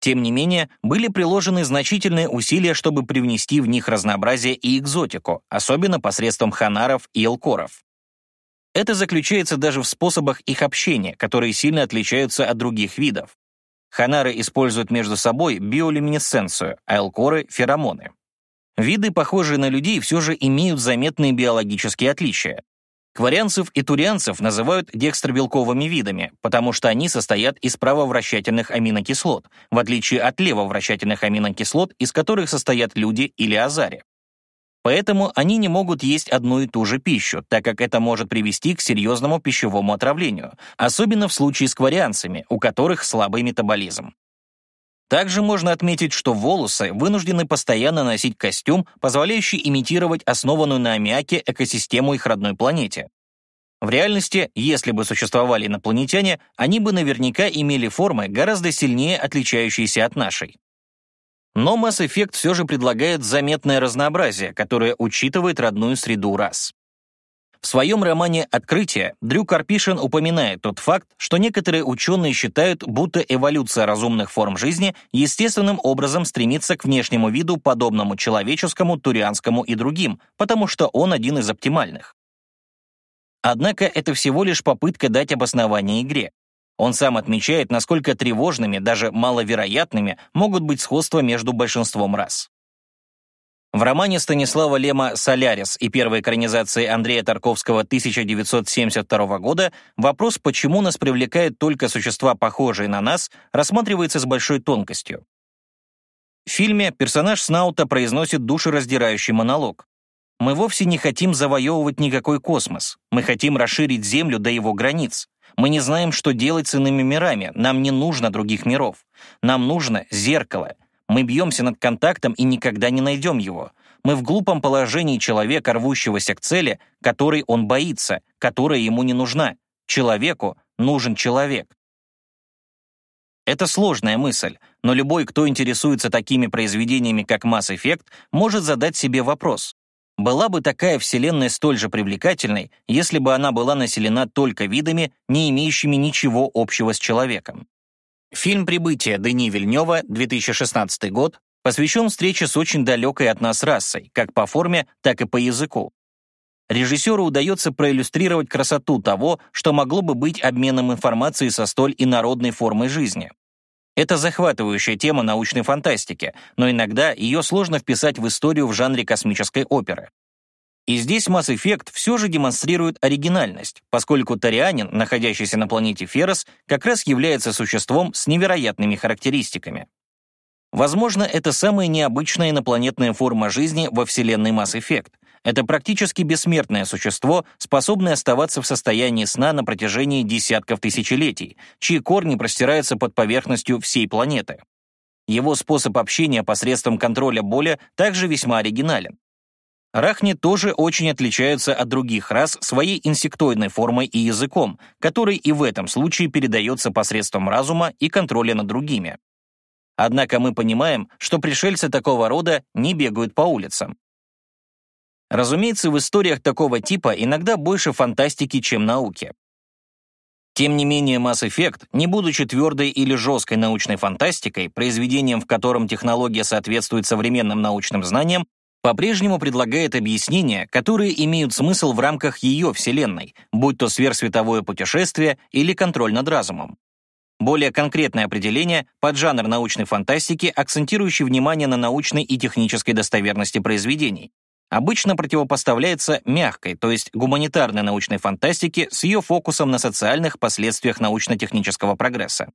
Тем не менее, были приложены значительные усилия, чтобы привнести в них разнообразие и экзотику, особенно посредством ханаров и элкоров. Это заключается даже в способах их общения, которые сильно отличаются от других видов. Ханары используют между собой биолюминесценцию, а элкоры — феромоны. Виды, похожие на людей, все же имеют заметные биологические отличия. Кварианцев и турианцев называют декстробелковыми видами, потому что они состоят из правовращательных аминокислот, в отличие от левовращательных аминокислот, из которых состоят люди или азари. Поэтому они не могут есть одну и ту же пищу, так как это может привести к серьезному пищевому отравлению, особенно в случае с кварианцами, у которых слабый метаболизм. Также можно отметить, что волосы вынуждены постоянно носить костюм, позволяющий имитировать основанную на аммиаке экосистему их родной планете. В реальности, если бы существовали инопланетяне, они бы наверняка имели формы, гораздо сильнее отличающиеся от нашей. Но Mass Effect все же предлагает заметное разнообразие, которое учитывает родную среду рас. В своем романе «Открытие» Дрю Карпишин упоминает тот факт, что некоторые ученые считают, будто эволюция разумных форм жизни естественным образом стремится к внешнему виду, подобному человеческому, турианскому и другим, потому что он один из оптимальных. Однако это всего лишь попытка дать обоснование игре. Он сам отмечает, насколько тревожными, даже маловероятными, могут быть сходства между большинством рас. В романе Станислава Лема «Солярис» и первой экранизации Андрея Тарковского 1972 года вопрос, почему нас привлекают только существа, похожие на нас, рассматривается с большой тонкостью. В фильме персонаж Снаута произносит душераздирающий монолог. «Мы вовсе не хотим завоевывать никакой космос. Мы хотим расширить Землю до его границ. Мы не знаем, что делать с иными мирами. Нам не нужно других миров. Нам нужно зеркало — мы бьемся над контактом и никогда не найдем его. мы в глупом положении человека, рвущегося к цели, которой он боится, которая ему не нужна. Человеку нужен человек. Это сложная мысль, но любой, кто интересуется такими произведениями, как Mass Effect, может задать себе вопрос. Была бы такая вселенная столь же привлекательной, если бы она была населена только видами, не имеющими ничего общего с человеком. Фильм «Прибытие» Дени Вильнева, 2016 год, посвящен встрече с очень далекой от нас расой, как по форме, так и по языку. Режиссеру удается проиллюстрировать красоту того, что могло бы быть обменом информацией со столь инородной формой жизни. Это захватывающая тема научной фантастики, но иногда ее сложно вписать в историю в жанре космической оперы. И здесь Mass Effect все же демонстрирует оригинальность, поскольку Тарианин, находящийся на планете Ферос, как раз является существом с невероятными характеристиками. Возможно, это самая необычная инопланетная форма жизни во вселенной Mass Effect, это практически бессмертное существо, способное оставаться в состоянии сна на протяжении десятков тысячелетий, чьи корни простираются под поверхностью всей планеты. Его способ общения посредством контроля боли также весьма оригинален. Рахни тоже очень отличаются от других рас своей инсектоидной формой и языком, который и в этом случае передается посредством разума и контроля над другими. Однако мы понимаем, что пришельцы такого рода не бегают по улицам. Разумеется, в историях такого типа иногда больше фантастики, чем науки. Тем не менее, Mass Effect, не будучи твердой или жесткой научной фантастикой, произведением, в котором технология соответствует современным научным знаниям, по-прежнему предлагает объяснения, которые имеют смысл в рамках ее вселенной, будь то сверхсветовое путешествие или контроль над разумом. Более конкретное определение — поджанр научной фантастики, акцентирующий внимание на научной и технической достоверности произведений, обычно противопоставляется мягкой, то есть гуманитарной научной фантастике с ее фокусом на социальных последствиях научно-технического прогресса.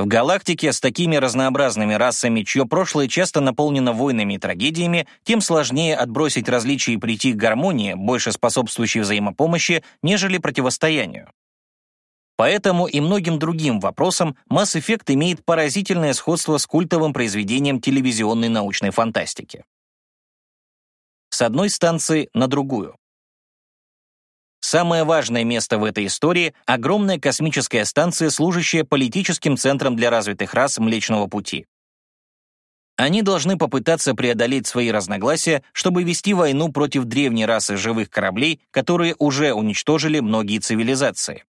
В галактике с такими разнообразными расами, чье прошлое часто наполнено войнами и трагедиями, тем сложнее отбросить различия и прийти к гармонии, больше способствующей взаимопомощи, нежели противостоянию. Поэтому и многим другим вопросам Mass Effect имеет поразительное сходство с культовым произведением телевизионной научной фантастики с одной станции на другую. Самое важное место в этой истории — огромная космическая станция, служащая политическим центром для развитых рас Млечного Пути. Они должны попытаться преодолеть свои разногласия, чтобы вести войну против древней расы живых кораблей, которые уже уничтожили многие цивилизации.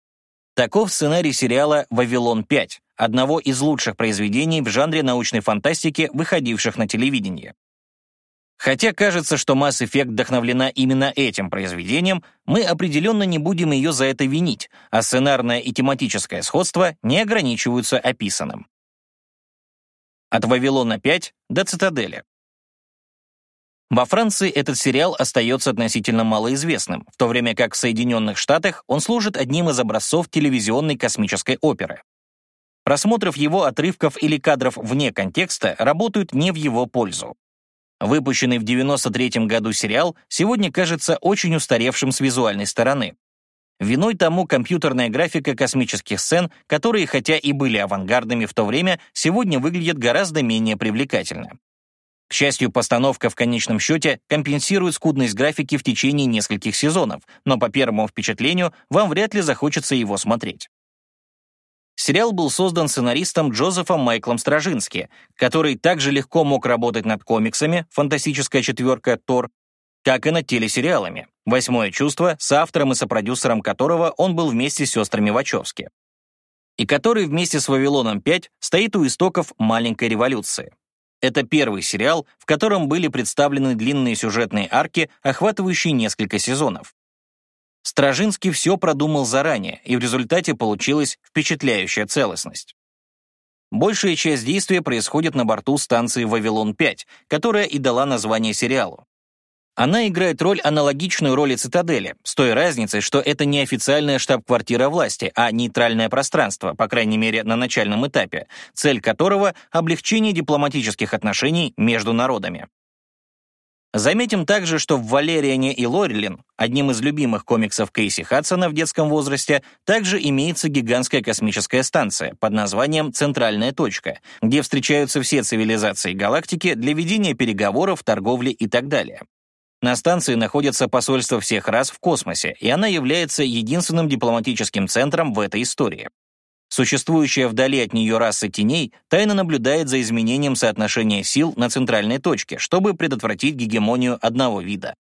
Таков сценарий сериала «Вавилон-5», одного из лучших произведений в жанре научной фантастики, выходивших на телевидении. Хотя кажется, что Mass Effect вдохновлена именно этим произведением, мы определенно не будем ее за это винить, а сценарное и тематическое сходство не ограничиваются описанным. От «Вавилона 5» до «Цитадели». Во Франции этот сериал остается относительно малоизвестным, в то время как в Соединенных Штатах он служит одним из образцов телевизионной космической оперы. Просмотров его отрывков или кадров вне контекста работают не в его пользу. Выпущенный в 93 году сериал сегодня кажется очень устаревшим с визуальной стороны. Виной тому компьютерная графика космических сцен, которые, хотя и были авангардными в то время, сегодня выглядят гораздо менее привлекательно. К счастью, постановка в конечном счете компенсирует скудность графики в течение нескольких сезонов, но по первому впечатлению вам вряд ли захочется его смотреть. Сериал был создан сценаристом Джозефом Майклом Стражински, который также легко мог работать над комиксами «Фантастическая четверка. Тор», как и над телесериалами «Восьмое чувство», с автором и сопродюсером которого он был вместе с сестрами Вачовски, и который вместе с «Вавилоном-5» стоит у истоков «Маленькой революции». Это первый сериал, в котором были представлены длинные сюжетные арки, охватывающие несколько сезонов. Стражинский все продумал заранее, и в результате получилась впечатляющая целостность. Большая часть действия происходит на борту станции «Вавилон-5», которая и дала название сериалу. Она играет роль аналогичную роли «Цитадели», с той разницей, что это не официальная штаб-квартира власти, а нейтральное пространство, по крайней мере, на начальном этапе, цель которого — облегчение дипломатических отношений между народами. Заметим также, что в «Валериане и Лорелин», одним из любимых комиксов Кейси Хадсона в детском возрасте, также имеется гигантская космическая станция под названием «Центральная точка», где встречаются все цивилизации галактики для ведения переговоров, торговли и так далее. На станции находится посольство всех рас в космосе, и она является единственным дипломатическим центром в этой истории. Существующая вдали от нее раса теней тайно наблюдает за изменением соотношения сил на центральной точке, чтобы предотвратить гегемонию одного вида.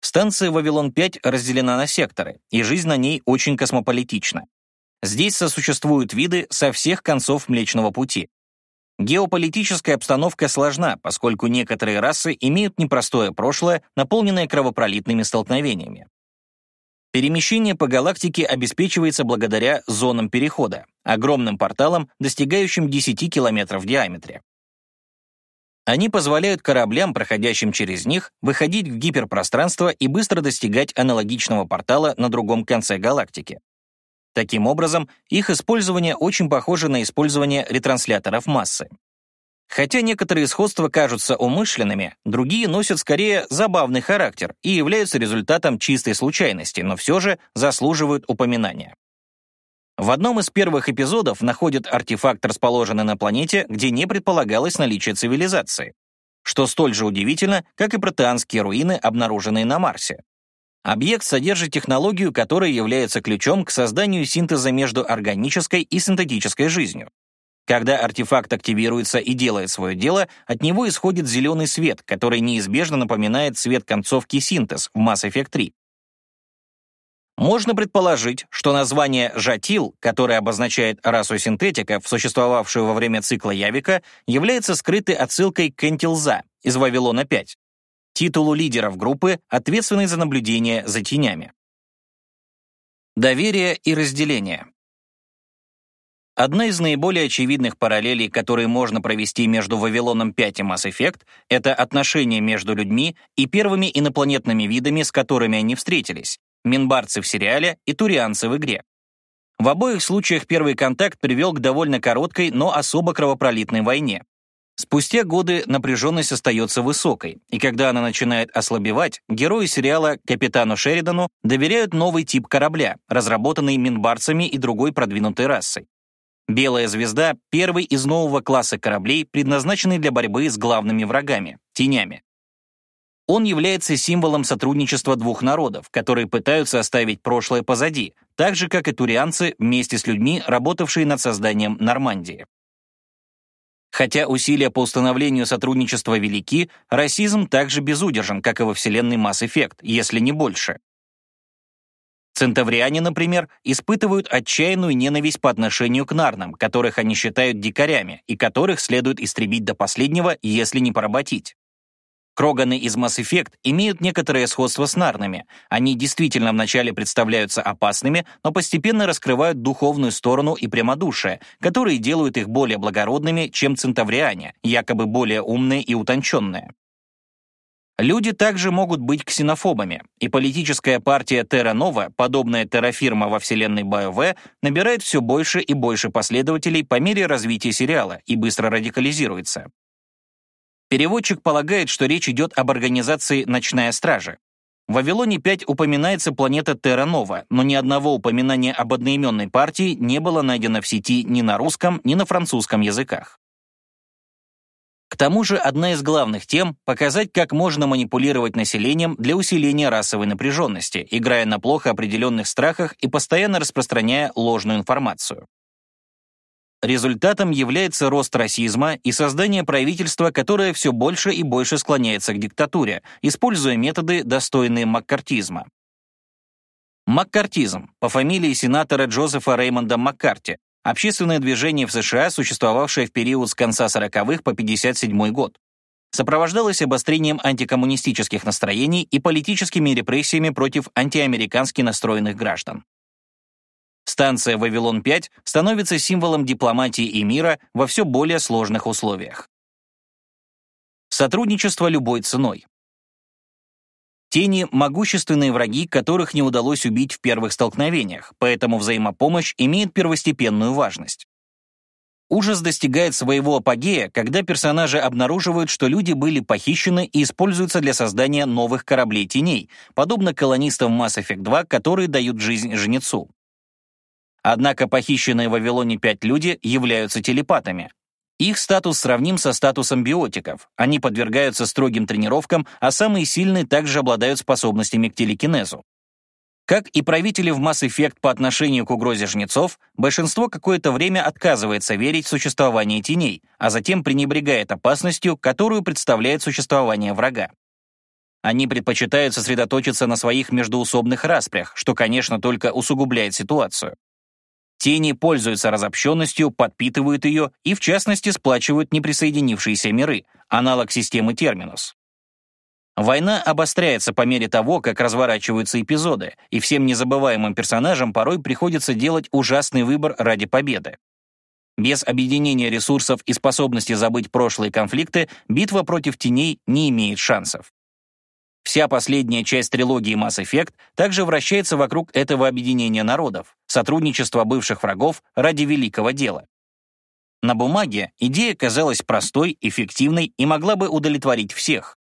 Станция «Вавилон-5» разделена на секторы, и жизнь на ней очень космополитична. Здесь сосуществуют виды со всех концов Млечного Пути. Геополитическая обстановка сложна, поскольку некоторые расы имеют непростое прошлое, наполненное кровопролитными столкновениями. Перемещение по галактике обеспечивается благодаря зонам перехода, огромным порталам, достигающим 10 километров в диаметре. Они позволяют кораблям, проходящим через них, выходить в гиперпространство и быстро достигать аналогичного портала на другом конце галактики. Таким образом, их использование очень похоже на использование ретрансляторов массы. Хотя некоторые сходства кажутся умышленными, другие носят скорее забавный характер и являются результатом чистой случайности, но все же заслуживают упоминания. В одном из первых эпизодов находят артефакт, расположенный на планете, где не предполагалось наличие цивилизации, что столь же удивительно, как и протеанские руины, обнаруженные на Марсе. Объект содержит технологию, которая является ключом к созданию синтеза между органической и синтетической жизнью. Когда артефакт активируется и делает свое дело, от него исходит зеленый свет, который неизбежно напоминает цвет концовки синтез в Mass Effect 3. Можно предположить, что название «жатил», которое обозначает расу синтетиков, существовавшую во время цикла Явика, является скрытой отсылкой к Энтилза из «Вавилона 5», титулу лидеров группы, ответственной за наблюдение за тенями. Доверие и разделение. Одна из наиболее очевидных параллелей, которые можно провести между Вавилоном 5 и Mass Effect, это отношения между людьми и первыми инопланетными видами, с которыми они встретились, минбарцы в сериале и турианцы в игре. В обоих случаях первый контакт привел к довольно короткой, но особо кровопролитной войне. Спустя годы напряженность остается высокой, и когда она начинает ослабевать, герои сериала капитану Шеридану доверяют новый тип корабля, разработанный минбарцами и другой продвинутой расой. Белая звезда — первый из нового класса кораблей, предназначенный для борьбы с главными врагами — тенями. Он является символом сотрудничества двух народов, которые пытаются оставить прошлое позади, так же, как и турианцы вместе с людьми, работавшие над созданием Нормандии. Хотя усилия по установлению сотрудничества велики, расизм также безудержен, как и во вселенной Mass Effect, если не больше. Центавриане, например, испытывают отчаянную ненависть по отношению к нарнам, которых они считают дикарями и которых следует истребить до последнего, если не поработить. Кроганы из Mass Effect имеют некоторое сходство с нарнами. Они действительно вначале представляются опасными, но постепенно раскрывают духовную сторону и прямодушие, которые делают их более благородными, чем центавриане, якобы более умные и утонченные. Люди также могут быть ксенофобами, и политическая партия Терра Нова, подобная террафирма во вселенной BioWare, набирает все больше и больше последователей по мере развития сериала и быстро радикализируется. Переводчик полагает, что речь идет об организации «Ночная стража». В «Вавилоне 5» упоминается планета Терра Нова, но ни одного упоминания об одноименной партии не было найдено в сети ни на русском, ни на французском языках. К тому же одна из главных тем — показать, как можно манипулировать населением для усиления расовой напряженности, играя на плохо определенных страхах и постоянно распространяя ложную информацию. Результатом является рост расизма и создание правительства, которое все больше и больше склоняется к диктатуре, используя методы, достойные маккартизма. Маккартизм по фамилии сенатора Джозефа Реймонда Маккарти, общественное движение в США, существовавшее в период с конца 40-х по 57 год. Сопровождалось обострением антикоммунистических настроений и политическими репрессиями против антиамерикански настроенных граждан. Станция «Вавилон-5» становится символом дипломатии и мира во все более сложных условиях. Сотрудничество любой ценой. Тени — могущественные враги, которых не удалось убить в первых столкновениях, поэтому взаимопомощь имеет первостепенную важность. Ужас достигает своего апогея, когда персонажи обнаруживают, что люди были похищены и используются для создания новых кораблей теней, подобно колонистам Mass Effect 2, которые дают жизнь жнецу. Однако похищенные в Вавилоне пять люди являются телепатами. Их статус сравним со статусом биотиков. Они подвергаются строгим тренировкам, а самые сильные также обладают способностями к телекинезу. Как и правители в Mass Effect по отношению к угрозе жнецов, большинство какое-то время отказывается верить в существование теней, а затем пренебрегает опасностью, которую представляет существование врага. Они предпочитают сосредоточиться на своих междоусобных распрях, что, конечно, только усугубляет ситуацию. Тени пользуются разобщенностью, подпитывают ее и, в частности, сплачивают неприсоединившиеся миры, аналог системы Терминус. Война обостряется по мере того, как разворачиваются эпизоды, и всем незабываемым персонажам порой приходится делать ужасный выбор ради победы. Без объединения ресурсов и способности забыть прошлые конфликты битва против теней не имеет шансов. Вся последняя часть трилогии Mass Effect также вращается вокруг этого объединения народов, сотрудничества бывших врагов ради великого дела. На бумаге идея казалась простой, эффективной и могла бы удовлетворить всех.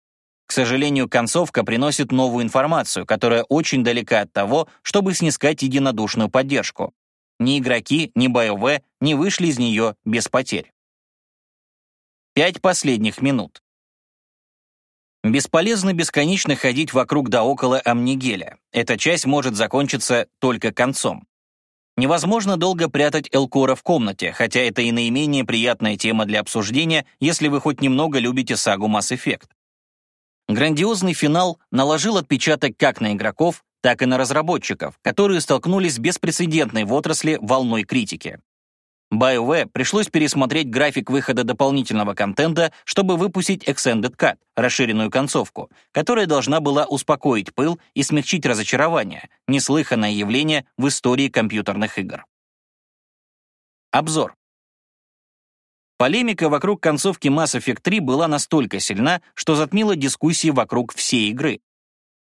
К сожалению, концовка приносит новую информацию, которая очень далека от того, чтобы снискать единодушную поддержку. Ни игроки, ни BioWare не вышли из нее без потерь. Пять последних минут. Бесполезно бесконечно ходить вокруг да около Амнигеля. Эта часть может закончиться только концом. Невозможно долго прятать Элкора в комнате, хотя это и наименее приятная тема для обсуждения, если вы хоть немного любите сагу Mass Effect. Грандиозный финал наложил отпечаток как на игроков, так и на разработчиков, которые столкнулись с беспрецедентной в отрасли волной критики. BioWare пришлось пересмотреть график выхода дополнительного контента, чтобы выпустить Extended Cut, расширенную концовку, которая должна была успокоить пыл и смягчить разочарование, неслыханное явление в истории компьютерных игр. Обзор. Полемика вокруг концовки Mass Effect 3 была настолько сильна, что затмила дискуссии вокруг всей игры.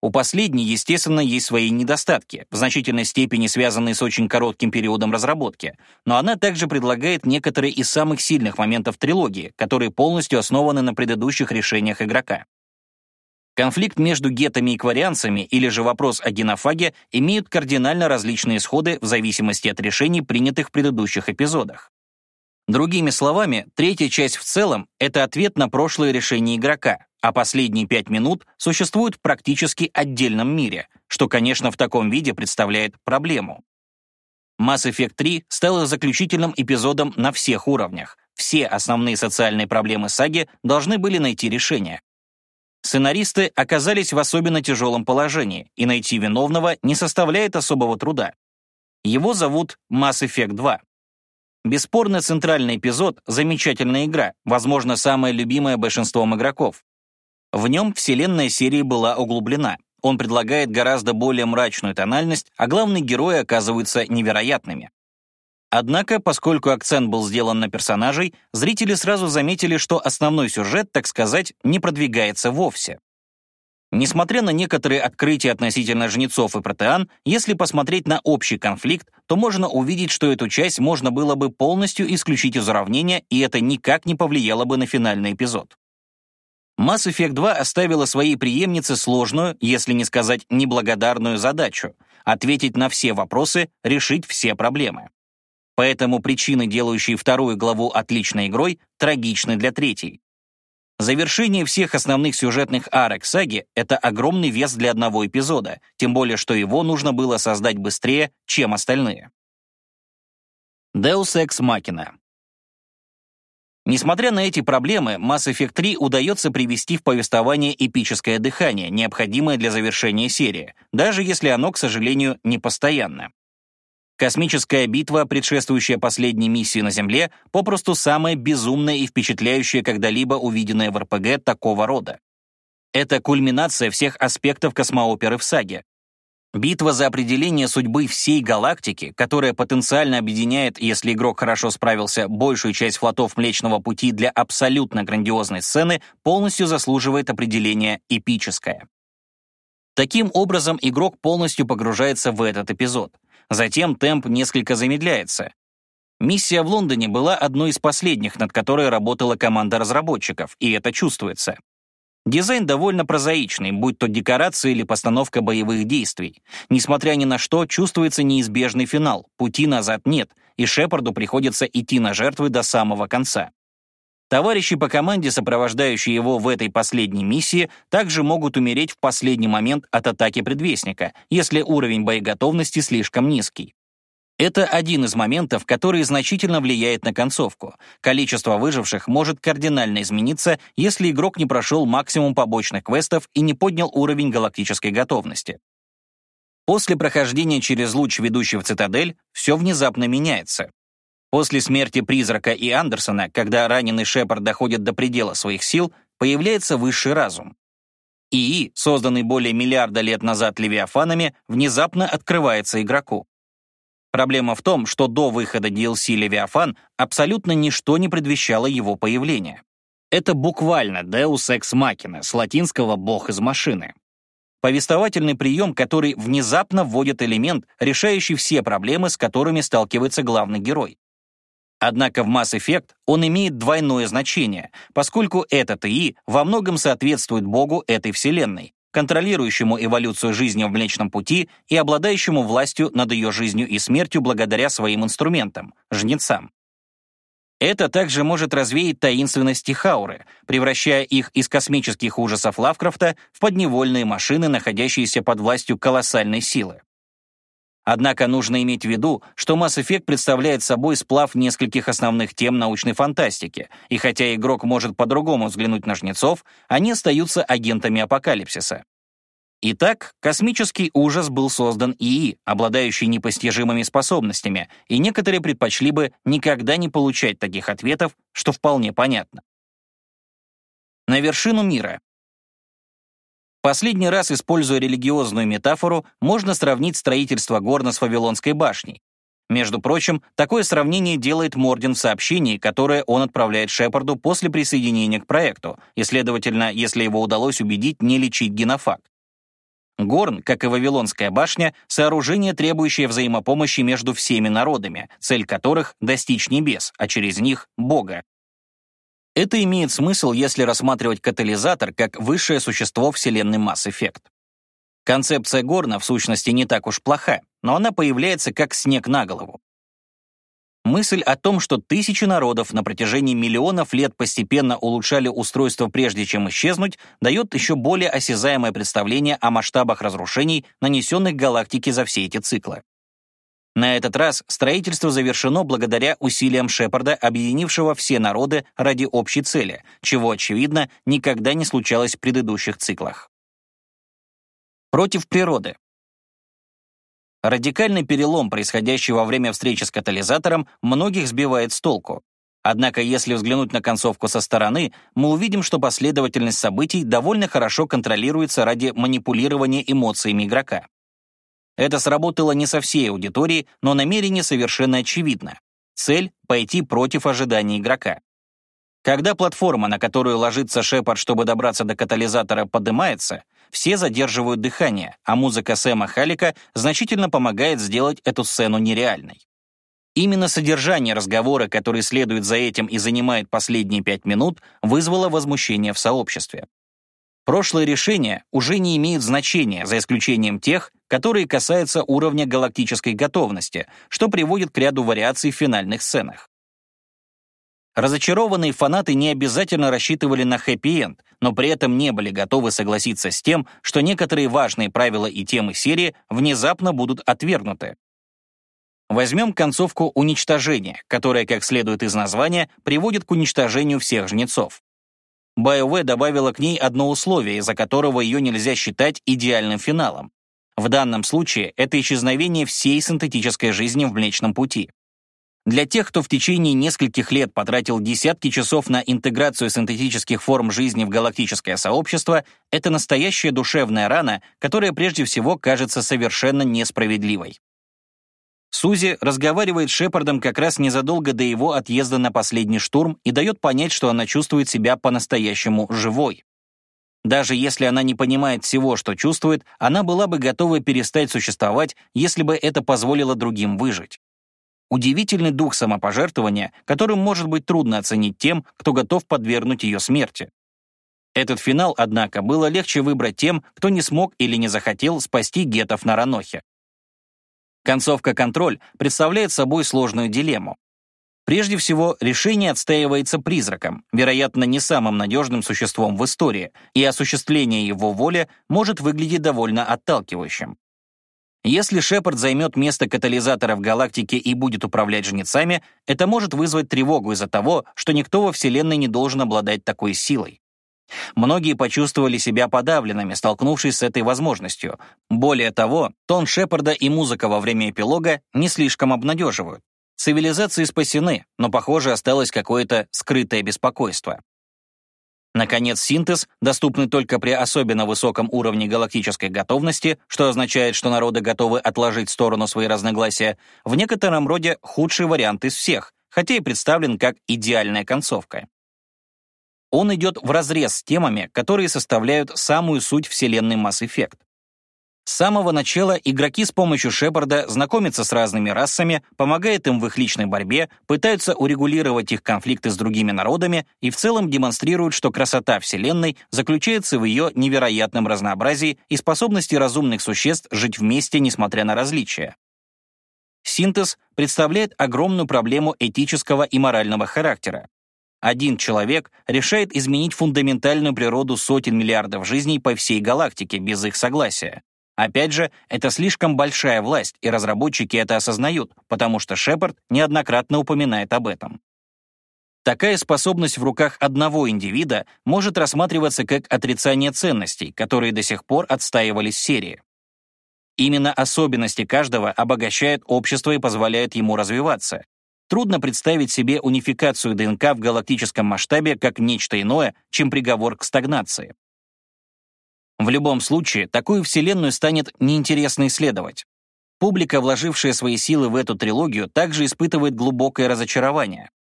У последней, естественно, есть свои недостатки, в значительной степени связанные с очень коротким периодом разработки, но она также предлагает некоторые из самых сильных моментов трилогии, которые полностью основаны на предыдущих решениях игрока. Конфликт между гетами и кварианцами или же вопрос о генофаге имеют кардинально различные исходы в зависимости от решений, принятых в предыдущих эпизодах. Другими словами, третья часть в целом — это ответ на прошлое решение игрока, а последние пять минут существуют в практически отдельном мире, что, конечно, в таком виде представляет проблему. Mass Effect 3 стала заключительным эпизодом на всех уровнях. Все основные социальные проблемы саги должны были найти решение. Сценаристы оказались в особенно тяжелом положении, и найти виновного не составляет особого труда. Его зовут Mass Effect 2. Бесспорно, центральный эпизод — замечательная игра, возможно, самая любимая большинством игроков. В нем вселенная серии была углублена. Он предлагает гораздо более мрачную тональность, а главные герои оказываются невероятными. Однако, поскольку акцент был сделан на персонажей, зрители сразу заметили, что основной сюжет, так сказать, не продвигается вовсе. Несмотря на некоторые открытия относительно жнецов и протеан, если посмотреть на общий конфликт, то можно увидеть, что эту часть можно было бы полностью исключить из уравнения, и это никак не повлияло бы на финальный эпизод. Mass Effect 2 оставила своей преемнице сложную, если не сказать неблагодарную задачу — ответить на все вопросы, решить все проблемы. Поэтому причины, делающие вторую главу отличной игрой, трагичны для третьей. Завершение всех основных сюжетных арок саги — это огромный вес для одного эпизода, тем более что его нужно было создать быстрее, чем остальные. Deus Ex Machina Несмотря на эти проблемы, Mass Effect 3 удается привести в повествование эпическое дыхание, необходимое для завершения серии, даже если оно, к сожалению, не постоянно. Космическая битва, предшествующая последней миссии на Земле, попросту самая безумная и впечатляющая когда-либо увиденная в РПГ такого рода. Это кульминация всех аспектов космооперы в саге. Битва за определение судьбы всей галактики, которая потенциально объединяет, если игрок хорошо справился, большую часть флотов Млечного Пути для абсолютно грандиозной сцены, полностью заслуживает определения «эпическое». Таким образом, игрок полностью погружается в этот эпизод — Затем темп несколько замедляется. Миссия в Лондоне была одной из последних, над которой работала команда разработчиков, и это чувствуется. Дизайн довольно прозаичный, будь то декорация или постановка боевых действий. Несмотря ни на что, чувствуется неизбежный финал, пути назад нет, и Шепарду приходится идти на жертвы до самого конца. Товарищи по команде, сопровождающие его в этой последней миссии, также могут умереть в последний момент от атаки предвестника, если уровень боеготовности слишком низкий. Это один из моментов, который значительно влияет на концовку. Количество выживших может кардинально измениться, если игрок не прошел максимум побочных квестов и не поднял уровень галактической готовности. После прохождения через луч, ведущий в цитадель, все внезапно меняется. После смерти Призрака и Андерсона, когда раненый Шепард доходит до предела своих сил, появляется высший разум. ИИ, созданный более миллиарда лет назад левиафанами, внезапно открывается игроку. Проблема в том, что до выхода DLC «Левиафан» абсолютно ничто не предвещало его появления. Это буквально Deus Ex Machina, с латинского «бог из машины». Повествовательный прием, который внезапно вводит элемент, решающий все проблемы, с которыми сталкивается главный герой. Однако в Mass Effect он имеет двойное значение, поскольку этот ИИ во многом соответствует богу этой вселенной, контролирующему эволюцию жизни в Млечном Пути и обладающему властью над ее жизнью и смертью благодаря своим инструментам — жнецам. Это также может развеять таинственности Хауры, превращая их из космических ужасов Лавкрафта в подневольные машины, находящиеся под властью колоссальной силы. Однако нужно иметь в виду, что Mass Effect представляет собой сплав нескольких основных тем научной фантастики, и хотя игрок может по-другому взглянуть на жнецов, они остаются агентами апокалипсиса. Итак, космический ужас был создан ИИ, обладающий непостижимыми способностями, и некоторые предпочли бы никогда не получать таких ответов, что вполне понятно. На вершину мира Последний раз, используя религиозную метафору, можно сравнить строительство Горна с Вавилонской башней. Между прочим, такое сравнение делает Мордин в сообщении, которое он отправляет Шепарду после присоединения к проекту, и, следовательно, если его удалось убедить не лечить генофакт. Горн, как и Вавилонская башня, сооружение, требующее взаимопомощи между всеми народами, цель которых — достичь небес, а через них — Бога. Это имеет смысл, если рассматривать катализатор как высшее существо вселенной Effect. Концепция Горна в сущности не так уж плоха, но она появляется как снег на голову. Мысль о том, что тысячи народов на протяжении миллионов лет постепенно улучшали устройство прежде чем исчезнуть, дает еще более осязаемое представление о масштабах разрушений, нанесенных галактике за все эти циклы. На этот раз строительство завершено благодаря усилиям Шепарда, объединившего все народы ради общей цели, чего, очевидно, никогда не случалось в предыдущих циклах. Против природы. Радикальный перелом, происходящий во время встречи с катализатором, многих сбивает с толку. Однако, если взглянуть на концовку со стороны, мы увидим, что последовательность событий довольно хорошо контролируется ради манипулирования эмоциями игрока. Это сработало не со всей аудиторией, но намерение совершенно очевидно. Цель — пойти против ожиданий игрока. Когда платформа, на которую ложится Шепард, чтобы добраться до катализатора, поднимается, все задерживают дыхание, а музыка Сэма Халика значительно помогает сделать эту сцену нереальной. Именно содержание разговора, который следует за этим и занимает последние пять минут, вызвало возмущение в сообществе. Прошлые решения уже не имеют значения, за исключением тех, которые касаются уровня галактической готовности, что приводит к ряду вариаций в финальных сценах. Разочарованные фанаты не обязательно рассчитывали на хэппи-энд, но при этом не были готовы согласиться с тем, что некоторые важные правила и темы серии внезапно будут отвергнуты. Возьмем концовку уничтожения, которая, как следует из названия, приводит к уничтожению всех жнецов. BioWare добавила к ней одно условие, из-за которого ее нельзя считать идеальным финалом. В данном случае это исчезновение всей синтетической жизни в Млечном Пути. Для тех, кто в течение нескольких лет потратил десятки часов на интеграцию синтетических форм жизни в галактическое сообщество, это настоящая душевная рана, которая прежде всего кажется совершенно несправедливой. Сузи разговаривает с Шепардом как раз незадолго до его отъезда на последний штурм и дает понять, что она чувствует себя по-настоящему живой. Даже если она не понимает всего, что чувствует, она была бы готова перестать существовать, если бы это позволило другим выжить. Удивительный дух самопожертвования, которым может быть трудно оценить тем, кто готов подвергнуть ее смерти. Этот финал, однако, было легче выбрать тем, кто не смог или не захотел спасти гетов на Ранохе. Концовка «Контроль» представляет собой сложную дилемму. Прежде всего, решение отстаивается призраком, вероятно, не самым надежным существом в истории, и осуществление его воли может выглядеть довольно отталкивающим. Если Шепард займет место катализатора в галактике и будет управлять жнецами, это может вызвать тревогу из-за того, что никто во Вселенной не должен обладать такой силой. Многие почувствовали себя подавленными, столкнувшись с этой возможностью. Более того, тон Шепарда и музыка во время эпилога не слишком обнадеживают. Цивилизации спасены, но, похоже, осталось какое-то скрытое беспокойство. Наконец, синтез, доступный только при особенно высоком уровне галактической готовности, что означает, что народы готовы отложить в сторону свои разногласия, в некотором роде худший вариант из всех, хотя и представлен как идеальная концовка. Он идет вразрез с темами, которые составляют самую суть вселенной Mass Effect. С самого начала игроки с помощью Шепарда знакомятся с разными расами, помогают им в их личной борьбе, пытаются урегулировать их конфликты с другими народами и в целом демонстрируют, что красота Вселенной заключается в ее невероятном разнообразии и способности разумных существ жить вместе, несмотря на различия. Синтез представляет огромную проблему этического и морального характера. Один человек решает изменить фундаментальную природу сотен миллиардов жизней по всей галактике без их согласия. Опять же, это слишком большая власть, и разработчики это осознают, потому что Шепард неоднократно упоминает об этом. Такая способность в руках одного индивида может рассматриваться как отрицание ценностей, которые до сих пор отстаивались в серии. Именно особенности каждого обогащают общество и позволяют ему развиваться, Трудно представить себе унификацию ДНК в галактическом масштабе как нечто иное, чем приговор к стагнации. В любом случае, такую вселенную станет неинтересно исследовать. Публика, вложившая свои силы в эту трилогию, также испытывает глубокое разочарование.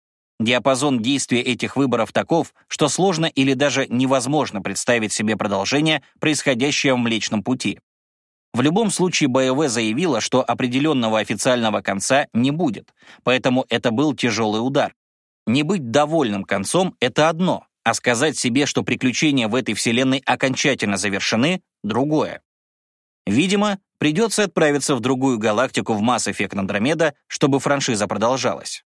Диапазон действия этих выборов таков, что сложно или даже невозможно представить себе продолжение, происходящее в Млечном Пути. В любом случае БВ заявила, что определенного официального конца не будет, поэтому это был тяжелый удар. Не быть довольным концом — это одно, а сказать себе, что приключения в этой вселенной окончательно завершены — другое. Видимо, придется отправиться в другую галактику в Mass Effect Andromeda, чтобы франшиза продолжалась.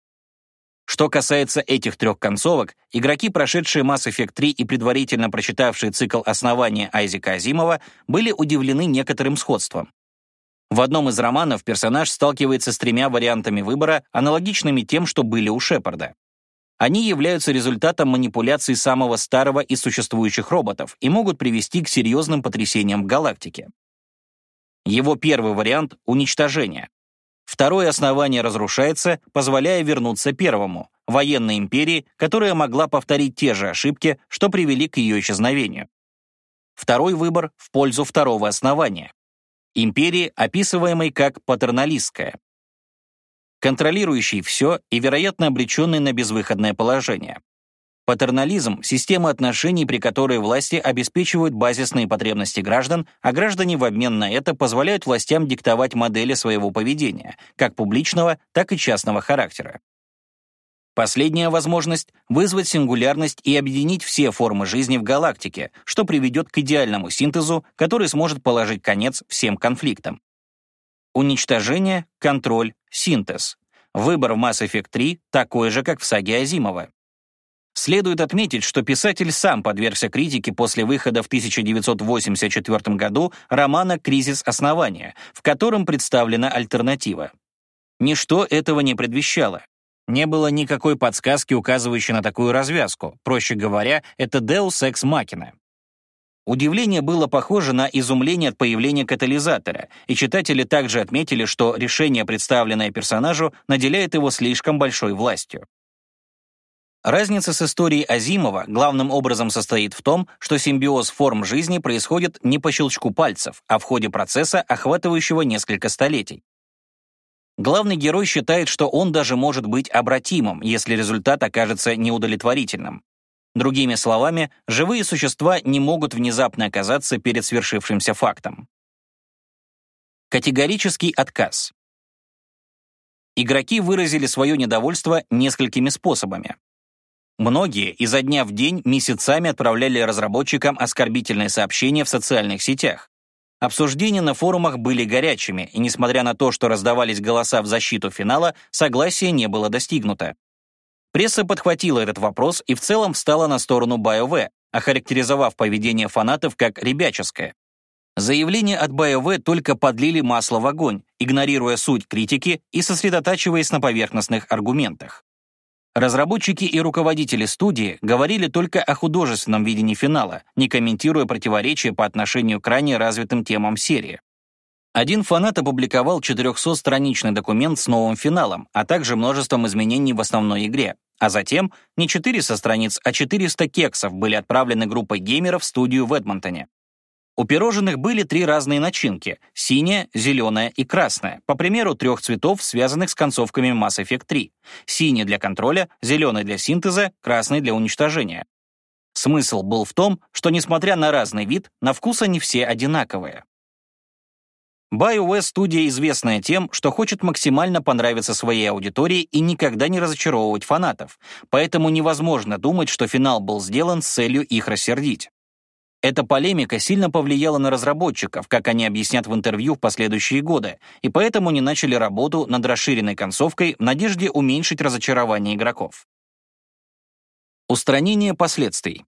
Что касается этих трех концовок, игроки, прошедшие Mass Effect 3 и предварительно прочитавшие цикл основания Айзека Азимова, были удивлены некоторым сходством. В одном из романов персонаж сталкивается с тремя вариантами выбора, аналогичными тем, что были у Шепарда. Они являются результатом манипуляций самого старого из существующих роботов и могут привести к серьезным потрясениям в галактике. Его первый вариант — уничтожение. Второе основание разрушается, позволяя вернуться первому — военной империи, которая могла повторить те же ошибки, что привели к ее исчезновению. Второй выбор в пользу второго основания — империи, описываемой как патерналистская, контролирующий все и, вероятно, обреченный на безвыходное положение. Патернализм — система отношений, при которой власти обеспечивают базисные потребности граждан, а граждане в обмен на это позволяют властям диктовать модели своего поведения, как публичного, так и частного характера. Последняя возможность — вызвать сингулярность и объединить все формы жизни в галактике, что приведет к идеальному синтезу, который сможет положить конец всем конфликтам. Уничтожение, контроль, синтез. Выбор в Mass Effect 3 такой же, как в саге Азимова. Следует отметить, что писатель сам подвергся критике после выхода в 1984 году романа «Кризис основания», в котором представлена альтернатива. Ничто этого не предвещало. Не было никакой подсказки, указывающей на такую развязку. Проще говоря, это Deus Ex Machina. Удивление было похоже на изумление от появления катализатора, и читатели также отметили, что решение, представленное персонажу, наделяет его слишком большой властью. Разница с историей Азимова главным образом состоит в том, что симбиоз форм жизни происходит не по щелчку пальцев, а в ходе процесса, охватывающего несколько столетий. Главный герой считает, что он даже может быть обратимым, если результат окажется неудовлетворительным. Другими словами, живые существа не могут внезапно оказаться перед свершившимся фактом. Категорический отказ. Игроки выразили свое недовольство несколькими способами. Многие изо дня в день месяцами отправляли разработчикам оскорбительные сообщения в социальных сетях. Обсуждения на форумах были горячими, и несмотря на то, что раздавались голоса в защиту финала, согласия не было достигнуто. Пресса подхватила этот вопрос и в целом встала на сторону BioWare, охарактеризовав поведение фанатов как ребяческое. Заявления от БАВ только подлили масло в огонь, игнорируя суть критики и сосредотачиваясь на поверхностных аргументах. Разработчики и руководители студии говорили только о художественном видении финала, не комментируя противоречия по отношению к ранее развитым темам серии. Один фанат опубликовал 400-страничный документ с новым финалом, а также множеством изменений в основной игре. А затем не 400 страниц, а 400 кексов были отправлены группой геймеров в студию в Эдмонтоне. У пирожных были три разные начинки — синяя, зеленая и красная, по примеру трех цветов, связанных с концовками Mass Effect 3. Синий для контроля, зеленый для синтеза, красный для уничтожения. Смысл был в том, что, несмотря на разный вид, на вкус они все одинаковые. BioWare студия известная тем, что хочет максимально понравиться своей аудитории и никогда не разочаровывать фанатов, поэтому невозможно думать, что финал был сделан с целью их рассердить. Эта полемика сильно повлияла на разработчиков, как они объяснят в интервью в последующие годы, и поэтому они начали работу над расширенной концовкой в надежде уменьшить разочарование игроков. Устранение последствий.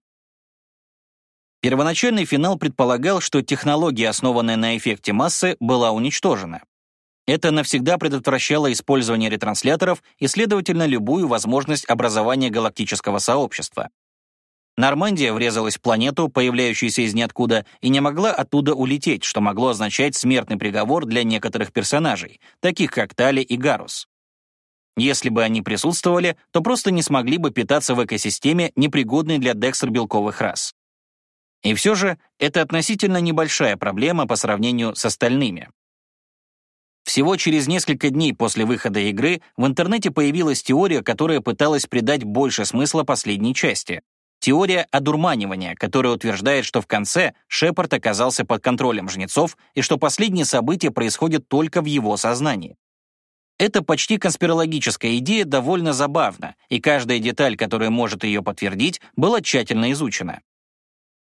Первоначальный финал предполагал, что технология, основанная на эффекте массы, была уничтожена. Это навсегда предотвращало использование ретрансляторов и, следовательно, любую возможность образования галактического сообщества. Нормандия врезалась в планету, появляющуюся из ниоткуда, и не могла оттуда улететь, что могло означать смертный приговор для некоторых персонажей, таких как Тали и Гарус. Если бы они присутствовали, то просто не смогли бы питаться в экосистеме, непригодной для декстр-белковых рас. И все же это относительно небольшая проблема по сравнению с остальными. Всего через несколько дней после выхода игры в интернете появилась теория, которая пыталась придать больше смысла последней части. Теория одурманивания, которая утверждает, что в конце Шепард оказался под контролем жнецов и что последние события происходят только в его сознании. Эта почти конспирологическая идея довольно забавна, и каждая деталь, которая может ее подтвердить, была тщательно изучена.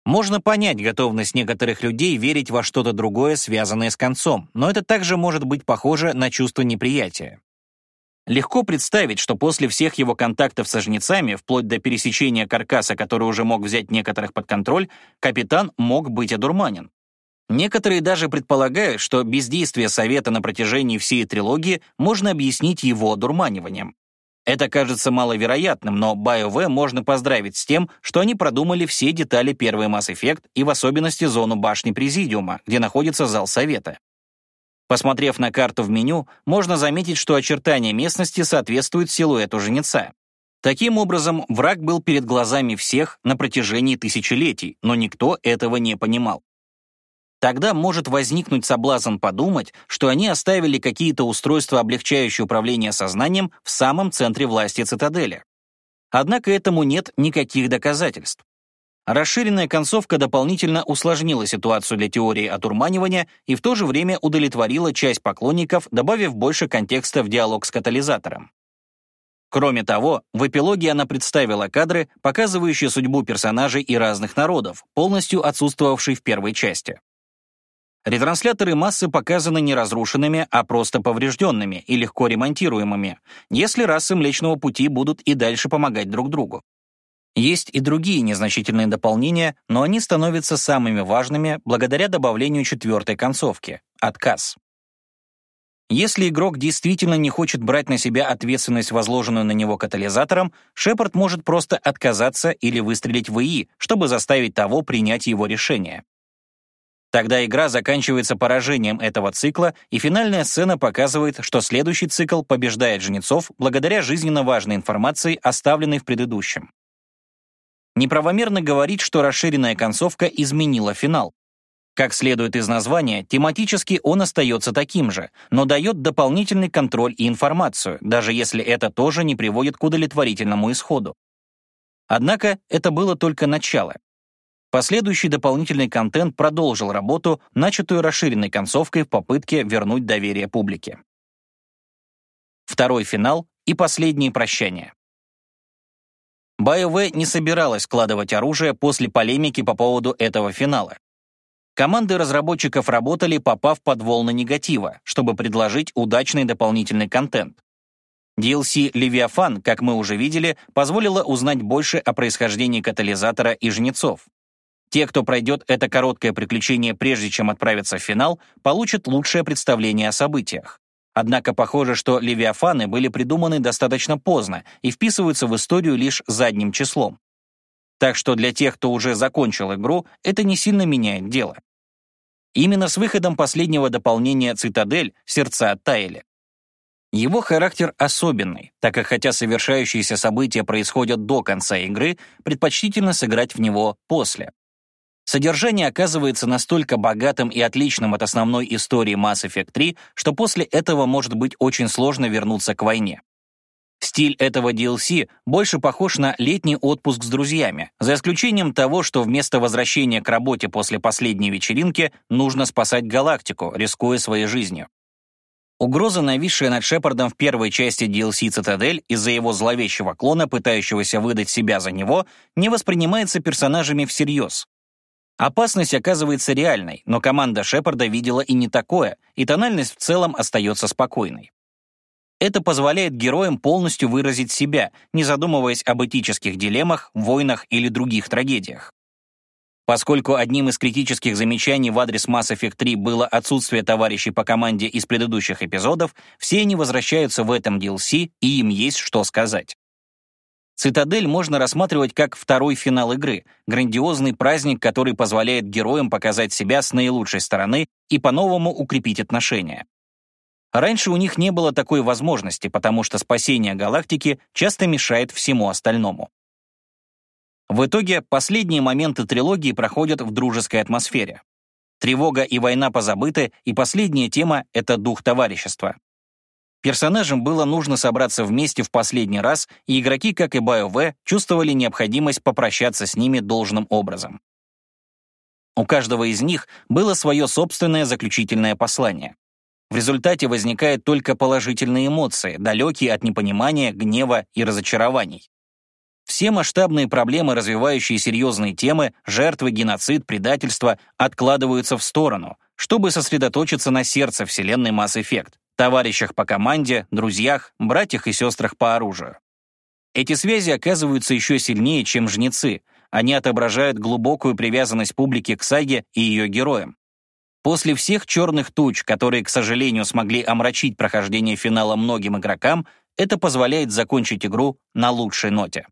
Можно понять готовность некоторых людей верить во что-то другое, связанное с концом, но это также может быть похоже на чувство неприятия. Легко представить, что после всех его контактов со жнецами, вплоть до пересечения каркаса, который уже мог взять некоторых под контроль, капитан мог быть одурманен. Некоторые даже предполагают, что бездействие Совета на протяжении всей трилогии можно объяснить его одурманиванием. Это кажется маловероятным, но BioWare можно поздравить с тем, что они продумали все детали первой Mass Effect и в особенности зону башни Президиума, где находится зал Совета. Посмотрев на карту в меню, можно заметить, что очертания местности соответствуют силуэту жнеца. Таким образом, враг был перед глазами всех на протяжении тысячелетий, но никто этого не понимал. Тогда может возникнуть соблазн подумать, что они оставили какие-то устройства, облегчающие управление сознанием, в самом центре власти цитадели. Однако этому нет никаких доказательств. Расширенная концовка дополнительно усложнила ситуацию для теории отурманивания и в то же время удовлетворила часть поклонников, добавив больше контекста в диалог с катализатором. Кроме того, в эпилоге она представила кадры, показывающие судьбу персонажей и разных народов, полностью отсутствовавшей в первой части. Ретрансляторы массы показаны не разрушенными, а просто поврежденными и легко ремонтируемыми, если расы Млечного Пути будут и дальше помогать друг другу. Есть и другие незначительные дополнения, но они становятся самыми важными благодаря добавлению четвертой концовки — отказ. Если игрок действительно не хочет брать на себя ответственность, возложенную на него катализатором, Шепард может просто отказаться или выстрелить в ИИ, чтобы заставить того принять его решение. Тогда игра заканчивается поражением этого цикла, и финальная сцена показывает, что следующий цикл побеждает жнецов благодаря жизненно важной информации, оставленной в предыдущем. Неправомерно говорить, что расширенная концовка изменила финал. Как следует из названия, тематически он остается таким же, но дает дополнительный контроль и информацию, даже если это тоже не приводит к удовлетворительному исходу. Однако это было только начало. Последующий дополнительный контент продолжил работу, начатую расширенной концовкой в попытке вернуть доверие публике. второй финал и последние прощания. BioWare не собиралась складывать оружие после полемики по поводу этого финала. Команды разработчиков работали, попав под волны негатива, чтобы предложить удачный дополнительный контент. DLC «Левиафан», как мы уже видели, позволило узнать больше о происхождении катализатора и жнецов. Те, кто пройдет это короткое приключение прежде чем отправиться в финал, получат лучшее представление о событиях. Однако похоже, что левиафаны были придуманы достаточно поздно и вписываются в историю лишь задним числом. Так что для тех, кто уже закончил игру, это не сильно меняет дело. Именно с выходом последнего дополнения «Цитадель» сердца оттаяли. Его характер особенный, так как хотя совершающиеся события происходят до конца игры, предпочтительно сыграть в него после. Содержание оказывается настолько богатым и отличным от основной истории Mass Effect 3, что после этого может быть очень сложно вернуться к войне. Стиль этого DLC больше похож на летний отпуск с друзьями, за исключением того, что вместо возвращения к работе после последней вечеринки нужно спасать галактику, рискуя своей жизнью. Угроза, нависшая над Шепардом в первой части DLC «Цитадель» из-за его зловещего клона, пытающегося выдать себя за него, не воспринимается персонажами всерьез. Опасность оказывается реальной, но команда Шепарда видела и не такое, и тональность в целом остается спокойной. Это позволяет героям полностью выразить себя, не задумываясь об этических дилеммах, войнах или других трагедиях. Поскольку одним из критических замечаний в адрес Mass Effect 3 было отсутствие товарищей по команде из предыдущих эпизодов, все они возвращаются в этом DLC, и им есть что сказать. Цитадель можно рассматривать как второй финал игры, грандиозный праздник, который позволяет героям показать себя с наилучшей стороны и по-новому укрепить отношения. Раньше у них не было такой возможности, потому что спасение галактики часто мешает всему остальному. В итоге последние моменты трилогии проходят в дружеской атмосфере. Тревога и война позабыты, и последняя тема — это дух товарищества. Персонажам было нужно собраться вместе в последний раз, и игроки, как и BioWare, чувствовали необходимость попрощаться с ними должным образом. У каждого из них было свое собственное заключительное послание. В результате возникают только положительные эмоции, далекие от непонимания, гнева и разочарований. Все масштабные проблемы, развивающие серьезные темы, жертвы, геноцид, предательство, откладываются в сторону, чтобы сосредоточиться на сердце вселенной Mass Effect, товарищах по команде, друзьях, братьях и сестрах по оружию. Эти связи оказываются еще сильнее, чем жнецы. Они отображают глубокую привязанность публики к саге и ее героям. После всех черных туч, которые, к сожалению, смогли омрачить прохождение финала многим игрокам, это позволяет закончить игру на лучшей ноте.